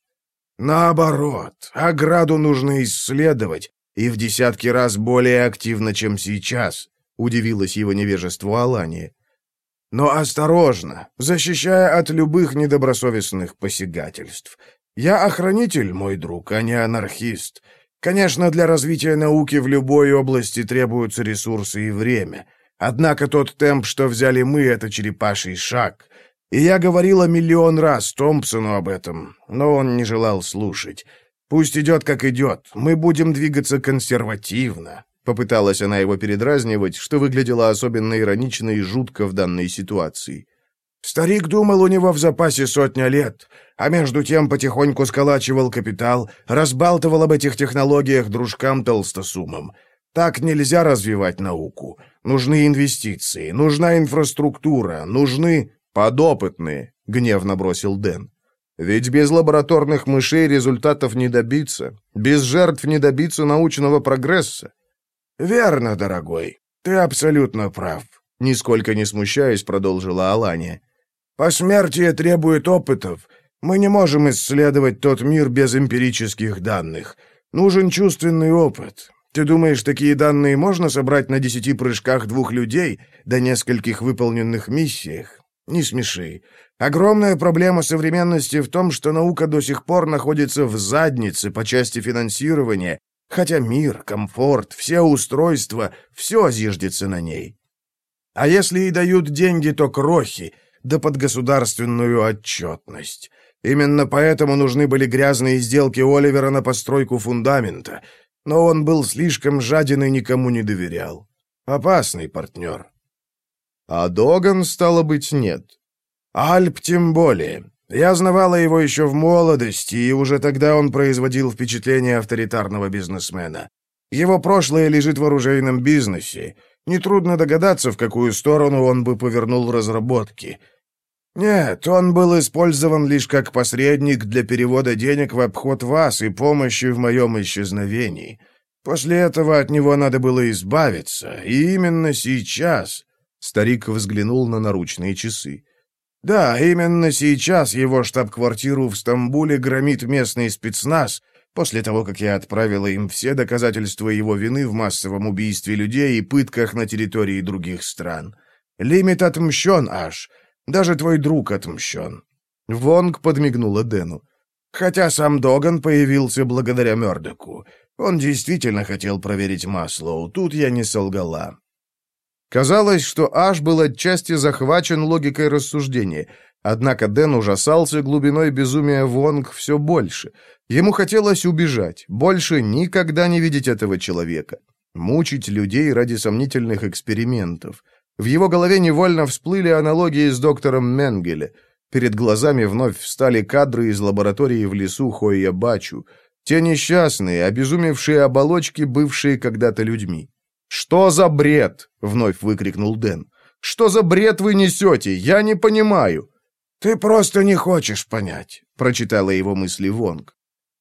Наоборот, ограду нужно исследовать, и в десятки раз более активно, чем сейчас, удивилась его невежеству Алания. Но осторожно, защищая от любых недобросовестных посягательств. Я охранитель, мой друг, а не анархист. Конечно, для развития науки в любой области требуются ресурсы и время. Однако тот темп, что взяли мы, это черепаший шаг. И я говорила миллион раз Томпсону об этом, но он не желал слушать. Пусть идет, как идет. Мы будем двигаться консервативно. Попыталась она его передразнивать, что выглядело особенно иронично и жутко в данной ситуации. Старик думал, у него в запасе сотня лет, а между тем потихоньку сколачивал капитал, разбалтывал об этих технологиях дружкам толстосумам. Так нельзя развивать науку. Нужны инвестиции, нужна инфраструктура, нужны подопытные, гневно бросил Дэн. Ведь без лабораторных мышей результатов не добиться, без жертв не добиться научного прогресса. «Верно, дорогой. Ты абсолютно прав», — нисколько не смущаясь, продолжила Алания. «Посмертие требует опытов. Мы не можем исследовать тот мир без эмпирических данных. Нужен чувственный опыт. Ты думаешь, такие данные можно собрать на десяти прыжках двух людей до нескольких выполненных миссиях? Не смеши. Огромная проблема современности в том, что наука до сих пор находится в заднице по части финансирования Хотя мир, комфорт, все устройства, все зиждется на ней. А если и дают деньги, то крохи, да под государственную отчетность. Именно поэтому нужны были грязные сделки Оливера на постройку фундамента. Но он был слишком жаден и никому не доверял. Опасный партнер. А Доган, стало быть, нет. Альп тем более. Я знавала его еще в молодости, и уже тогда он производил впечатление авторитарного бизнесмена. Его прошлое лежит в оружейном бизнесе. Нетрудно догадаться, в какую сторону он бы повернул разработки. Нет, он был использован лишь как посредник для перевода денег в обход вас и помощи в моем исчезновении. После этого от него надо было избавиться, и именно сейчас...» Старик взглянул на наручные часы. «Да, именно сейчас его штаб-квартиру в Стамбуле громит местный спецназ, после того, как я отправила им все доказательства его вины в массовом убийстве людей и пытках на территории других стран. Лимит отмщен аж, даже твой друг отмщен». Вонг подмигнула Дэну. «Хотя сам Доган появился благодаря Мёрдоку. Он действительно хотел проверить Маслоу, тут я не солгала». Казалось, что Аш был отчасти захвачен логикой рассуждения, однако Дэн ужасался глубиной безумия Вонг все больше. Ему хотелось убежать, больше никогда не видеть этого человека, мучить людей ради сомнительных экспериментов — в его голове невольно всплыли аналогии с доктором Менгеле. Перед глазами вновь встали кадры из лаборатории в лесу Хойя-Бачу. Те несчастные, обезумевшие оболочки, бывшие когда-то людьми. «Что за бред?» — вновь выкрикнул Дэн. «Что за бред вы несете? Я не понимаю!» «Ты просто не хочешь понять», — прочитала его мысли Вонг.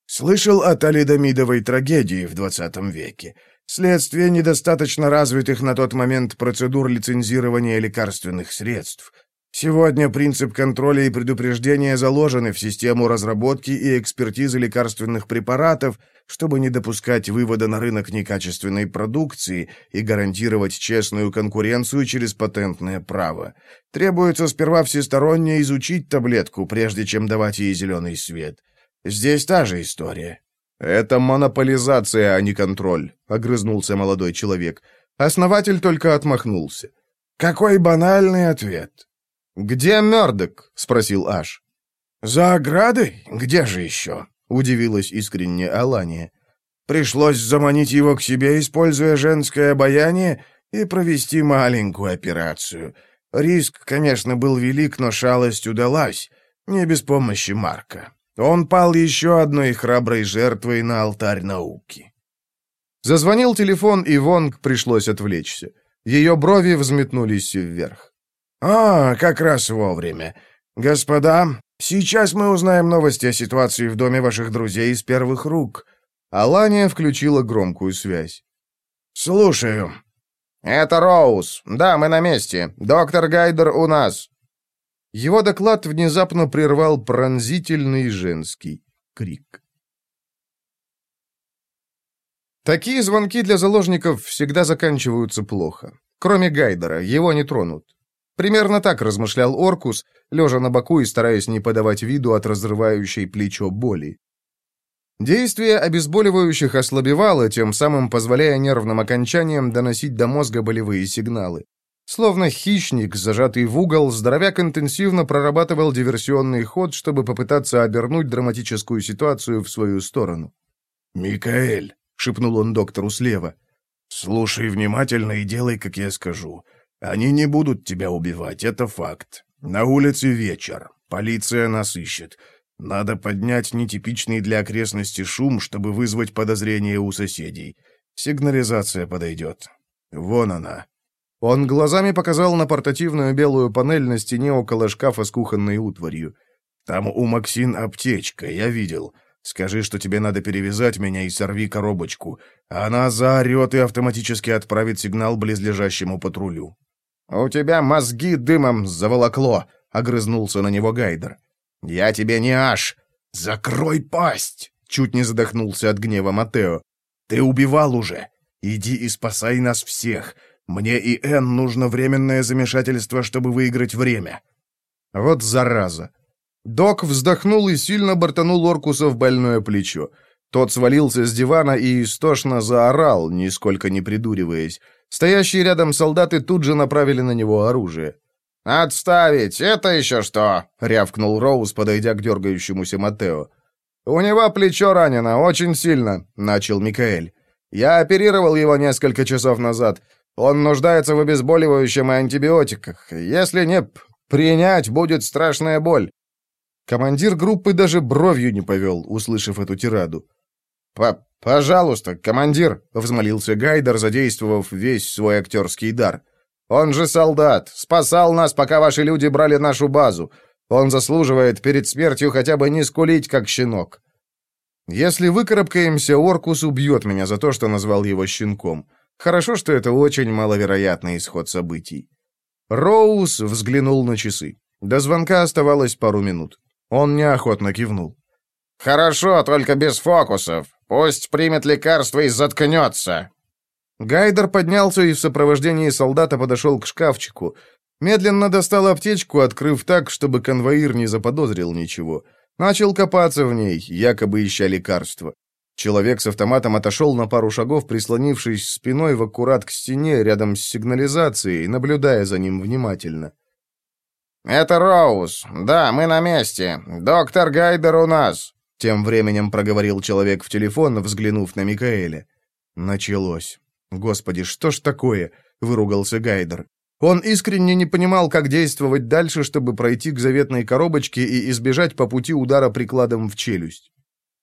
«Слышал о талидомидовой трагедии в двадцатом веке. Следствие недостаточно развитых на тот момент процедур лицензирования лекарственных средств. Сегодня принцип контроля и предупреждения заложены в систему разработки и экспертизы лекарственных препаратов, чтобы не допускать вывода на рынок некачественной продукции и гарантировать честную конкуренцию через патентное право. Требуется сперва всесторонне изучить таблетку, прежде чем давать ей зеленый свет. Здесь та же история. «Это монополизация, а не контроль», — огрызнулся молодой человек. Основатель только отмахнулся. «Какой банальный ответ!» «Где Мёрдок?» — спросил Аш. «За оградой? Где же еще?» — удивилась искренне Алания. «Пришлось заманить его к себе, используя женское обаяние, и провести маленькую операцию. Риск, конечно, был велик, но шалость удалась. Не без помощи Марка. Он пал еще одной храброй жертвой на алтарь науки. Зазвонил телефон, и Вонг пришлось отвлечься. Ее брови взметнулись вверх. «А, как раз вовремя. Господа, сейчас мы узнаем новости о ситуации в доме ваших друзей из первых рук». Алания включила громкую связь. «Слушаю». «Это Роуз. Да, мы на месте. Доктор Гайдер у нас. Его доклад внезапно прервал пронзительный женский крик. Такие звонки для заложников всегда заканчиваются плохо. Кроме Гайдера, его не тронут. Примерно так размышлял Оркус, лежа на боку и стараясь не подавать виду от разрывающей плечо боли. Действие обезболивающих ослабевало, тем самым позволяя нервным окончаниям доносить до мозга болевые сигналы. Словно хищник, зажатый в угол, здоровяк интенсивно прорабатывал диверсионный ход, чтобы попытаться обернуть драматическую ситуацию в свою сторону. «Микаэль», — шепнул он доктору слева, — «слушай внимательно и делай, как я скажу. Они не будут тебя убивать, это факт. На улице вечер, полиция нас ищет. Надо поднять нетипичный для окрестности шум, чтобы вызвать подозрение у соседей. Сигнализация подойдет. Вон она». Он глазами показал на портативную белую панель на стене около шкафа с кухонной утварью. «Там у Максин аптечка, я видел. Скажи, что тебе надо перевязать меня и сорви коробочку. Она заорет и автоматически отправит сигнал близлежащему патрулю». «У тебя мозги дымом заволокло», — огрызнулся на него Гайдер. «Я тебе не аж. Закрой пасть!» — чуть не задохнулся от гнева Матео. «Ты убивал уже. Иди и спасай нас всех. Мне и Энн нужно временное замешательство, чтобы выиграть время». Вот зараза. Док вздохнул и сильно бортанул Оркуса в больное плечо. Тот свалился с дивана и истошно заорал, нисколько не придуриваясь. Стоящие рядом солдаты тут же направили на него оружие. «Отставить! Это еще что?» — рявкнул Роуз, подойдя к дергающемуся Матео. «У него плечо ранено, очень сильно», — начал Микаэль. «Я оперировал его несколько часов назад. Он нуждается в обезболивающем и антибиотиках. Если не принять, будет страшная боль». Командир группы даже бровью не повел, услышав эту тираду. «Пожалуйста, командир», — взмолился Гайдер, задействовав весь свой актерский дар. «Он же солдат, спасал нас, пока ваши люди брали нашу базу. Он заслуживает перед смертью хотя бы не скулить, как щенок». «Если выкарабкаемся, Оркус убьет меня за то, что назвал его щенком. Хорошо, что это очень маловероятный исход событий». Роуз взглянул на часы. До звонка оставалось пару минут. Он неохотно кивнул. «Хорошо, только без фокусов. Пусть примет лекарство и заткнется». Гайдер поднялся и в сопровождении солдата подошел к шкафчику. Медленно достал аптечку, открыв так, чтобы конвоир не заподозрил ничего. Начал копаться в ней, якобы ища лекарства. Человек с автоматом отошел на пару шагов, прислонившись спиной в аккурат к стене рядом с сигнализацией, наблюдая за ним внимательно. «Это Роуз. Да, мы на месте. Доктор Гайдер у нас. Тем временем проговорил человек в телефон, взглянув на Микаэля. Началось. «Господи, что ж такое?» — выругался Гайдер. Он искренне не понимал, как действовать дальше, чтобы пройти к заветной коробочке и избежать по пути удара прикладом в челюсть.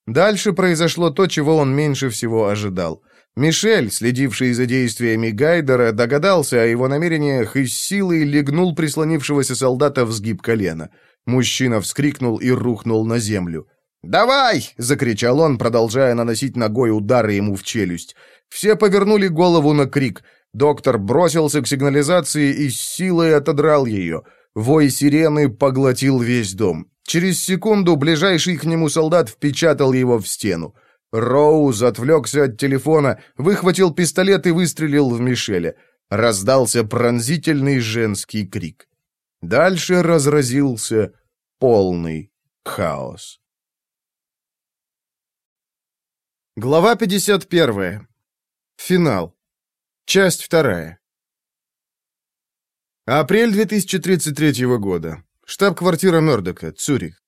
Дальше произошло то, чего он меньше всего ожидал. Мишель, следивший за действиями Гайдера, догадался о его намерениях и с силой легнул прислонившегося солдата в сгиб колена. Мужчина вскрикнул и рухнул на землю. «Давай!» — закричал он, продолжая наносить ногой удары ему в челюсть. Все повернули голову на крик. Доктор бросился к сигнализации и с силой отодрал ее. Вой сирены поглотил весь дом. Через секунду ближайший к нему солдат впечатал его в стену. Роуз отвлекся от телефона, выхватил пистолет и выстрелил в Мишеля. Раздался пронзительный женский крик. Дальше разразился полный хаос. Глава 51. Финал. Часть 2. Апрель 2033 года. Штаб-квартира Мёрдока, Цюрих.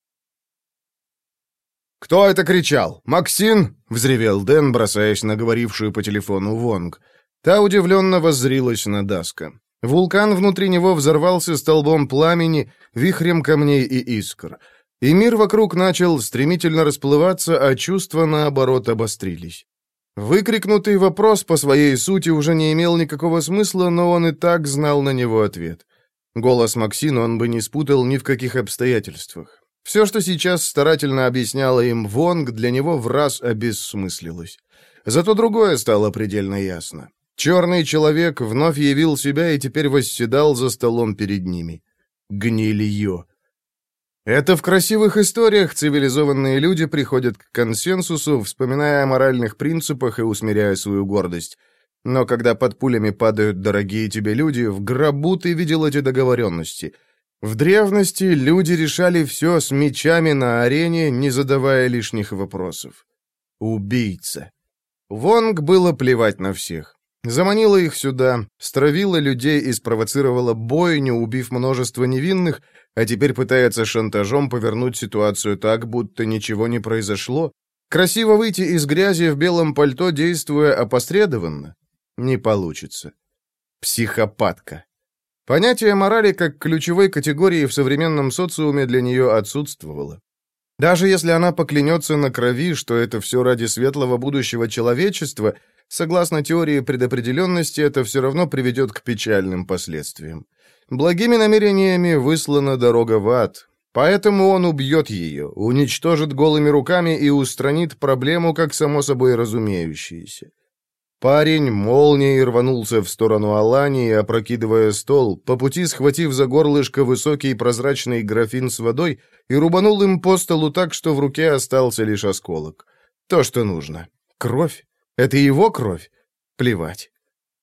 «Кто это кричал? Максин?» — взревел Дэн, бросаясь на говорившую по телефону Вонг. Та удивленно воззрилась на Даска. Вулкан внутри него взорвался столбом пламени, вихрем камней и искр — и мир вокруг начал стремительно расплываться, а чувства, наоборот, обострились. Выкрикнутый вопрос по своей сути уже не имел никакого смысла, но он и так знал на него ответ. Голос Максина он бы не спутал ни в каких обстоятельствах. Все, что сейчас старательно объясняла им Вонг, для него в раз обессмыслилось. Зато другое стало предельно ясно. Черный человек вновь явил себя и теперь восседал за столом перед ними. Гнилье. Это в красивых историях цивилизованные люди приходят к консенсусу, вспоминая о моральных принципах и усмиряя свою гордость. Но когда под пулями падают дорогие тебе люди, в гробу ты видел эти договоренности. В древности люди решали все с мечами на арене, не задавая лишних вопросов. Убийца. Вонг было плевать на всех. Заманила их сюда, стравила людей и спровоцировала бойню, убив множество невинных, а теперь пытается шантажом повернуть ситуацию так, будто ничего не произошло? Красиво выйти из грязи в белом пальто, действуя опосредованно? Не получится. Психопатка. Понятие морали как ключевой категории в современном социуме для нее отсутствовало. Даже если она поклянется на крови, что это все ради светлого будущего человечества, согласно теории предопределенности, это все равно приведет к печальным последствиям. Благими намерениями выслана дорога в ад, поэтому он убьет ее, уничтожит голыми руками и устранит проблему, как само собой разумеющееся. Парень молнией рванулся в сторону Алании, опрокидывая стол, по пути схватив за горлышко высокий прозрачный графин с водой и рубанул им по столу так, что в руке остался лишь осколок. То, что нужно. Кровь? Это его кровь? Плевать.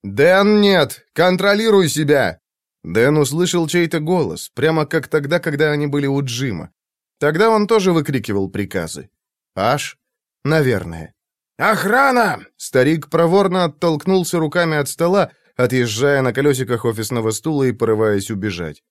«Дэн, нет! Контролируй себя!» Дэн услышал чей-то голос, прямо как тогда, когда они были у Джима. Тогда он тоже выкрикивал приказы. Аш? Наверное. «Охрана!» Старик проворно оттолкнулся руками от стола, отъезжая на колесиках офисного стула и порываясь убежать.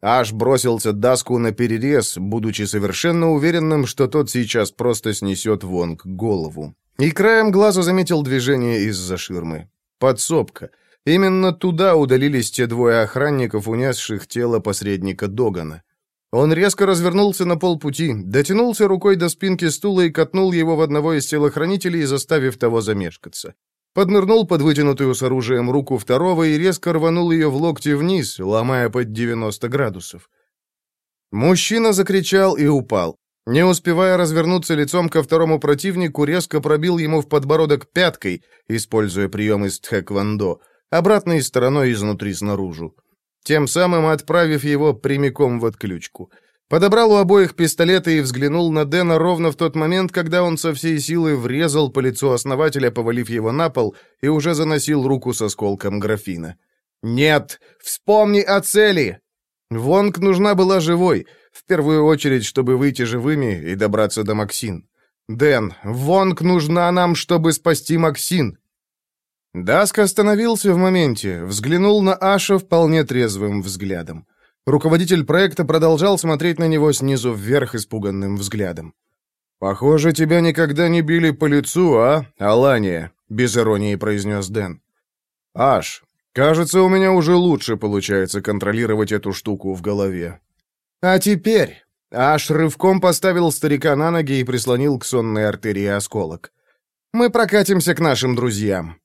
Аш бросился Даску на перерез, будучи совершенно уверенным, что тот сейчас просто снесет Вонг голову. И краем глаза заметил движение из-за ширмы. Подсобка. Именно туда удалились те двое охранников, унесших тело посредника Догана. Он резко развернулся на полпути, дотянулся рукой до спинки стула и катнул его в одного из телохранителей, заставив того замешкаться. Поднырнул под вытянутую с оружием руку второго и резко рванул ее в локти вниз, ломая под 90 градусов. Мужчина закричал и упал. Не успевая развернуться лицом ко второму противнику, резко пробил ему в подбородок пяткой, используя прием из тхэквондо, обратной стороной изнутри снаружи. Тем самым отправив его прямиком в отключку. Подобрал у обоих пистолеты и взглянул на Дэна ровно в тот момент, когда он со всей силы врезал по лицу основателя, повалив его на пол, и уже заносил руку с осколком графина. «Нет! Вспомни о цели!» Вонг нужна была живой, в первую очередь, чтобы выйти живыми и добраться до Максин. «Дэн, Вонг нужна нам, чтобы спасти Максин!» Даск остановился в моменте, взглянул на Аша вполне трезвым взглядом. Руководитель проекта продолжал смотреть на него снизу вверх испуганным взглядом. «Похоже, тебя никогда не били по лицу, а, Алания?» — без иронии произнес Дэн. «Аш, кажется, у меня уже лучше получается контролировать эту штуку в голове». «А теперь...» Аш рывком поставил старика на ноги и прислонил к сонной артерии осколок. «Мы прокатимся к нашим друзьям.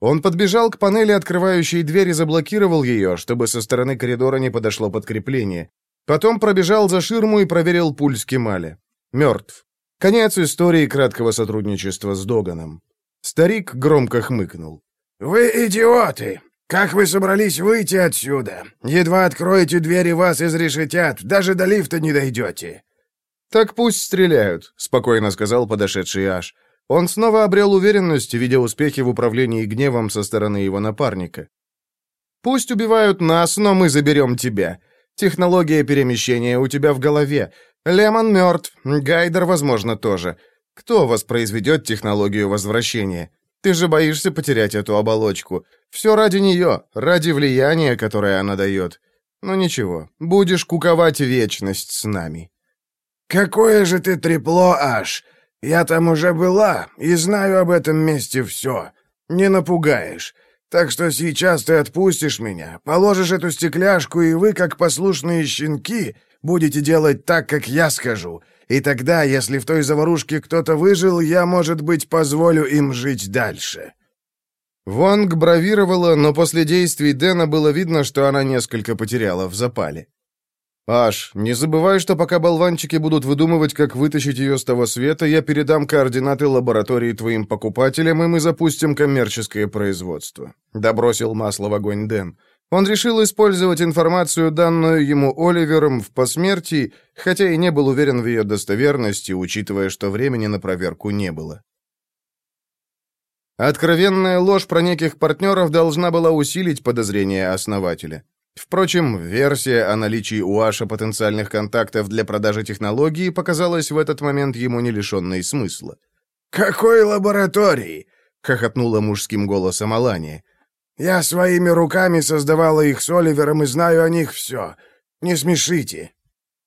Он подбежал к панели, открывающей дверь, и заблокировал ее, чтобы со стороны коридора не подошло подкрепление. Потом пробежал за ширму и проверил пульс Кемаля. Мертв. Конец истории краткого сотрудничества с Доганом. Старик громко хмыкнул. «Вы идиоты! Как вы собрались выйти отсюда? Едва откроете двери, вас изрешетят, даже до лифта не дойдете!» «Так пусть стреляют», — спокойно сказал подошедший Аш. Он снова обрел уверенность, видя успехи в управлении гневом со стороны его напарника. «Пусть убивают нас, но мы заберем тебя. Технология перемещения у тебя в голове. Лемон мертв, Гайдер, возможно, тоже. Кто воспроизведет технологию возвращения? Ты же боишься потерять эту оболочку. Все ради нее, ради влияния, которое она дает. Ну ничего, будешь куковать вечность с нами». «Какое же ты трепло, Аш! Я там уже была и знаю об этом месте все. Не напугаешь. Так что сейчас ты отпустишь меня, положишь эту стекляшку, и вы, как послушные щенки, будете делать так, как я скажу. И тогда, если в той заварушке кто-то выжил, я, может быть, позволю им жить дальше». Вонг бравировала, но после действий Дэна было видно, что она несколько потеряла в запале. «Аш, не забывай, что пока болванчики будут выдумывать, как вытащить ее с того света, я передам координаты лаборатории твоим покупателям, и мы запустим коммерческое производство», — добросил масло в огонь Дэн. Он решил использовать информацию, данную ему Оливером в посмертии, хотя и не был уверен в ее достоверности, учитывая, что времени на проверку не было. Откровенная ложь про неких партнеров должна была усилить подозрения основателя. Впрочем, версия о наличии у Аша потенциальных контактов для продажи технологии показалась в этот момент ему не лишенной смысла. «Какой лаборатории?» — хохотнула мужским голосом Алания. «Я своими руками создавала их с Оливером и знаю о них все. Не смешите».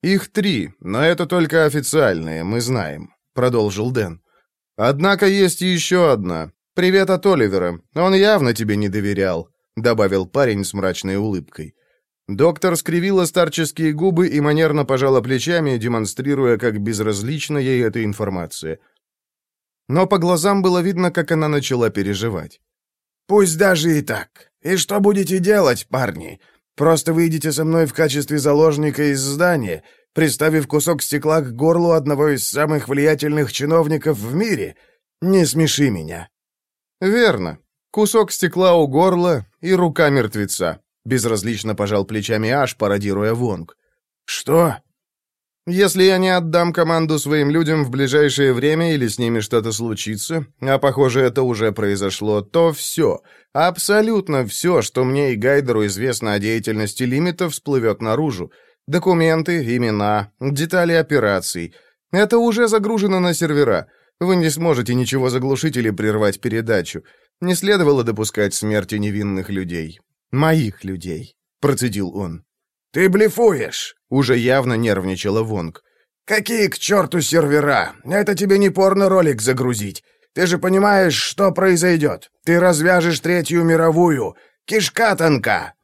«Их три, но это только официальные, мы знаем», — продолжил Дэн. «Однако есть еще одна. Привет от Оливера. Он явно тебе не доверял. — добавил парень с мрачной улыбкой. Доктор скривила старческие губы и манерно пожала плечами, демонстрируя, как безразлична ей эта информация. Но по глазам было видно, как она начала переживать. «Пусть даже и так. И что будете делать, парни? Просто выйдете со мной в качестве заложника из здания, приставив кусок стекла к горлу одного из самых влиятельных чиновников в мире? Не смеши меня». «Верно. Кусок стекла у горла и рука мертвеца. Безразлично пожал плечами Аш, пародируя Вонг. «Что?» «Если я не отдам команду своим людям в ближайшее время или с ними что-то случится, а похоже, это уже произошло, то все, абсолютно все, что мне и Гайдеру известно о деятельности лимитов, всплывет наружу. Документы, имена, детали операций. Это уже загружено на сервера. Вы не сможете ничего заглушить или прервать передачу. Не следовало допускать смерти невинных людей. Моих людей, процедил он. «Ты блефуешь!» — уже явно нервничала Вонг. «Какие к черту сервера? Это тебе не порно-ролик загрузить. Ты же понимаешь, что произойдет. Ты развяжешь Третью мировую. Кишка тонка!»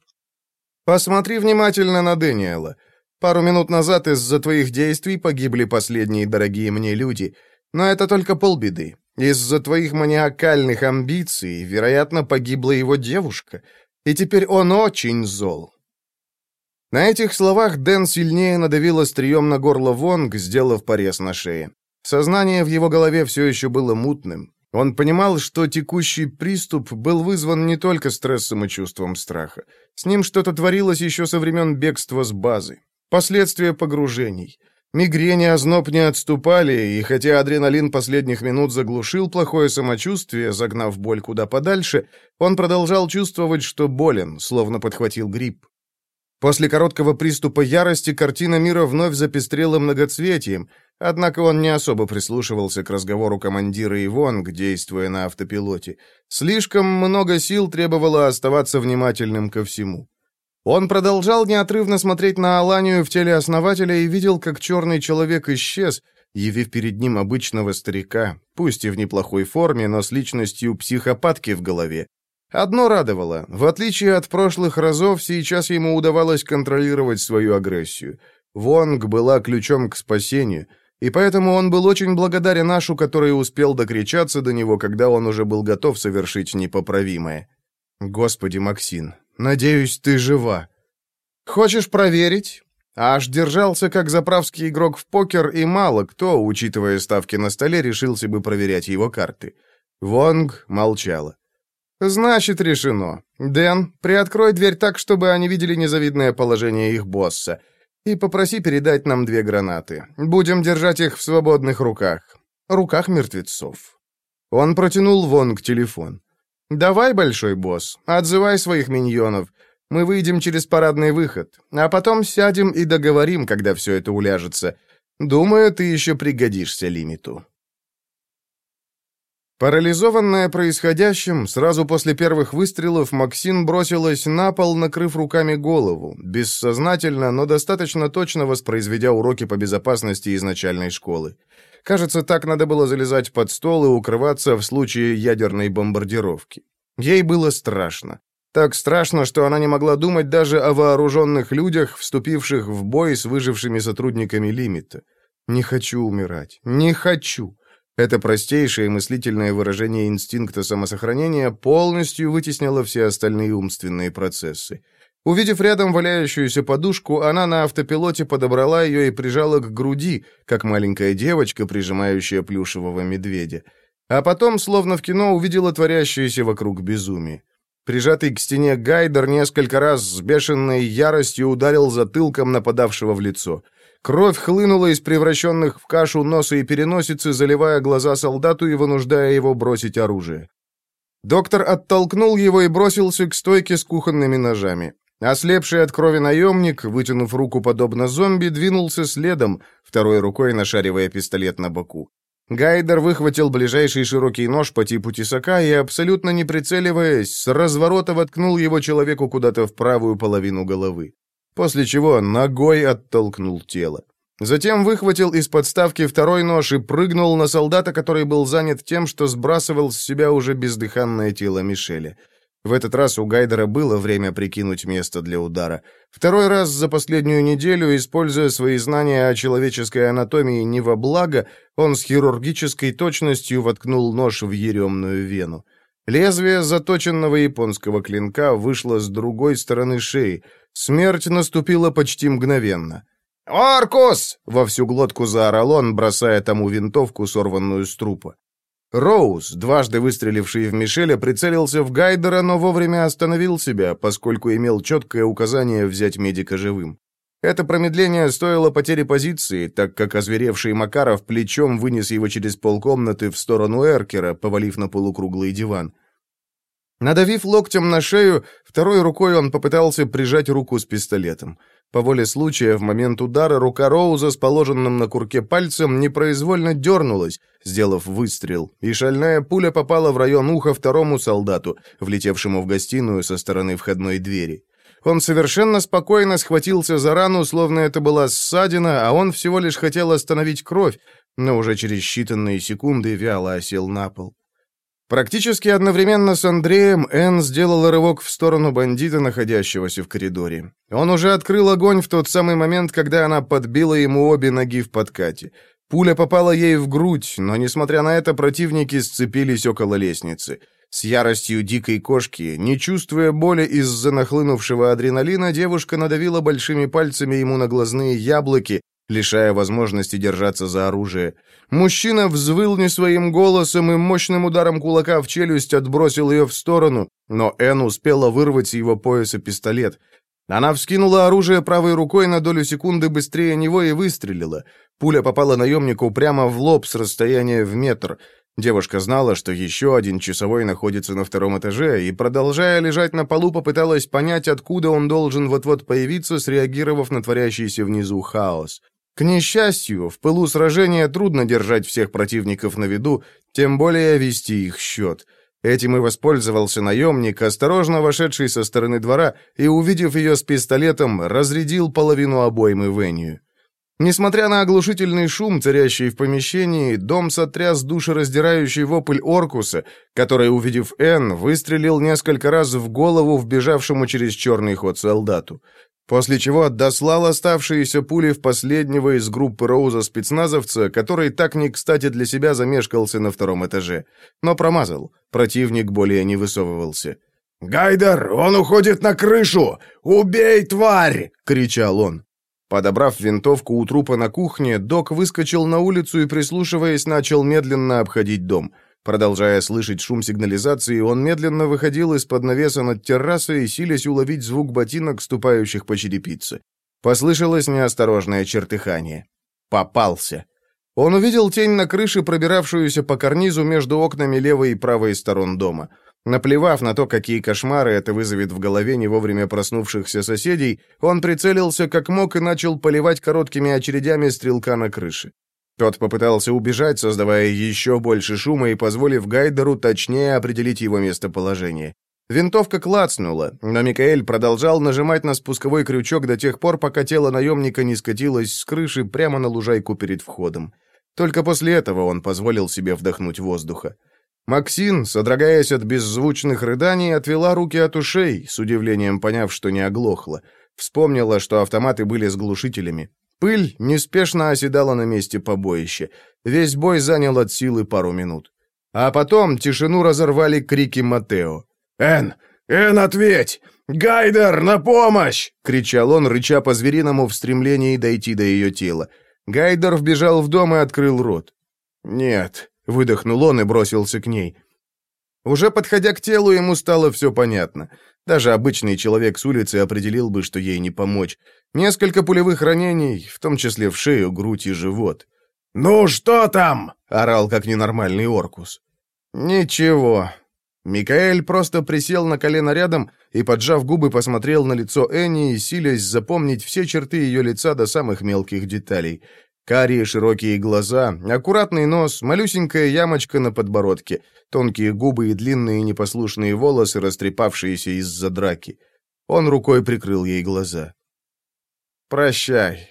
«Посмотри внимательно на Дэниела. Пару минут назад из-за твоих действий погибли последние дорогие мне люди. Но это только полбеды. Из-за твоих маниакальных амбиций, вероятно, погибла его девушка. И теперь он очень зол. На этих словах Дэн сильнее надавил острием на горло Вонг, сделав порез на шее. Сознание в его голове все еще было мутным. Он понимал, что текущий приступ был вызван не только стрессом и чувством страха. С ним что-то творилось еще со времен бегства с базы. Последствия погружений. Мигрени озноб не отступали, и хотя адреналин последних минут заглушил плохое самочувствие, загнав боль куда подальше, он продолжал чувствовать, что болен, словно подхватил грипп. После короткого приступа ярости картина мира вновь запестрела многоцветием, однако он не особо прислушивался к разговору командира Ивонг, действуя на автопилоте. Слишком много сил требовало оставаться внимательным ко всему. Он продолжал неотрывно смотреть на Аланию в теле основателя и видел, как черный человек исчез, явив перед ним обычного старика, пусть и в неплохой форме, но с личностью психопатки в голове, Одно радовало. В отличие от прошлых разов, сейчас ему удавалось контролировать свою агрессию. Вонг была ключом к спасению, и поэтому он был очень благодарен Ашу, который успел докричаться до него, когда он уже был готов совершить непоправимое. «Господи, Максин, надеюсь, ты жива». «Хочешь проверить?» Аш держался как заправский игрок в покер, и мало кто, учитывая ставки на столе, решился бы проверять его карты. Вонг молчала. «Значит, решено. Дэн, приоткрой дверь так, чтобы они видели незавидное положение их босса. И попроси передать нам две гранаты. Будем держать их в свободных руках. Руках мертвецов». Он протянул вон к телефон. «Давай, большой босс, отзывай своих миньонов. Мы выйдем через парадный выход, а потом сядем и договорим, когда все это уляжется. Думаю, ты еще пригодишься лимиту». Парализованная происходящим, сразу после первых выстрелов Максин бросилась на пол, накрыв руками голову, бессознательно, но достаточно точно воспроизведя уроки по безопасности из начальной школы. Кажется, так надо было залезать под стол и укрываться в случае ядерной бомбардировки. Ей было страшно. Так страшно, что она не могла думать даже о вооруженных людях, вступивших в бой с выжившими сотрудниками лимита. «Не хочу умирать. Не хочу. Это простейшее мыслительное выражение инстинкта самосохранения полностью вытеснило все остальные умственные процессы. Увидев рядом валяющуюся подушку, она на автопилоте подобрала ее и прижала к груди, как маленькая девочка, прижимающая плюшевого медведя. А потом, словно в кино, увидела творящееся вокруг безумие. Прижатый к стене Гайдер несколько раз с бешеной яростью ударил затылком нападавшего в лицо — Кровь хлынула из превращенных в кашу носа и переносицы, заливая глаза солдату и вынуждая его бросить оружие. Доктор оттолкнул его и бросился к стойке с кухонными ножами. Ослепший от крови наемник, вытянув руку подобно зомби, двинулся следом, второй рукой нашаривая пистолет на боку. Гайдер выхватил ближайший широкий нож по типу тесака и, абсолютно не прицеливаясь, с разворота воткнул его человеку куда-то в правую половину головы после чего ногой оттолкнул тело. Затем выхватил из подставки второй нож и прыгнул на солдата, который был занят тем, что сбрасывал с себя уже бездыханное тело Мишеля. В этот раз у Гайдера было время прикинуть место для удара. Второй раз за последнюю неделю, используя свои знания о человеческой анатомии не во благо, он с хирургической точностью воткнул нож в еремную вену. Лезвие заточенного японского клинка вышло с другой стороны шеи, Смерть наступила почти мгновенно. «Оркус!» — во всю глотку заорал он, бросая тому винтовку, сорванную с трупа. Роуз, дважды выстреливший в Мишеля, прицелился в Гайдера, но вовремя остановил себя, поскольку имел четкое указание взять медика живым. Это промедление стоило потери позиции, так как озверевший Макаров плечом вынес его через полкомнаты в сторону Эркера, повалив на полукруглый диван. Надавив локтем на шею, второй рукой он попытался прижать руку с пистолетом. По воле случая, в момент удара рука Роуза с положенным на курке пальцем непроизвольно дернулась, сделав выстрел, и шальная пуля попала в район уха второму солдату, влетевшему в гостиную со стороны входной двери. Он совершенно спокойно схватился за рану, словно это была ссадина, а он всего лишь хотел остановить кровь, но уже через считанные секунды вяло осел на пол. Практически одновременно с Андреем Энн сделала рывок в сторону бандита, находящегося в коридоре. Он уже открыл огонь в тот самый момент, когда она подбила ему обе ноги в подкате. Пуля попала ей в грудь, но, несмотря на это, противники сцепились около лестницы. С яростью дикой кошки, не чувствуя боли из-за нахлынувшего адреналина, девушка надавила большими пальцами ему на глазные яблоки, лишая возможности держаться за оружие. Мужчина взвыл не своим голосом и мощным ударом кулака в челюсть отбросил ее в сторону, но Энн успела вырвать с его пояса пистолет. Она вскинула оружие правой рукой на долю секунды быстрее него и выстрелила. Пуля попала наемнику прямо в лоб с расстояния в метр. Девушка знала, что еще один часовой находится на втором этаже, и, продолжая лежать на полу, попыталась понять, откуда он должен вот-вот появиться, среагировав на творящийся внизу хаос. К несчастью, в пылу сражения трудно держать всех противников на виду, тем более вести их счет. Этим и воспользовался наемник, осторожно вошедший со стороны двора, и, увидев ее с пистолетом, разрядил половину обоймы Венью. Несмотря на оглушительный шум, царящий в помещении, дом сотряс душераздирающий вопль Оркуса, который, увидев Энн, выстрелил несколько раз в голову вбежавшему через черный ход солдату после чего дослал оставшиеся пули в последнего из группы Роуза спецназовца, который так не кстати для себя замешкался на втором этаже. Но промазал. Противник более не высовывался. «Гайдер, он уходит на крышу! Убей, тварь!» — кричал он. Подобрав винтовку у трупа на кухне, док выскочил на улицу и, прислушиваясь, начал медленно обходить дом — Продолжая слышать шум сигнализации, он медленно выходил из-под навеса над террасой, силясь уловить звук ботинок, ступающих по черепице. Послышалось неосторожное чертыхание. Попался. Он увидел тень на крыше, пробиравшуюся по карнизу между окнами левой и правой сторон дома. Наплевав на то, какие кошмары это вызовет в голове не вовремя проснувшихся соседей, он прицелился как мог и начал поливать короткими очередями стрелка на крыше. Тот попытался убежать, создавая еще больше шума и позволив Гайдеру точнее определить его местоположение. Винтовка клацнула, но Микаэль продолжал нажимать на спусковой крючок до тех пор, пока тело наемника не скатилось с крыши прямо на лужайку перед входом. Только после этого он позволил себе вдохнуть воздуха. Максин, содрогаясь от беззвучных рыданий, отвела руки от ушей, с удивлением поняв, что не оглохла. Вспомнила, что автоматы были с глушителями. Пыль неспешно оседала на месте побоища. Весь бой занял от силы пару минут. А потом тишину разорвали крики Матео. «Эн! Эн, ответь! Гайдер, на помощь!» — кричал он, рыча по-звериному в стремлении дойти до ее тела. Гайдер вбежал в дом и открыл рот. «Нет», — выдохнул он и бросился к ней. Уже подходя к телу, ему стало все понятно. Даже обычный человек с улицы определил бы, что ей не помочь. Несколько пулевых ранений, в том числе в шею, грудь и живот. «Ну что там?» — орал как ненормальный Оркус. «Ничего». Микаэль просто присел на колено рядом и, поджав губы, посмотрел на лицо Энни, силясь запомнить все черты ее лица до самых мелких деталей. Карие широкие глаза, аккуратный нос, малюсенькая ямочка на подбородке, тонкие губы и длинные непослушные волосы, растрепавшиеся из-за драки. Он рукой прикрыл ей глаза. «Прощай».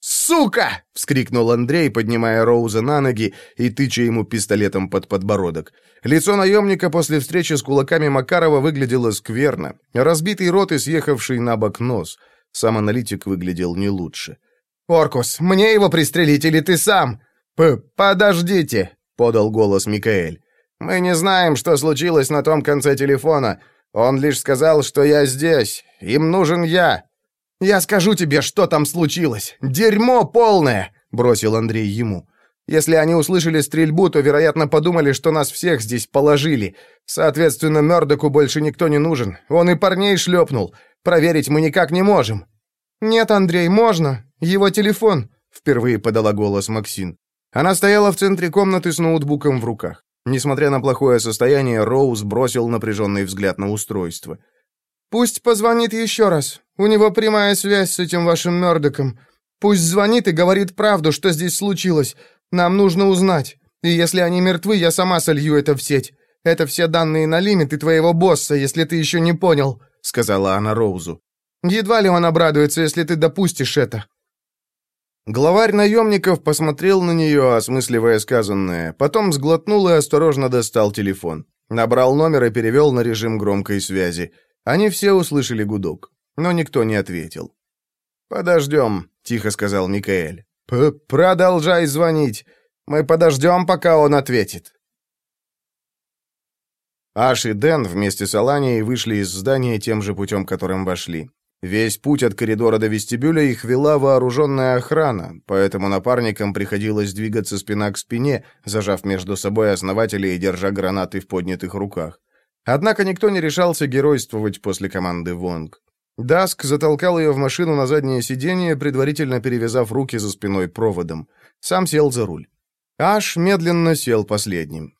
«Сука!» — вскрикнул Андрей, поднимая Роуза на ноги и тыча ему пистолетом под подбородок. Лицо наемника после встречи с кулаками Макарова выглядело скверно. Разбитый рот и съехавший на бок нос. Сам аналитик выглядел не лучше. «Оркус, мне его пристрелить или ты сам?» П «Подождите», — подал голос Микаэль. «Мы не знаем, что случилось на том конце телефона. Он лишь сказал, что я здесь. Им нужен я». «Я скажу тебе, что там случилось. Дерьмо полное!» — бросил Андрей ему. «Если они услышали стрельбу, то, вероятно, подумали, что нас всех здесь положили. Соответственно, Мёрдоку больше никто не нужен. Он и парней шлепнул. Проверить мы никак не можем». «Нет, Андрей, можно. Его телефон», — впервые подала голос Максин. Она стояла в центре комнаты с ноутбуком в руках. Несмотря на плохое состояние, Роуз бросил напряженный взгляд на устройство. «Пусть позвонит еще раз. У него прямая связь с этим вашим Мёрдоком. Пусть звонит и говорит правду, что здесь случилось. Нам нужно узнать. И если они мертвы, я сама солью это в сеть. Это все данные на лимит и твоего босса, если ты еще не понял», — сказала она Роузу. «Едва ли он обрадуется, если ты допустишь это». Главарь наемников посмотрел на нее, осмысливая сказанное, потом сглотнул и осторожно достал телефон. Набрал номер и перевел на режим громкой связи. Они все услышали гудок, но никто не ответил. «Подождем», — тихо сказал Микаэль. П «Продолжай звонить. Мы подождем, пока он ответит». Аш и Дэн вместе с Аланией вышли из здания тем же путем, которым вошли. Весь путь от коридора до вестибюля их вела вооруженная охрана, поэтому напарникам приходилось двигаться спина к спине, зажав между собой основателей и держа гранаты в поднятых руках. Однако никто не решался геройствовать после команды Вонг. Даск затолкал ее в машину на заднее сиденье, предварительно перевязав руки за спиной проводом. Сам сел за руль. Аш медленно сел последним.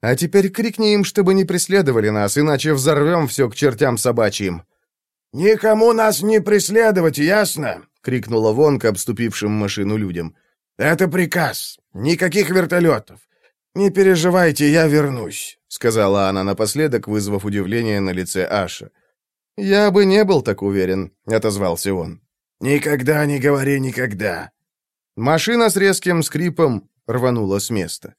«А теперь крикни им, чтобы не преследовали нас, иначе взорвем все к чертям собачьим», «Никому нас не преследовать, ясно?» — крикнула Вонка обступившим машину людям. «Это приказ. Никаких вертолетов. Не переживайте, я вернусь», — сказала она напоследок, вызвав удивление на лице Аша. «Я бы не был так уверен», — отозвался он. «Никогда не говори никогда». Машина с резким скрипом рванула с места.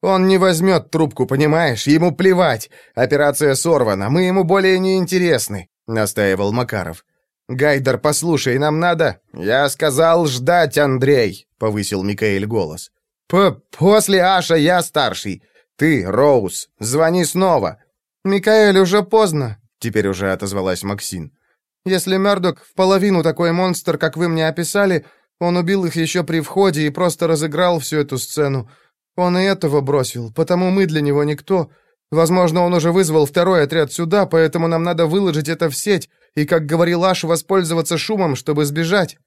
«Он не возьмет трубку, понимаешь? Ему плевать. Операция сорвана, мы ему более не интересны», — настаивал Макаров. «Гайдер, послушай, нам надо...» «Я сказал ждать, Андрей», — повысил Микаэль голос. П «После Аша я старший. Ты, Роуз, звони снова». «Микаэль, уже поздно», — теперь уже отозвалась Максин. «Если Мёрдок в половину такой монстр, как вы мне описали, он убил их еще при входе и просто разыграл всю эту сцену. Он и этого бросил, потому мы для него никто. Возможно, он уже вызвал второй отряд сюда, поэтому нам надо выложить это в сеть и, как говорил Аш, воспользоваться шумом, чтобы сбежать».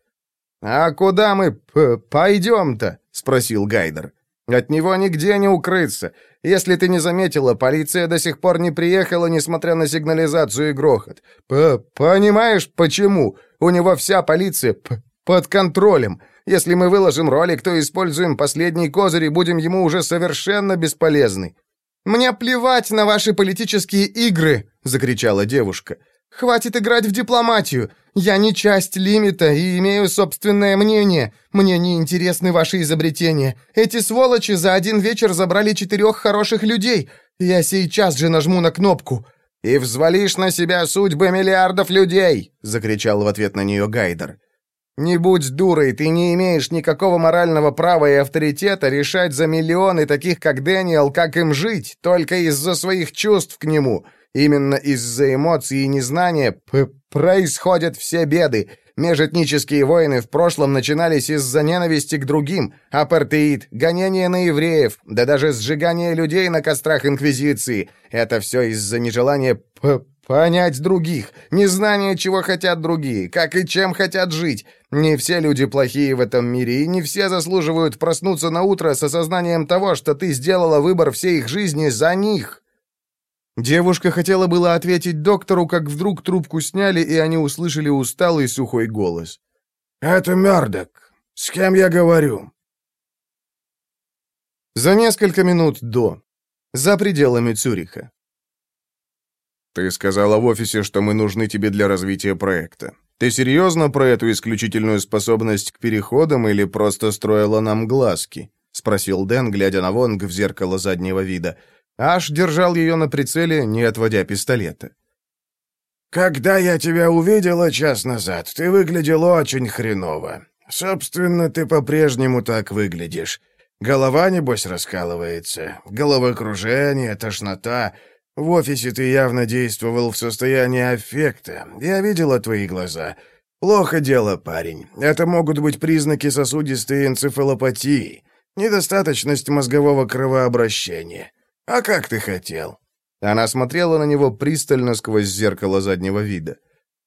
«А куда мы пойдем-то?» — спросил Гайдер. «От него нигде не укрыться. Если ты не заметила, полиция до сих пор не приехала, несмотря на сигнализацию и грохот. П Понимаешь, почему? У него вся полиция под контролем. Если мы выложим ролик, то используем последний козырь и будем ему уже совершенно бесполезны». «Мне плевать на ваши политические игры!» — закричала девушка. «Хватит играть в дипломатию. Я не часть лимита и имею собственное мнение. Мне не интересны ваши изобретения. Эти сволочи за один вечер забрали четырех хороших людей. Я сейчас же нажму на кнопку». «И взвалишь на себя судьбы миллиардов людей!» — закричал в ответ на нее Гайдер. Не будь дурой, ты не имеешь никакого морального права и авторитета решать за миллионы таких, как Дэниел, как им жить, только из-за своих чувств к нему. Именно из-за эмоций и незнания происходят все беды. Межэтнические войны в прошлом начинались из-за ненависти к другим, апартеид, гонения на евреев, да даже сжигание людей на кострах Инквизиции. Это все из-за нежелания Понять других, незнание, чего хотят другие, как и чем хотят жить. Не все люди плохие в этом мире, и не все заслуживают проснуться на утро с осознанием того, что ты сделала выбор всей их жизни за них. Девушка хотела было ответить доктору, как вдруг трубку сняли, и они услышали усталый сухой голос. «Это Мёрдок. С кем я говорю?» За несколько минут до. За пределами Цюриха. «Ты сказала в офисе, что мы нужны тебе для развития проекта. Ты серьезно про эту исключительную способность к переходам или просто строила нам глазки?» — спросил Дэн, глядя на Вонг в зеркало заднего вида. Аш держал ее на прицеле, не отводя пистолета. «Когда я тебя увидела час назад, ты выглядел очень хреново. Собственно, ты по-прежнему так выглядишь. Голова, небось, раскалывается, головокружение, тошнота. В офисе ты явно действовал в состоянии аффекта. Я видела твои глаза. Плохо дело, парень. Это могут быть признаки сосудистой энцефалопатии, недостаточность мозгового кровообращения. А как ты хотел?» Она смотрела на него пристально сквозь зеркало заднего вида.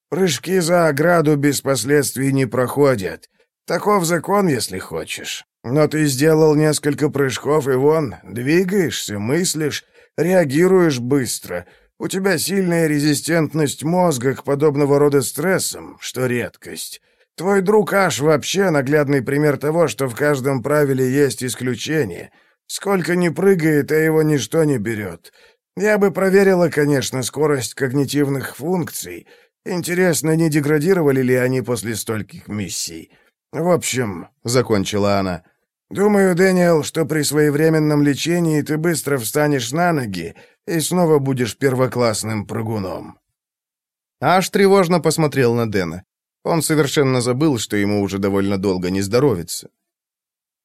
«Прыжки за ограду без последствий не проходят. Таков закон, если хочешь. Но ты сделал несколько прыжков, и вон, двигаешься, мыслишь, реагируешь быстро. У тебя сильная резистентность мозга к подобного рода стрессам, что редкость. Твой друг Аш вообще наглядный пример того, что в каждом правиле есть исключение. Сколько ни прыгает, а его ничто не берет. Я бы проверила, конечно, скорость когнитивных функций. Интересно, не деградировали ли они после стольких миссий? В общем, — закончила она, — думаю, Дэниел, что при своевременном лечении ты быстро встанешь на ноги и снова будешь первоклассным прыгуном. Аш тревожно посмотрел на Дэна. Он совершенно забыл, что ему уже довольно долго не здоровится.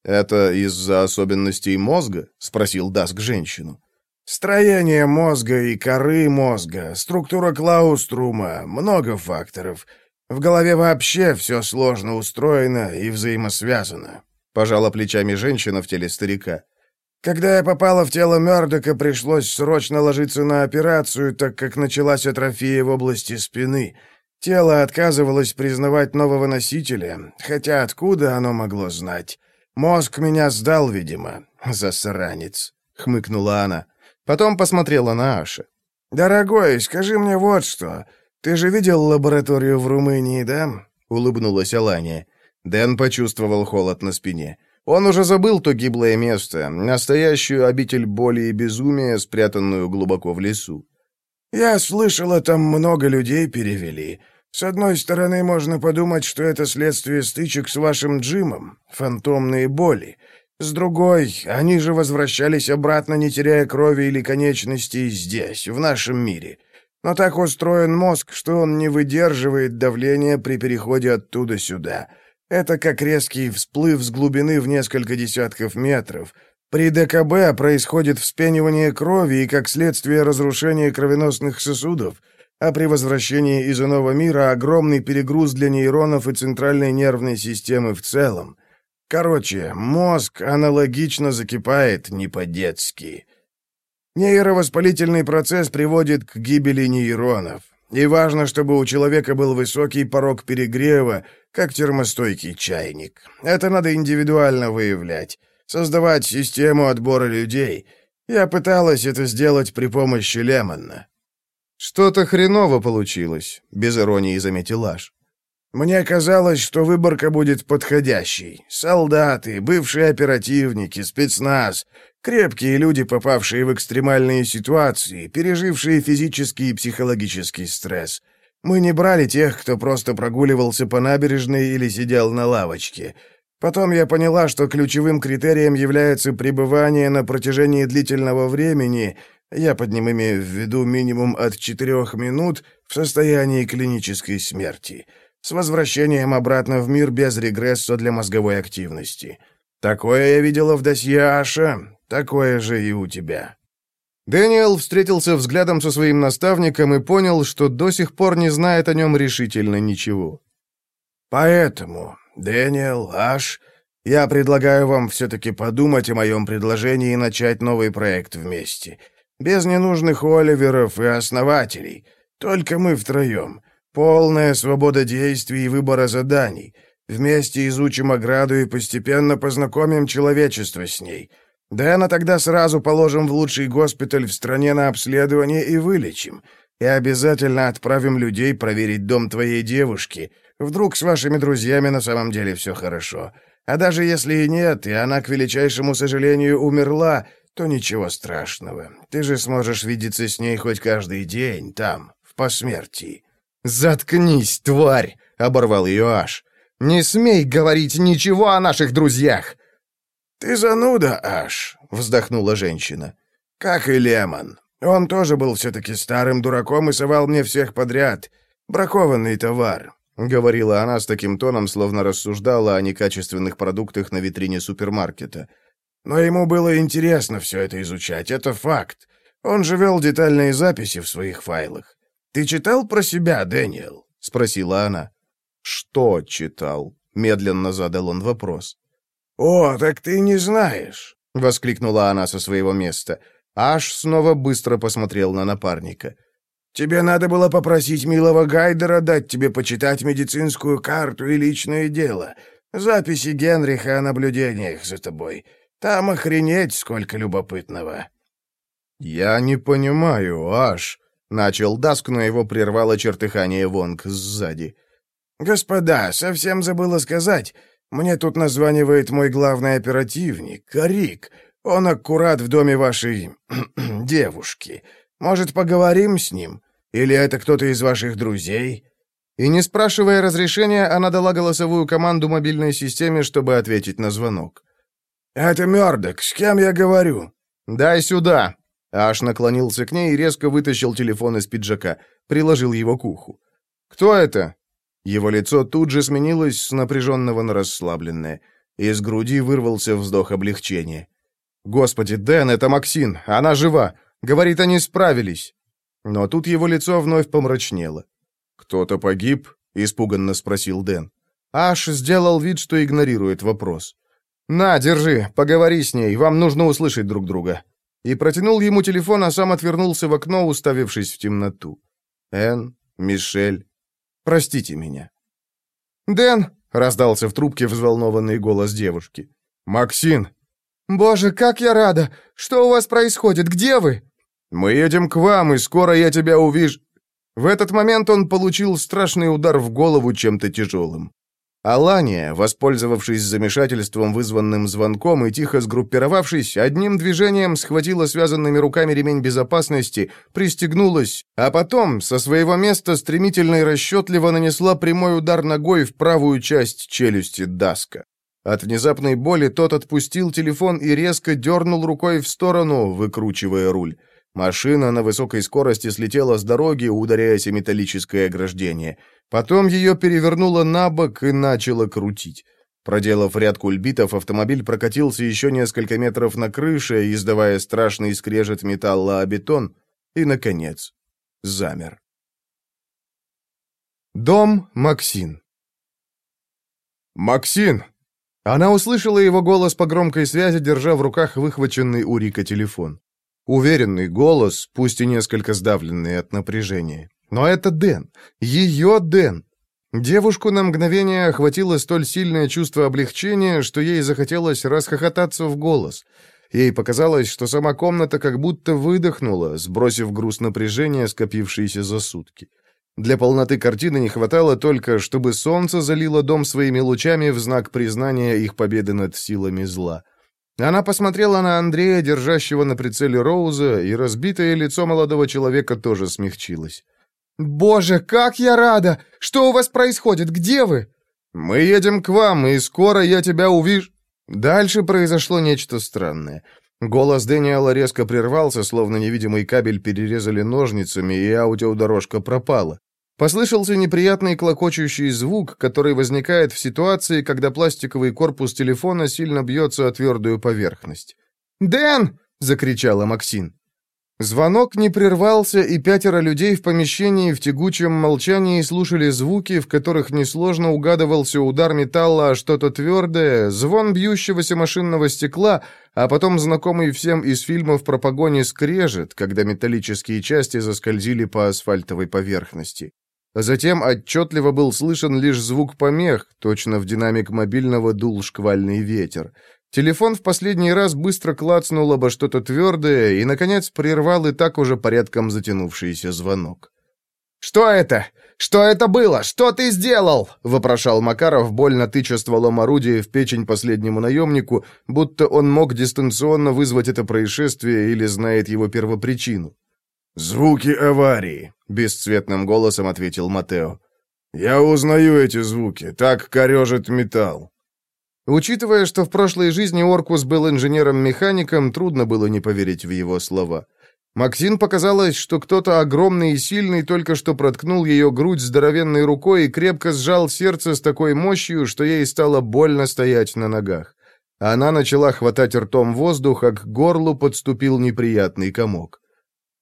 «Это из-за особенностей мозга?» — спросил Даск женщину. «Строение мозга и коры мозга, структура клауструма, много факторов. В голове вообще все сложно устроено и взаимосвязано», — пожала плечами женщина в теле старика. «Когда я попала в тело Мёрдока, пришлось срочно ложиться на операцию, так как началась атрофия в области спины». Тело отказывалось признавать нового носителя, хотя откуда оно могло знать? Мозг меня сдал, видимо, засранец, — хмыкнула она. Потом посмотрела на Аша. «Дорогой, скажи мне вот что. Ты же видел лабораторию в Румынии, да?» — улыбнулась Алания. Дэн почувствовал холод на спине. Он уже забыл то гиблое место, настоящую обитель боли и безумия, спрятанную глубоко в лесу. «Я слышала, там много людей перевели. С одной стороны, можно подумать, что это следствие стычек с вашим Джимом, фантомные боли. С другой, они же возвращались обратно, не теряя крови или конечностей здесь, в нашем мире. Но так устроен мозг, что он не выдерживает давления при переходе оттуда сюда. Это как резкий всплыв с глубины в несколько десятков метров — при ДКБ происходит вспенивание крови и, как следствие, разрушение кровеносных сосудов, а при возвращении из иного мира огромный перегруз для нейронов и центральной нервной системы в целом. Короче, мозг аналогично закипает не по-детски. Нейровоспалительный процесс приводит к гибели нейронов. И важно, чтобы у человека был высокий порог перегрева, как термостойкий чайник. Это надо индивидуально выявлять создавать систему отбора людей. Я пыталась это сделать при помощи Лемонна». «Что-то хреново получилось», — без иронии заметил Аш. «Мне казалось, что выборка будет подходящей. Солдаты, бывшие оперативники, спецназ, крепкие люди, попавшие в экстремальные ситуации, пережившие физический и психологический стресс. Мы не брали тех, кто просто прогуливался по набережной или сидел на лавочке. Потом я поняла, что ключевым критерием является пребывание на протяжении длительного времени, я под ним имею в виду минимум от четырех минут, в состоянии клинической смерти, с возвращением обратно в мир без регресса для мозговой активности. Такое я видела в досье Аша, такое же и у тебя». Дэниел встретился взглядом со своим наставником и понял, что до сих пор не знает о нем решительно ничего. «Поэтому «Дэниел, Аш, я предлагаю вам все-таки подумать о моем предложении и начать новый проект вместе. Без ненужных Оливеров и основателей. Только мы втроем. Полная свобода действий и выбора заданий. Вместе изучим ограду и постепенно познакомим человечество с ней. Дэна тогда сразу положим в лучший госпиталь в стране на обследование и вылечим. И обязательно отправим людей проверить дом твоей девушки — Вдруг с вашими друзьями на самом деле все хорошо. А даже если и нет, и она, к величайшему сожалению, умерла, то ничего страшного. Ты же сможешь видеться с ней хоть каждый день там, в посмертии». «Заткнись, тварь!» — оборвал ее Аш. «Не смей говорить ничего о наших друзьях!» «Ты зануда, Аш!» — вздохнула женщина. «Как и Лемон. Он тоже был все-таки старым дураком и совал мне всех подряд. Бракованный товар. — говорила она с таким тоном, словно рассуждала о некачественных продуктах на витрине супермаркета. «Но ему было интересно все это изучать, это факт. Он же вел детальные записи в своих файлах. Ты читал про себя, Дэниел?» — спросила она. «Что читал?» — медленно задал он вопрос. «О, так ты не знаешь!» — воскликнула она со своего места. Аж снова быстро посмотрел на напарника — Тебе надо было попросить милого Гайдера дать тебе почитать медицинскую карту и личное дело. Записи Генриха о наблюдениях за тобой. Там охренеть сколько любопытного». «Я не понимаю, аж...» — начал Даск, но его прервало чертыхание Вонг сзади. «Господа, совсем забыла сказать. Мне тут названивает мой главный оперативник, Карик. Он аккурат в доме вашей... девушки. Может, поговорим с ним? Или это кто-то из ваших друзей?» И не спрашивая разрешения, она дала голосовую команду мобильной системе, чтобы ответить на звонок. «Это Мёрдок. С кем я говорю?» «Дай сюда!» Аш наклонился к ней и резко вытащил телефон из пиджака, приложил его к уху. «Кто это?» Его лицо тут же сменилось с напряженного на расслабленное. Из груди вырвался вздох облегчения. «Господи, Дэн, это Максин! Она жива! Говорит, они справились!» Но тут его лицо вновь помрачнело. «Кто-то погиб?» — испуганно спросил Дэн. Аш сделал вид, что игнорирует вопрос. «На, держи, поговори с ней, вам нужно услышать друг друга». И протянул ему телефон, а сам отвернулся в окно, уставившись в темноту. «Энн, Мишель, простите меня». «Дэн!» — раздался в трубке взволнованный голос девушки. «Максин!» «Боже, как я рада! Что у вас происходит? Где вы?» «Мы едем к вам, и скоро я тебя увижу...» В этот момент он получил страшный удар в голову чем-то тяжелым. Алания, воспользовавшись замешательством, вызванным звонком, и тихо сгруппировавшись, одним движением схватила связанными руками ремень безопасности, пристегнулась, а потом со своего места стремительно и расчетливо нанесла прямой удар ногой в правую часть челюсти Даска. От внезапной боли тот отпустил телефон и резко дернул рукой в сторону, выкручивая руль. Машина на высокой скорости слетела с дороги, ударяясь о металлическое ограждение. Потом ее перевернуло на бок и начало крутить. Проделав ряд кульбитов, автомобиль прокатился еще несколько метров на крыше, издавая страшный скрежет металла о бетон, и, наконец, замер. Дом Максин «Максин!» Она услышала его голос по громкой связи, держа в руках выхваченный у Рика телефон. Уверенный голос, пусть и несколько сдавленный от напряжения. Но это Дэн. Ее Дэн. Девушку на мгновение охватило столь сильное чувство облегчения, что ей захотелось расхохотаться в голос. Ей показалось, что сама комната как будто выдохнула, сбросив груз напряжения, скопившийся за сутки. Для полноты картины не хватало только, чтобы солнце залило дом своими лучами в знак признания их победы над силами зла. Она посмотрела на Андрея, держащего на прицеле Роуза, и разбитое лицо молодого человека тоже смягчилось. «Боже, как я рада! Что у вас происходит? Где вы?» «Мы едем к вам, и скоро я тебя увижу...» Дальше произошло нечто странное. Голос Дэниела резко прервался, словно невидимый кабель перерезали ножницами, и аудиодорожка пропала. Послышался неприятный клокочущий звук, который возникает в ситуации, когда пластиковый корпус телефона сильно бьется о твердую поверхность. «Дэн!» — закричала Максин. Звонок не прервался, и пятеро людей в помещении в тягучем молчании слушали звуки, в которых несложно угадывался удар металла о что-то твердое, звон бьющегося машинного стекла, а потом знакомый всем из фильмов про погони скрежет, когда металлические части заскользили по асфальтовой поверхности. Затем отчетливо был слышен лишь звук помех, точно в динамик мобильного дул шквальный ветер. Телефон в последний раз быстро клацнул обо что-то твердое и, наконец, прервал и так уже порядком затянувшийся звонок. «Что это? Что это было? Что ты сделал?» — вопрошал Макаров, больно тыча стволом орудия в печень последнему наемнику, будто он мог дистанционно вызвать это происшествие или знает его первопричину. «Звуки аварии», — бесцветным голосом ответил Матео. «Я узнаю эти звуки. Так корежит металл». Учитывая, что в прошлой жизни Оркус был инженером-механиком, трудно было не поверить в его слова. Максин показалось, что кто-то огромный и сильный только что проткнул ее грудь здоровенной рукой и крепко сжал сердце с такой мощью, что ей стало больно стоять на ногах. Она начала хватать ртом воздух, а к горлу подступил неприятный комок.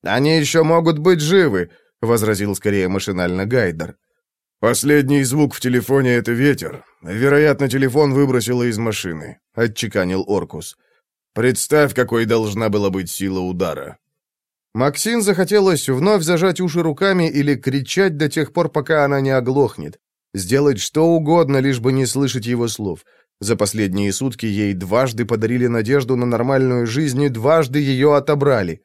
«Они еще могут быть живы», — возразил скорее машинально Гайдер. «Последний звук в телефоне — это ветер. Вероятно, телефон выбросило из машины», — отчеканил Оркус. «Представь, какой должна была быть сила удара». Максин захотелось вновь зажать уши руками или кричать до тех пор, пока она не оглохнет. Сделать что угодно, лишь бы не слышать его слов. За последние сутки ей дважды подарили надежду на нормальную жизнь и дважды ее отобрали.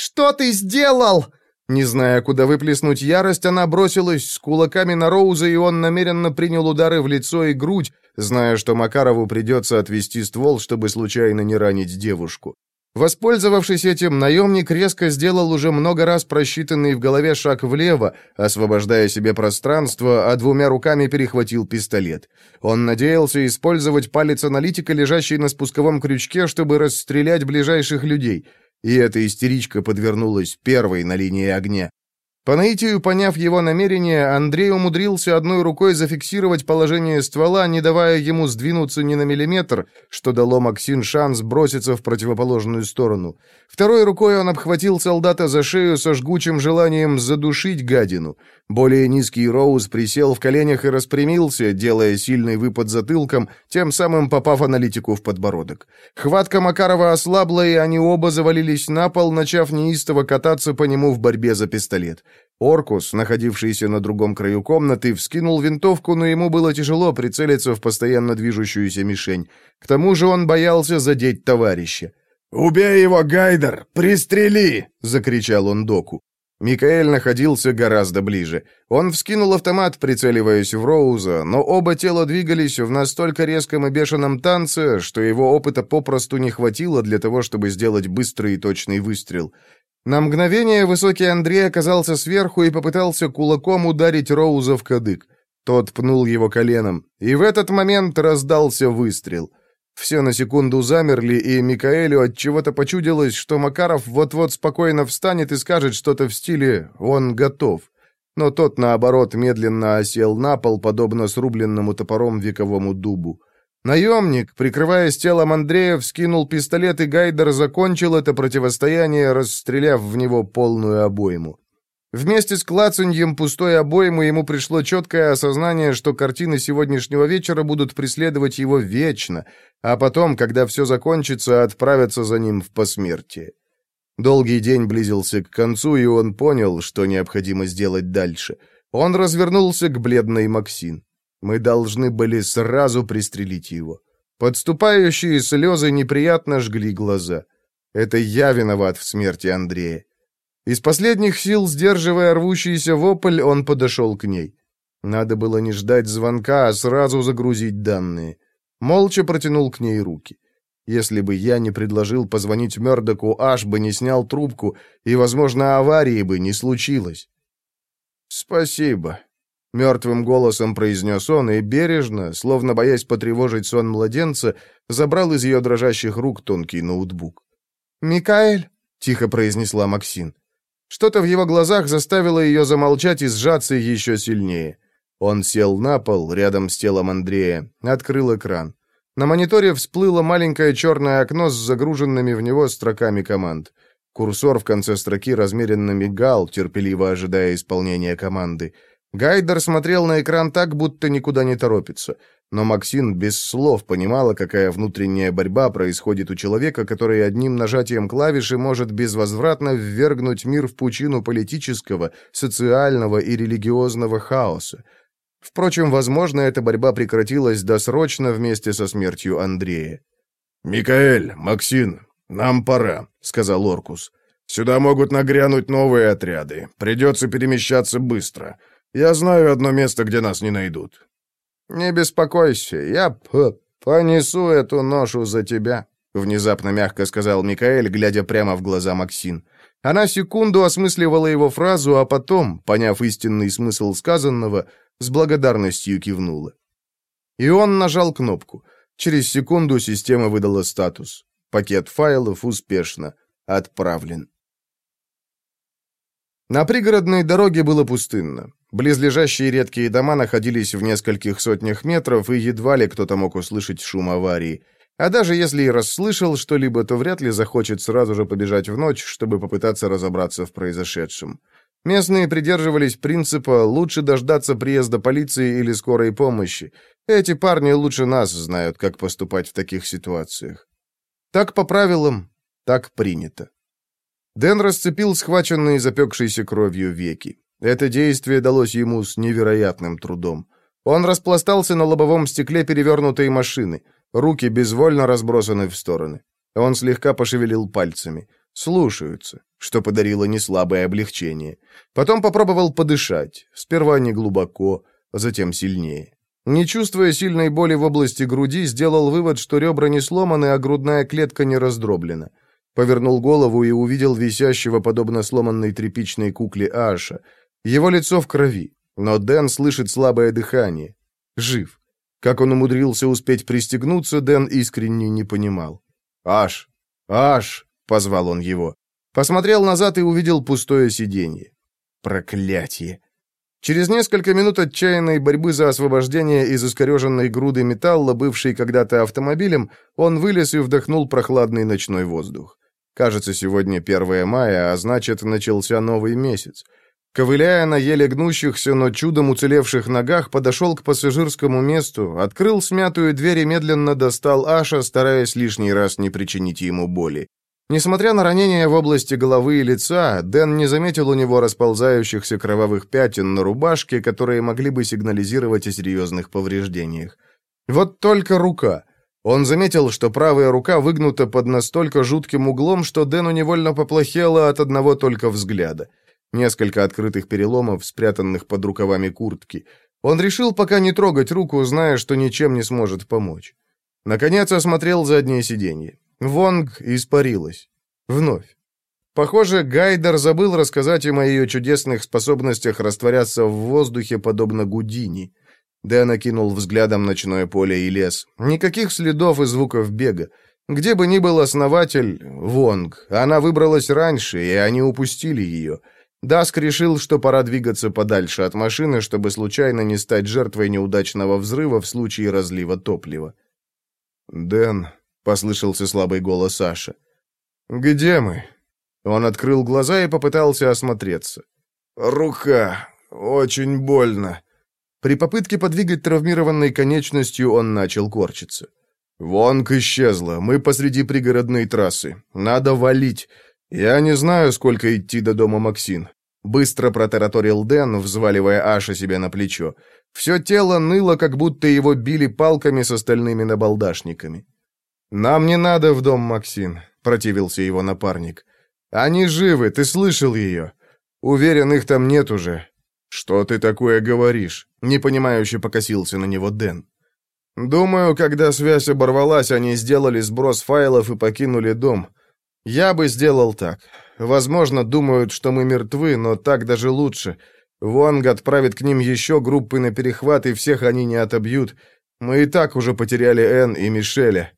«Что ты сделал?» Не зная, куда выплеснуть ярость, она бросилась с кулаками на Роуза, и он намеренно принял удары в лицо и грудь, зная, что Макарову придется отвести ствол, чтобы случайно не ранить девушку. Воспользовавшись этим, наемник резко сделал уже много раз просчитанный в голове шаг влево, освобождая себе пространство, а двумя руками перехватил пистолет. Он надеялся использовать палец аналитика, лежащий на спусковом крючке, чтобы расстрелять ближайших людей — и эта истеричка подвернулась первой на линии огня. По наитию, поняв его намерение, Андрей умудрился одной рукой зафиксировать положение ствола, не давая ему сдвинуться ни на миллиметр, что дало Максин шанс броситься в противоположную сторону. Второй рукой он обхватил солдата за шею со жгучим желанием задушить гадину. Более низкий Роуз присел в коленях и распрямился, делая сильный выпад затылком, тем самым попав аналитику в подбородок. Хватка Макарова ослабла, и они оба завалились на пол, начав неистово кататься по нему в борьбе за пистолет. Оркус, находившийся на другом краю комнаты, вскинул винтовку, но ему было тяжело прицелиться в постоянно движущуюся мишень. К тому же он боялся задеть товарища. «Убей его, Гайдер! Пристрели!» — закричал он доку. Микаэль находился гораздо ближе. Он вскинул автомат, прицеливаясь в Роуза, но оба тела двигались в настолько резком и бешеном танце, что его опыта попросту не хватило для того, чтобы сделать быстрый и точный выстрел. На мгновение высокий Андрей оказался сверху и попытался кулаком ударить Роуза в кадык. Тот пнул его коленом, и в этот момент раздался выстрел. Все на секунду замерли, и Микаэлю от чего-то почудилось, что Макаров вот-вот спокойно встанет и скажет что-то в стиле «он готов». Но тот, наоборот, медленно осел на пол, подобно срубленному топором вековому дубу. Наемник, прикрываясь телом Андрея, вскинул пистолет, и Гайдер закончил это противостояние, расстреляв в него полную обойму. Вместе с клацаньем пустой обоймы ему пришло четкое осознание, что картины сегодняшнего вечера будут преследовать его вечно, а потом, когда все закончится, отправятся за ним в посмертие. Долгий день близился к концу, и он понял, что необходимо сделать дальше. Он развернулся к бледной Максин. Мы должны были сразу пристрелить его. Подступающие слезы неприятно жгли глаза. Это я виноват в смерти Андрея. Из последних сил, сдерживая рвущийся вопль, он подошел к ней. Надо было не ждать звонка, а сразу загрузить данные. Молча протянул к ней руки. Если бы я не предложил позвонить Мёрдоку, аж бы не снял трубку, и, возможно, аварии бы не случилось. «Спасибо», Мертвым голосом произнес он и бережно, словно боясь потревожить сон младенца, забрал из ее дрожащих рук тонкий ноутбук. «Микаэль», — тихо произнесла Максин. Что-то в его глазах заставило ее замолчать и сжаться еще сильнее. Он сел на пол, рядом с телом Андрея, открыл экран. На мониторе всплыло маленькое черное окно с загруженными в него строками команд. Курсор в конце строки размеренно мигал, терпеливо ожидая исполнения команды. Гайдер смотрел на экран так, будто никуда не торопится. Но Максин без слов понимала, какая внутренняя борьба происходит у человека, который одним нажатием клавиши может безвозвратно ввергнуть мир в пучину политического, социального и религиозного хаоса. Впрочем, возможно, эта борьба прекратилась досрочно вместе со смертью Андрея. «Микаэль, Максин, нам пора», — сказал Оркус. «Сюда могут нагрянуть новые отряды. Придется перемещаться быстро. Я знаю одно место, где нас не найдут». «Не беспокойся, я п понесу эту ношу за тебя», — внезапно мягко сказал Микаэль, глядя прямо в глаза Максин. Она секунду осмысливала его фразу, а потом, поняв истинный смысл сказанного, с благодарностью кивнула. И он нажал кнопку. Через секунду система выдала статус. Пакет файлов успешно отправлен. На пригородной дороге было пустынно. Близлежащие редкие дома находились в нескольких сотнях метров, и едва ли кто-то мог услышать шум аварии. А даже если и расслышал что-либо, то вряд ли захочет сразу же побежать в ночь, чтобы попытаться разобраться в произошедшем. Местные придерживались принципа «лучше дождаться приезда полиции или скорой помощи». Эти парни лучше нас знают, как поступать в таких ситуациях. Так по правилам, так принято. Дэн расцепил схваченные запекшейся кровью веки. Это действие далось ему с невероятным трудом. Он распластался на лобовом стекле перевернутой машины. Руки безвольно разбросаны в стороны. Он слегка пошевелил пальцами. Слушаются, что подарило неслабое облегчение. Потом попробовал подышать. Сперва не глубоко, затем сильнее. Не чувствуя сильной боли в области груди, сделал вывод, что ребра не сломаны, а грудная клетка не раздроблена. Повернул голову и увидел висящего, подобно сломанной тряпичной кукле Аша. Его лицо в крови, но Дэн слышит слабое дыхание. Жив. Как он умудрился успеть пристегнуться, Дэн искренне не понимал. «Аш! Аш!» — позвал он его. Посмотрел назад и увидел пустое сиденье. Проклятие! Через несколько минут отчаянной борьбы за освобождение из искореженной груды металла, бывшей когда-то автомобилем, он вылез и вдохнул прохладный ночной воздух. Кажется, сегодня 1 мая, а значит, начался новый месяц. Ковыляя на еле гнущихся, но чудом уцелевших ногах, подошел к пассажирскому месту, открыл смятую дверь и медленно достал Аша, стараясь лишний раз не причинить ему боли. Несмотря на ранения в области головы и лица, Дэн не заметил у него расползающихся кровавых пятен на рубашке, которые могли бы сигнализировать о серьезных повреждениях. Вот только рука. Он заметил, что правая рука выгнута под настолько жутким углом, что Дэну невольно поплохело от одного только взгляда. Несколько открытых переломов, спрятанных под рукавами куртки. Он решил пока не трогать руку, зная, что ничем не сможет помочь. Наконец осмотрел заднее сиденье. Вонг испарилась. Вновь. Похоже, Гайдер забыл рассказать им о ее чудесных способностях растворяться в воздухе, подобно Гудини. Дэн окинул взглядом ночное поле и лес. Никаких следов и звуков бега. Где бы ни был основатель, Вонг, она выбралась раньше, и они упустили ее. Даск решил, что пора двигаться подальше от машины, чтобы случайно не стать жертвой неудачного взрыва в случае разлива топлива. «Дэн», послышался слабый голос Саши. «Где мы?» Он открыл глаза и попытался осмотреться. «Рука. Очень больно». При попытке подвигать травмированной конечностью он начал корчиться. «Вонг исчезла. Мы посреди пригородной трассы. Надо валить. Я не знаю, сколько идти до дома Максин». Быстро протараторил Дэн, взваливая Аша себе на плечо. Все тело ныло, как будто его били палками с остальными набалдашниками. «Нам не надо в дом, Максим», — противился его напарник. «Они живы, ты слышал ее. Уверен, их там нет уже». «Что ты такое говоришь?» — непонимающе покосился на него Дэн. «Думаю, когда связь оборвалась, они сделали сброс файлов и покинули дом. Я бы сделал так. Возможно, думают, что мы мертвы, но так даже лучше. Вонг отправит к ним еще группы на перехват, и всех они не отобьют. Мы и так уже потеряли Энн и Мишеля.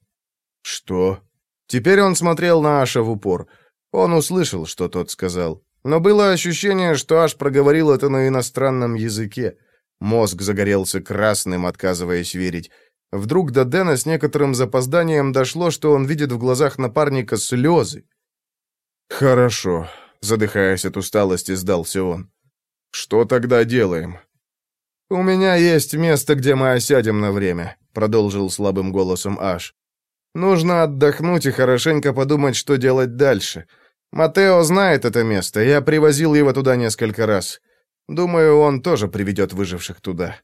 «Что?» Теперь он смотрел на Аша в упор. Он услышал, что тот сказал. Но было ощущение, что Аш проговорил это на иностранном языке. Мозг загорелся красным, отказываясь верить. Вдруг до Дэна с некоторым запозданием дошло, что он видит в глазах напарника слезы. «Хорошо», — задыхаясь от усталости, сдался он. «Что тогда делаем?» «У меня есть место, где мы осядем на время», — продолжил слабым голосом Аш. Нужно отдохнуть и хорошенько подумать, что делать дальше. Матео знает это место, я привозил его туда несколько раз. Думаю, он тоже приведет выживших туда».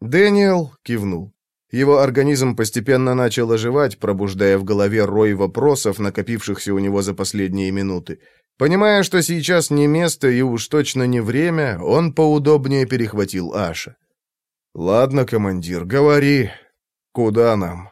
Дэниел кивнул. Его организм постепенно начал оживать, пробуждая в голове рой вопросов, накопившихся у него за последние минуты. Понимая, что сейчас не место и уж точно не время, он поудобнее перехватил Аша. «Ладно, командир, говори. Куда нам?»